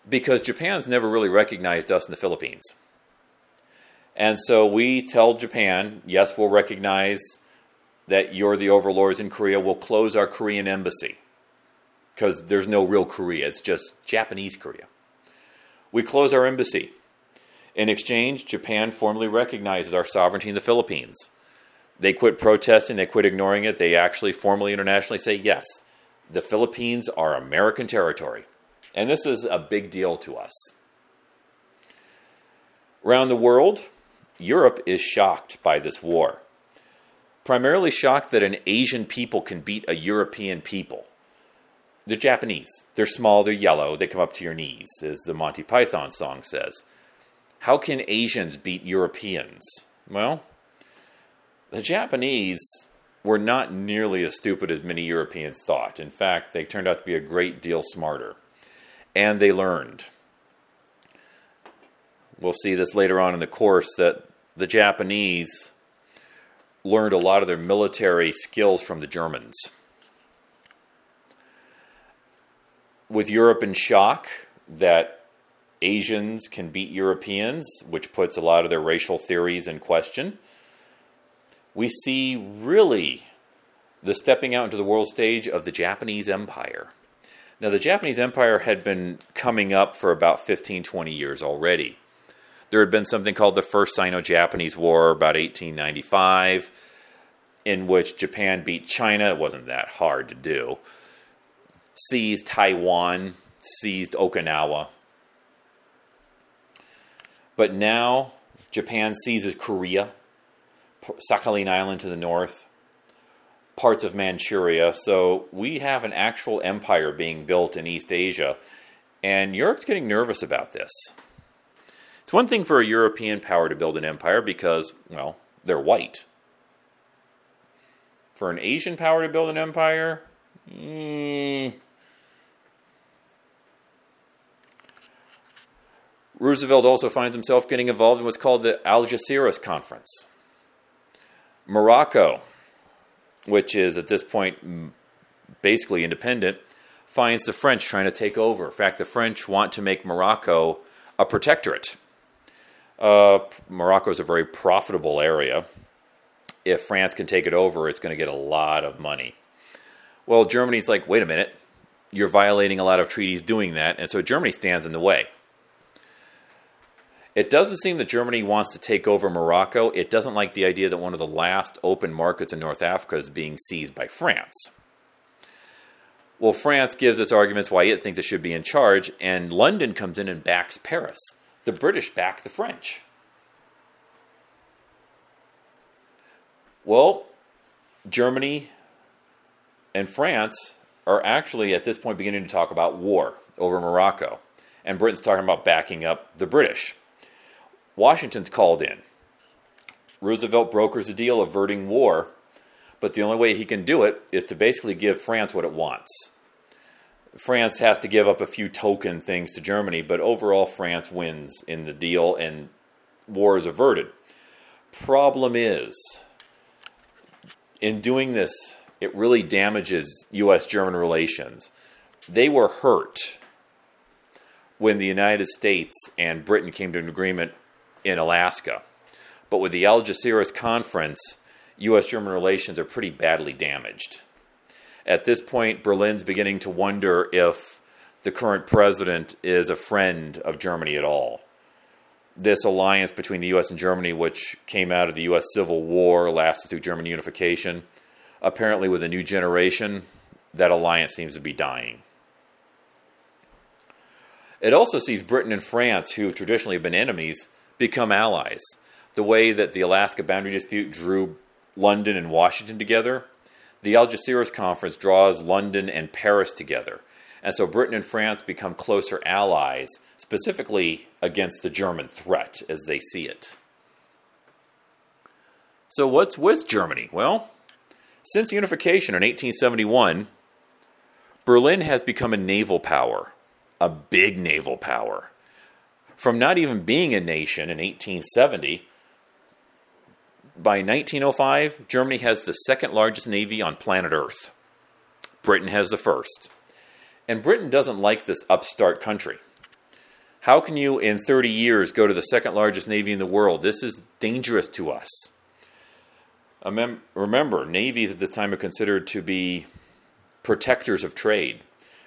because Japan's never really recognized us in the Philippines. And so we tell Japan, yes, we'll recognize that you're the overlords in Korea. We'll close our Korean embassy because there's no real Korea, it's just Japanese Korea. We close our embassy. In exchange, Japan formally recognizes our sovereignty in the Philippines. They quit protesting, they quit ignoring it. They actually formally internationally say, yes, the Philippines are American territory. And this is a big deal to us. Around the world, Europe is shocked by this war. Primarily shocked that an Asian people can beat a European people. The Japanese, they're small, they're yellow, they come up to your knees, as the Monty Python song says. How can Asians beat Europeans? Well, the Japanese were not nearly as stupid as many Europeans thought. In fact, they turned out to be a great deal smarter. And they learned. We'll see this later on in the course that the Japanese learned a lot of their military skills from the Germans. With Europe in shock that Asians can beat Europeans, which puts a lot of their racial theories in question, we see really the stepping out into the world stage of the Japanese Empire. Now, the Japanese Empire had been coming up for about 15, 20 years already. There had been something called the First Sino Japanese War about 1895, in which Japan beat China. It wasn't that hard to do. Seized Taiwan, seized Okinawa. But now Japan seizes Korea, Sakhalin Island to the north, parts of Manchuria. So we have an actual empire being built in East Asia, and Europe's getting nervous about this. It's one thing for a European power to build an empire because, well, they're white. For an Asian power to build an empire, eh. Roosevelt also finds himself getting involved in what's called the Algeciras Conference. Morocco, which is at this point basically independent, finds the French trying to take over. In fact, the French want to make Morocco a protectorate. Uh, Morocco is a very profitable area. If France can take it over, it's going to get a lot of money. Well, Germany's like, wait a minute, you're violating a lot of treaties doing that, and so Germany stands in the way. It doesn't seem that Germany wants to take over Morocco. It doesn't like the idea that one of the last open markets in North Africa is being seized by France. Well, France gives its arguments why it thinks it should be in charge, and London comes in and backs Paris. The British back the French. Well, Germany and France are actually at this point beginning to talk about war over Morocco. And Britain's talking about backing up the British. Washington's called in. Roosevelt brokers a deal averting war, but the only way he can do it is to basically give France what it wants. France has to give up a few token things to Germany, but overall, France wins in the deal and war is averted. Problem is, in doing this, it really damages U.S. German relations. They were hurt when the United States and Britain came to an agreement in Alaska. But with the Algeciras conference, U.S. German relations are pretty badly damaged. At this point, Berlin's beginning to wonder if the current president is a friend of Germany at all. This alliance between the U.S. and Germany, which came out of the U.S. Civil War, lasted through German unification, apparently with a new generation, that alliance seems to be dying. It also sees Britain and France, who traditionally have traditionally been enemies, become allies. The way that the Alaska boundary dispute drew London and Washington together, the Algeciras Conference draws London and Paris together. And so Britain and France become closer allies, specifically against the German threat as they see it. So, what's with Germany? Well, since unification in 1871, Berlin has become a naval power, a big naval power. From not even being a nation in 1870, by 1905, Germany has the second largest navy on planet Earth. Britain has the first. And Britain doesn't like this upstart country. How can you, in 30 years, go to the second largest navy in the world? This is dangerous to us. Remember, navies at this time are considered to be protectors of trade.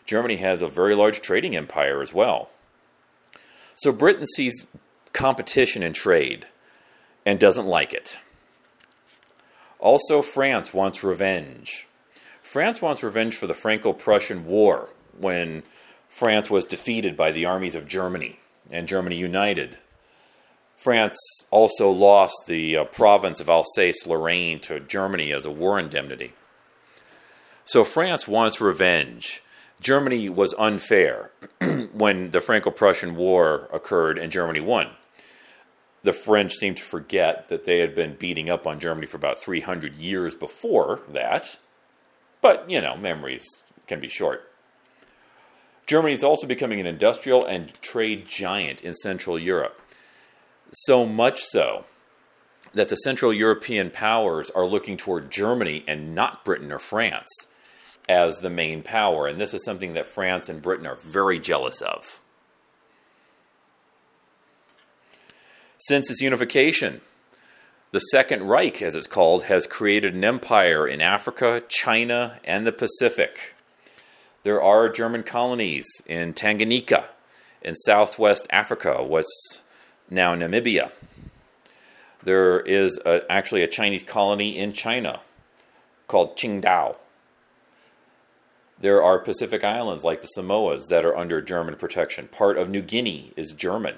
Germany has a very large trading empire as well. So Britain sees competition in trade and doesn't like it. Also, France wants revenge. France wants revenge for the Franco Prussian War when France was defeated by the armies of Germany and Germany united France also lost the uh, province of Alsace Lorraine to Germany as a war indemnity. So France wants revenge. Germany was unfair (clears throat) when the Franco Prussian War occurred and Germany won. The French seem to forget that they had been beating up on Germany for about 300 years before that. But, you know, memories can be short. Germany is also becoming an industrial and trade giant in Central Europe. So much so that the Central European powers are looking toward Germany and not Britain or France as the main power. And this is something that France and Britain are very jealous of. Since its unification, the Second Reich, as it's called, has created an empire in Africa, China, and the Pacific. There are German colonies in Tanganyika, in southwest Africa, what's now Namibia. There is a, actually a Chinese colony in China called Qingdao. There are Pacific islands like the Samoas that are under German protection. Part of New Guinea is German.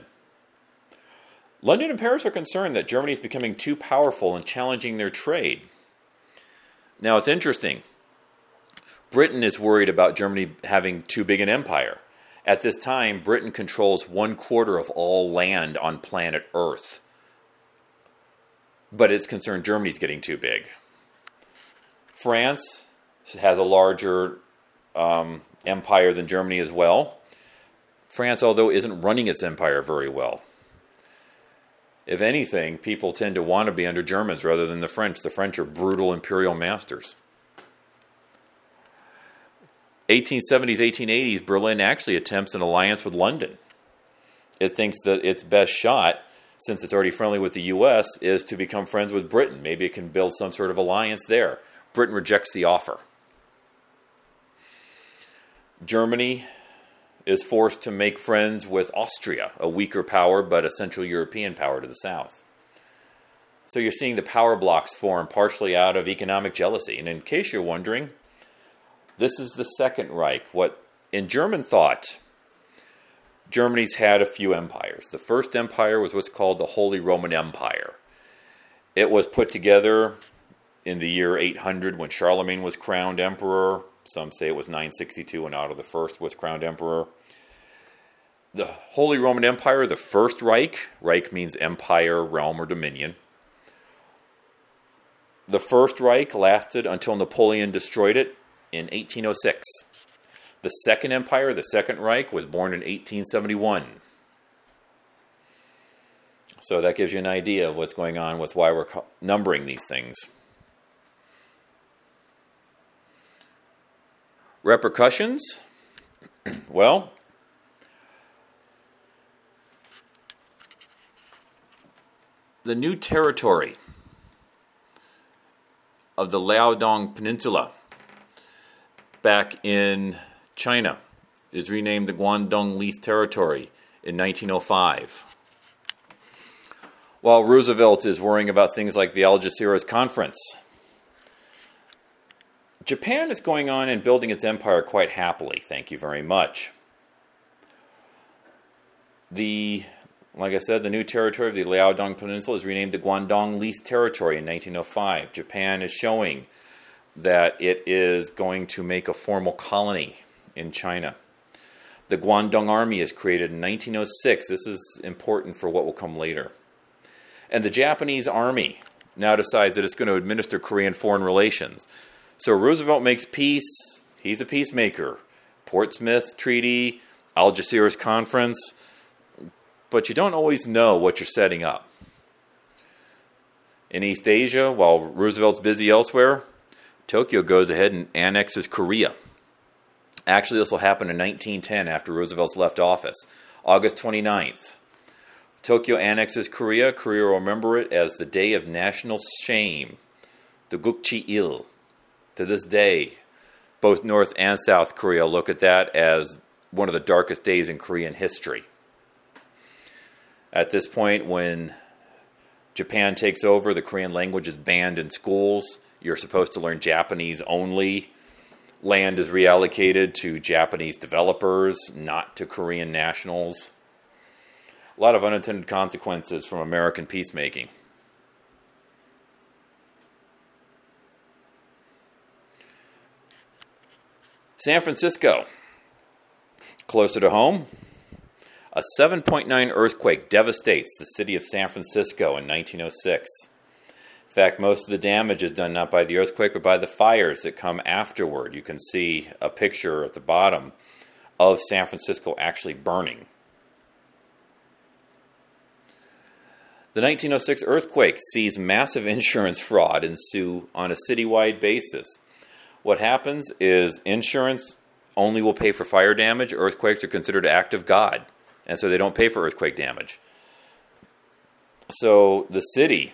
London and Paris are concerned that Germany is becoming too powerful and challenging their trade. Now it's interesting. Britain is worried about Germany having too big an empire. At this time, Britain controls one quarter of all land on planet Earth. But it's concerned Germany's getting too big. France has a larger um, empire than Germany as well. France, although, isn't running its empire very well. If anything, people tend to want to be under Germans rather than the French. The French are brutal imperial masters. 1870s, 1880s, Berlin actually attempts an alliance with London. It thinks that its best shot, since it's already friendly with the U.S., is to become friends with Britain. Maybe it can build some sort of alliance there. Britain rejects the offer. Germany is forced to make friends with Austria, a weaker power but a Central European power to the south. So you're seeing the power blocks form partially out of economic jealousy. And in case you're wondering, this is the Second Reich. What in German thought, Germany's had a few empires. The first empire was what's called the Holy Roman Empire. It was put together in the year 800 when Charlemagne was crowned emperor. Some say it was 962 when Otto I was crowned emperor. The Holy Roman Empire, the First Reich, Reich means empire, realm, or dominion. The First Reich lasted until Napoleon destroyed it in 1806. The Second Empire, the Second Reich, was born in 1871. So that gives you an idea of what's going on with why we're numbering these things. Repercussions? well, the new territory of the Liaodong Peninsula back in China is renamed the Guangdong Leased Territory in 1905. While Roosevelt is worrying about things like the Algeciras Conference, Japan is going on and building its empire quite happily, thank you very much. The like I said, the new territory of the Liaodong Peninsula is renamed the Guangdong Lease Territory in 1905. Japan is showing that it is going to make a formal colony in China. The Guangdong Army is created in 1906. This is important for what will come later. And the Japanese Army now decides that it's going to administer Korean foreign relations. So Roosevelt makes peace. He's a peacemaker. Portsmouth Treaty, Algeciras Conference but you don't always know what you're setting up. In East Asia, while Roosevelt's busy elsewhere, Tokyo goes ahead and annexes Korea. Actually, this will happen in 1910 after Roosevelt's left office. August 29th. Tokyo annexes Korea. Korea will remember it as the day of national shame, the Gukchi Il. To this day, both North and South Korea look at that as one of the darkest days in Korean history. At this point, when Japan takes over, the Korean language is banned in schools. You're supposed to learn Japanese only. Land is reallocated to Japanese developers, not to Korean nationals. A lot of unintended consequences from American peacemaking. San Francisco, closer to home, a 7.9 earthquake devastates the city of San Francisco in 1906. In fact, most of the damage is done not by the earthquake, but by the fires that come afterward. You can see a picture at the bottom of San Francisco actually burning. The 1906 earthquake sees massive (laughs) insurance fraud ensue on a citywide basis. What happens is insurance only will pay for fire damage. Earthquakes are considered an act of God and so they don't pay for earthquake damage. So the city,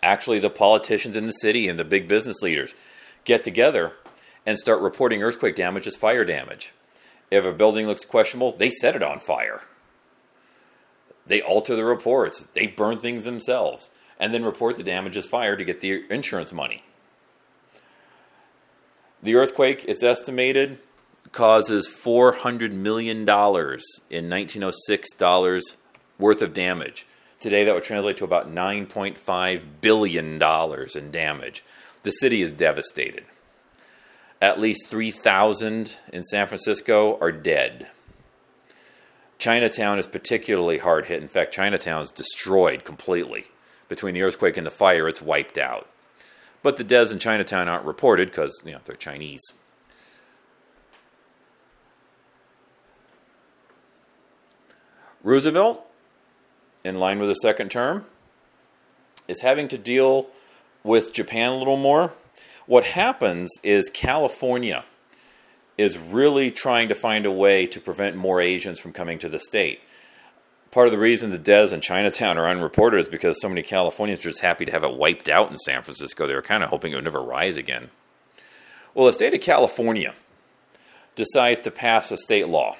actually, the politicians in the city and the big business leaders get together and start reporting earthquake damage as fire damage. If a building looks questionable, they set it on fire. They alter the reports, they burn things themselves, and then report the damage as fire to get the insurance money. The earthquake, it's estimated, causes $400 million in 1906 dollars worth of damage. Today, that would translate to about $9.5 billion in damage. The city is devastated. At least 3,000 in San Francisco are dead. Chinatown is particularly hard hit. In fact, Chinatown is destroyed completely. Between the earthquake and the fire, it's wiped out. But the deaths in Chinatown aren't reported because you know, they're Chinese. Roosevelt, in line with the second term, is having to deal with Japan a little more. What happens is California is really trying to find a way to prevent more Asians from coming to the state. Part of the reason the Des and Chinatown are unreported is because so many Californians are just happy to have it wiped out in San Francisco. They were kind of hoping it would never rise again. Well, the state of California decides to pass a state law.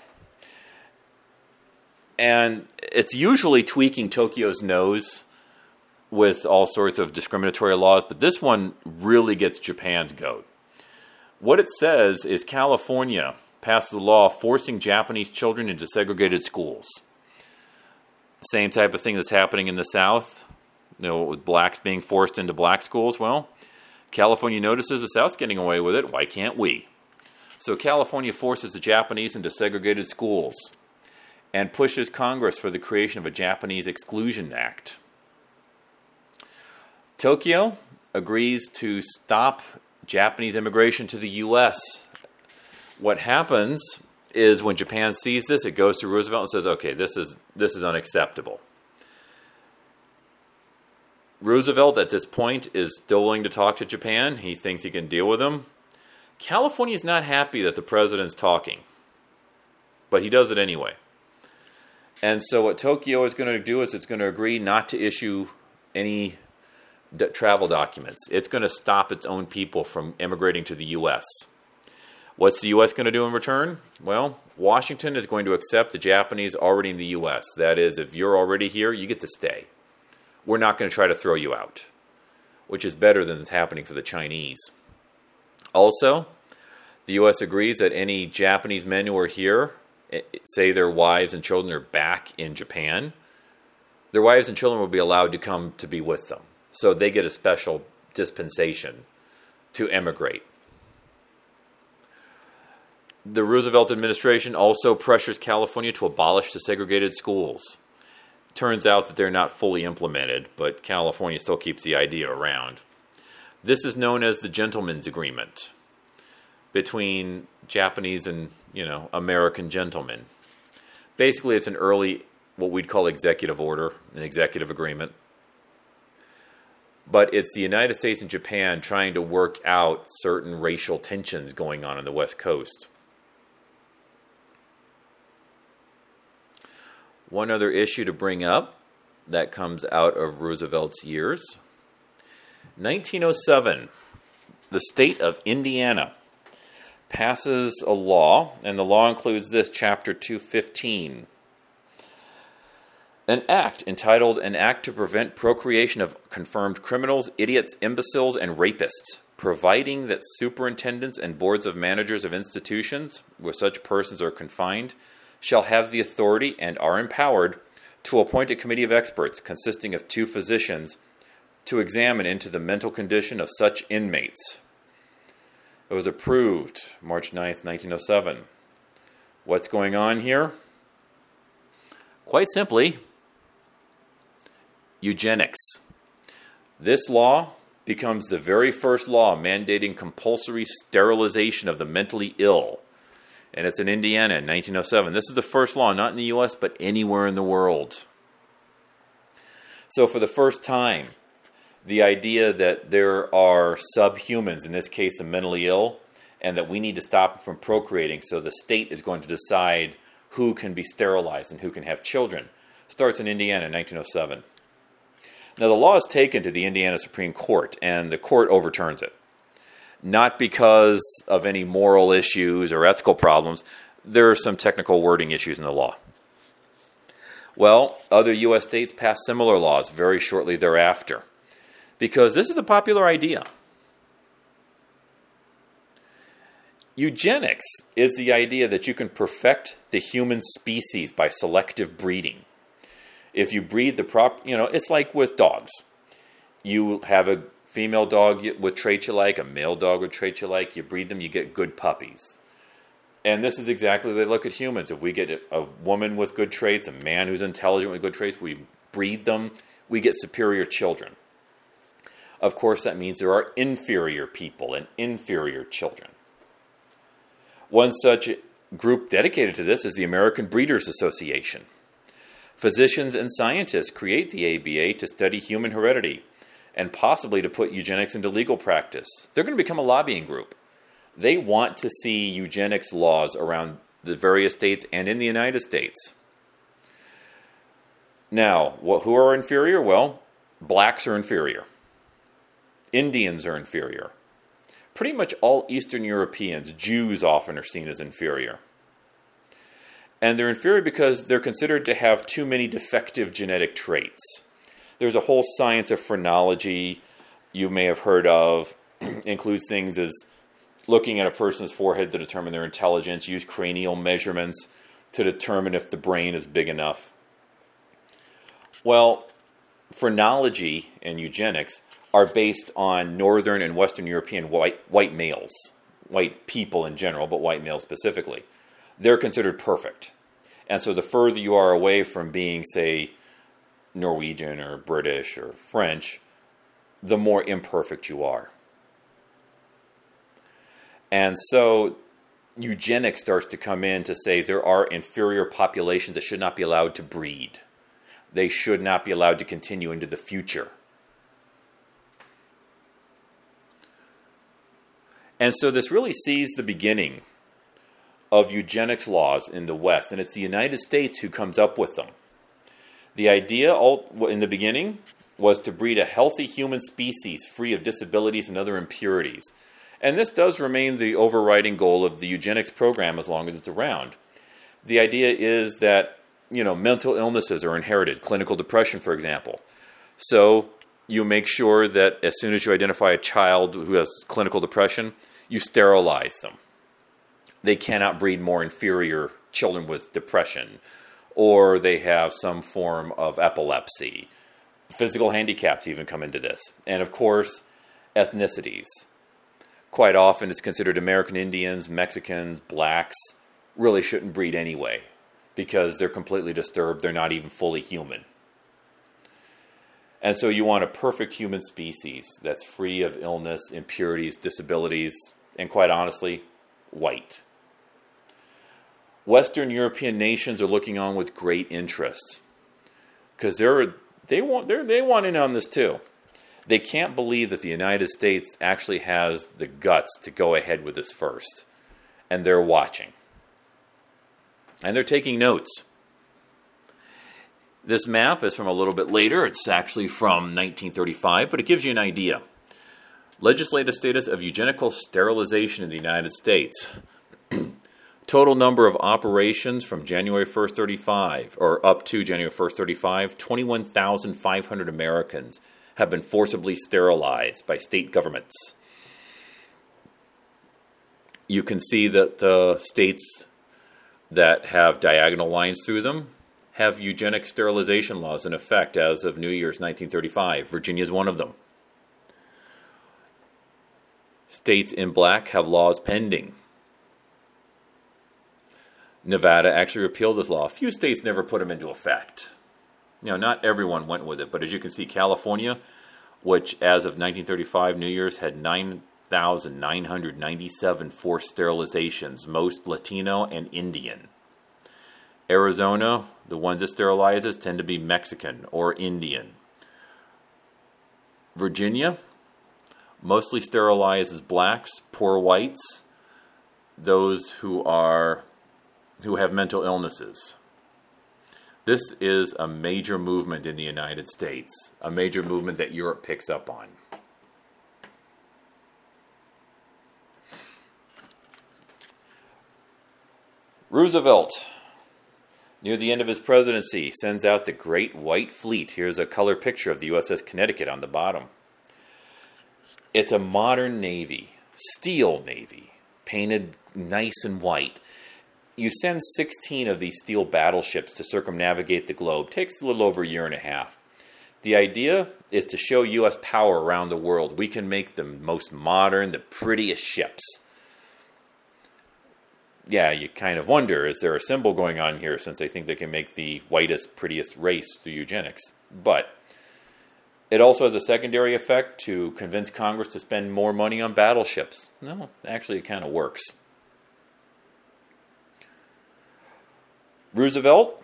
And it's usually tweaking Tokyo's nose with all sorts of discriminatory laws, but this one really gets Japan's goat. What it says is California passed a law forcing Japanese children into segregated schools. Same type of thing that's happening in the South, you know, with blacks being forced into black schools. Well, California notices the South's getting away with it. Why can't we? So California forces the Japanese into segregated schools and pushes Congress for the creation of a Japanese Exclusion Act. Tokyo agrees to stop Japanese immigration to the U.S. What happens is when Japan sees this, it goes to Roosevelt and says, "Okay, this is this is unacceptable." Roosevelt at this point is still willing to talk to Japan. He thinks he can deal with them. California is not happy that the president's talking, but he does it anyway. And so, what Tokyo is going to do is it's going to agree not to issue any travel documents. It's going to stop its own people from immigrating to the U.S. What's the U.S. going to do in return? Well, Washington is going to accept the Japanese already in the U.S. That is, if you're already here, you get to stay. We're not going to try to throw you out, which is better than is happening for the Chinese. Also, the U.S. agrees that any Japanese men who are here, eh, say their wives and children are back in Japan, their wives and children will be allowed to come to be with them. So they get a special dispensation to emigrate. The Roosevelt administration also pressures California to abolish the segregated schools. Turns out that they're not fully implemented, but California still keeps the idea around. This is known as the gentleman's agreement between Japanese and, you know, American gentlemen. Basically, it's an early what we'd call executive order, an executive agreement but it's the United States and Japan trying to work out certain racial tensions going on on the West Coast. One other issue to bring up that comes out of Roosevelt's years. 1907, the state of Indiana passes a law, and the law includes this, Chapter 215 an act entitled An Act to Prevent Procreation of Confirmed Criminals, Idiots, Imbeciles, and Rapists, providing that superintendents and boards of managers of institutions where such persons are confined shall have the authority and are empowered to appoint a committee of experts consisting of two physicians to examine into the mental condition of such inmates. It was approved March 9th, 1907. What's going on here? Quite simply, eugenics. This law becomes the very first law mandating compulsory sterilization of the mentally ill. And it's in Indiana in 1907. This is the first law, not in the US, but anywhere in the world. So, for the first time, the idea that there are subhumans, in this case, the mentally ill, and that we need to stop them from procreating, so the state is going to decide who can be sterilized and who can have children, starts in Indiana in 1907. Now, the law is taken to the Indiana Supreme Court, and the court overturns it. Not because of any moral issues or ethical problems, there are some technical wording issues in the law. Well, other U.S. states passed similar laws very shortly thereafter because this is a popular idea. Eugenics is the idea that you can perfect the human species by selective breeding. If you breed the prop, you know, it's like with dogs. You have a female dog with traits you like, a male dog with traits you like. You breed them, you get good puppies. And this is exactly they look at humans. If we get a woman with good traits, a man who's intelligent with good traits, we breed them, we get superior children. Of course, that means there are inferior people and inferior children. One such group dedicated to this is the American Breeders Association. Physicians and scientists create the ABA to study human heredity and possibly to put eugenics into legal practice. They're going to become a lobbying group. They want to see eugenics laws around the various states and in the United States. Now, who are inferior? Well, blacks are inferior. Indians are inferior. Pretty much all Eastern Europeans, Jews often are seen as inferior. And they're inferior because they're considered to have too many defective genetic traits. There's a whole science of phrenology you may have heard of, (clears throat) includes things as looking at a person's forehead to determine their intelligence, use cranial measurements to determine if the brain is big enough. Well, phrenology and eugenics are based on Northern and Western European white, white males, white people in general, but white males specifically. They're considered perfect. And so the further you are away from being, say, Norwegian or British or French, the more imperfect you are. And so eugenics starts to come in to say there are inferior populations that should not be allowed to breed. They should not be allowed to continue into the future. And so this really sees the beginning of eugenics laws in the West, and it's the United States who comes up with them. The idea in the beginning was to breed a healthy human species free of disabilities and other impurities. And this does remain the overriding goal of the eugenics program as long as it's around. The idea is that, you know, mental illnesses are inherited, clinical depression, for example. So you make sure that as soon as you identify a child who has clinical depression, you sterilize them. They cannot breed more inferior children with depression, or they have some form of epilepsy. Physical handicaps even come into this. And of course, ethnicities quite often it's considered American Indians, Mexicans, blacks really shouldn't breed anyway because they're completely disturbed. They're not even fully human. And so you want a perfect human species that's free of illness, impurities, disabilities, and quite honestly, white. Western European nations are looking on with great interest because they're they want they're, they want in on this too they can't believe that the United States actually has the guts to go ahead with this first. And they're watching. And they're taking notes. This map is from a little bit later. It's actually from 1935, but it gives you an idea. Legislative status of eugenical sterilization in the United States. Total number of operations from January 1st, 35, or up to January 1st, 35, 21,500 Americans have been forcibly sterilized by state governments. You can see that the states that have diagonal lines through them have eugenic sterilization laws in effect as of New Year's 1935. Virginia is one of them. States in black have laws pending. Nevada actually repealed this law. A few states never put them into effect you know, not everyone went with it, but as you can see, California, which as of 1935 New Year's had 9,997 forced sterilizations, most Latino and Indian. Arizona, the ones it sterilizes tend to be Mexican or Indian. Virginia, mostly sterilizes blacks, poor whites, those who are who have mental illnesses. This is a major movement in the United States, a major movement that Europe picks up on. Roosevelt, near the end of his presidency, sends out the Great White Fleet. Here's a color picture of the USS Connecticut on the bottom. It's a modern navy, steel navy, painted nice and white you send 16 of these steel battleships to circumnavigate the globe. Takes a little over a year and a half. The idea is to show U.S. power around the world. We can make the most modern, the prettiest ships. Yeah, you kind of wonder is there a symbol going on here since they think they can make the whitest, prettiest race through eugenics? But it also has a secondary effect to convince Congress to spend more money on battleships. No, actually, it kind of works. Roosevelt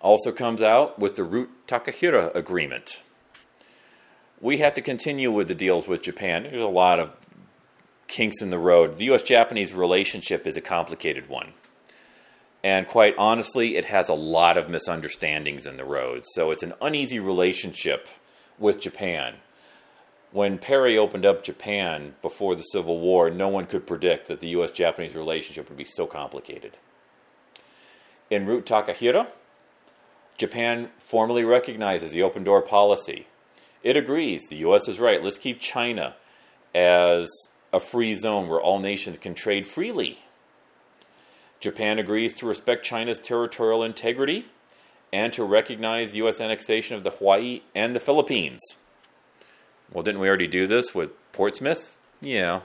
also comes out with the Root Takahira Agreement. We have to continue with the deals with Japan. There's a lot of kinks in the road. The US Japanese relationship is a complicated one. And quite honestly, it has a lot of misunderstandings in the road. So it's an uneasy relationship with Japan. When Perry opened up Japan before the Civil War, no one could predict that the US Japanese relationship would be so complicated. In Root Takahira, Japan formally recognizes the open door policy. It agrees the US is right. Let's keep China as a free zone where all nations can trade freely. Japan agrees to respect China's territorial integrity and to recognize U.S. annexation of the Hawaii and the Philippines. Well, didn't we already do this with Portsmouth? Yeah.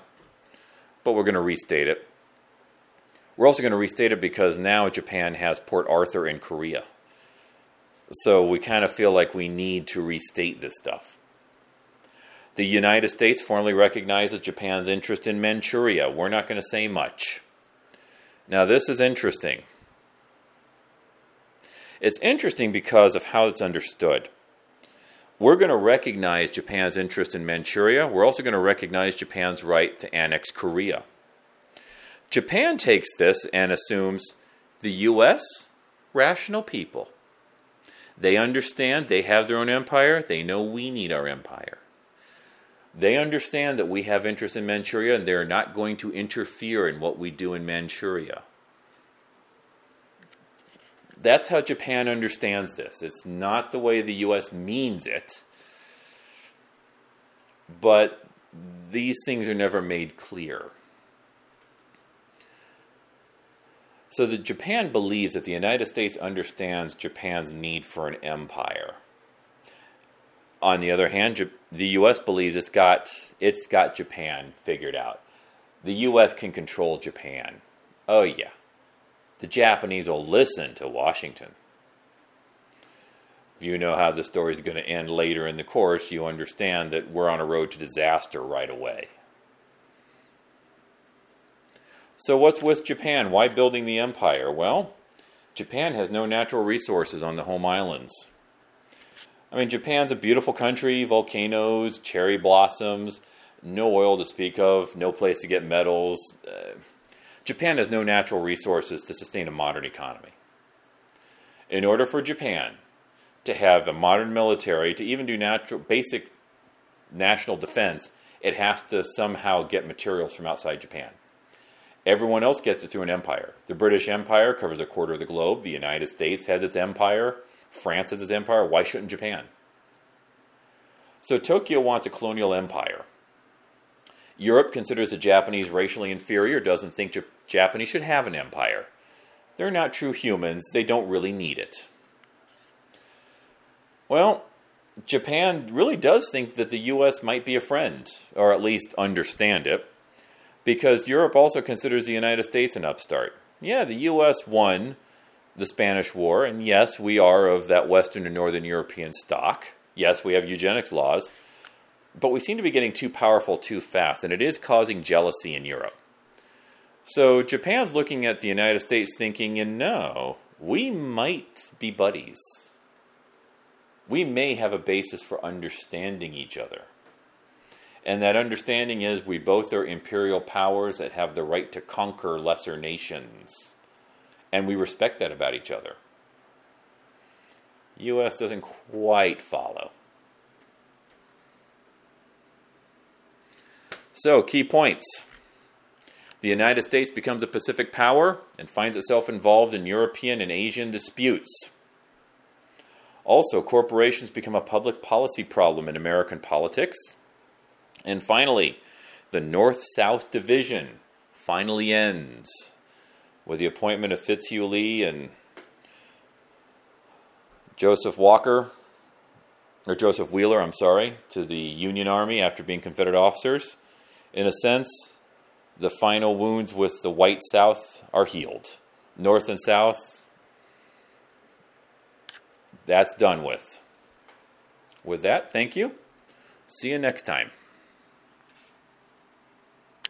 But we're going to restate it. We're also going to restate it because now Japan has Port Arthur in Korea. So we kind of feel like we need to restate this stuff. The United States formally recognizes Japan's interest in Manchuria. We're not going to say much. Now, this is interesting. It's interesting because of how it's understood. We're going to recognize Japan's interest in Manchuria. We're also going to recognize Japan's right to annex Korea. Japan takes this and assumes the U.S. rational people. They understand they have their own empire. They know we need our empire. They understand that we have interest in Manchuria and they're not going to interfere in what we do in Manchuria. That's how Japan understands this. It's not the way the US means it, but these things are never made clear. So the Japan believes that the United States understands Japan's need for an empire. On the other hand, the U.S. believes it's got it's got Japan figured out. The U.S. can control Japan. Oh yeah, the Japanese will listen to Washington. If you know how the story is going to end later in the course, you understand that we're on a road to disaster right away. So, what's with Japan? Why building the empire? Well, Japan has no natural resources on the home islands. I mean, Japan's a beautiful country, volcanoes, cherry blossoms, no oil to speak of, no place to get metals. Uh, Japan has no natural resources to sustain a modern economy. In order for Japan to have a modern military, to even do natural, basic national defense, it has to somehow get materials from outside Japan. Everyone else gets it through an empire. The British Empire covers a quarter of the globe. The United States has its empire. France has its empire. Why shouldn't Japan? So Tokyo wants a colonial empire. Europe considers the Japanese racially inferior, doesn't think J- Japanese should have an empire. They're not true humans, they don't really need it. Well, Japan really does think that the US might be a friend, or at least understand it, because Europe also considers the United States an upstart. Yeah, the US won the Spanish War, and yes, we are of that Western and Northern European stock. Yes, we have eugenics laws, but we seem to be getting too powerful too fast, and it is causing jealousy in Europe. So Japan's looking at the United States thinking, you know, we might be buddies. We may have a basis for understanding each other. And that understanding is we both are imperial powers that have the right to conquer lesser nations and we respect that about each other. US doesn't quite follow. So, key points. The United States becomes a Pacific power and finds itself involved in European and Asian disputes. Also, corporations become a public policy problem in American politics. And finally, the North South division finally ends with the appointment of Fitzhugh Lee and Joseph Walker, or Joseph Wheeler, I'm sorry, to the Union Army after being Confederate officers. In a sense, the final wounds with the white South are healed. North and South, that's done with. With that, thank you. See you next time.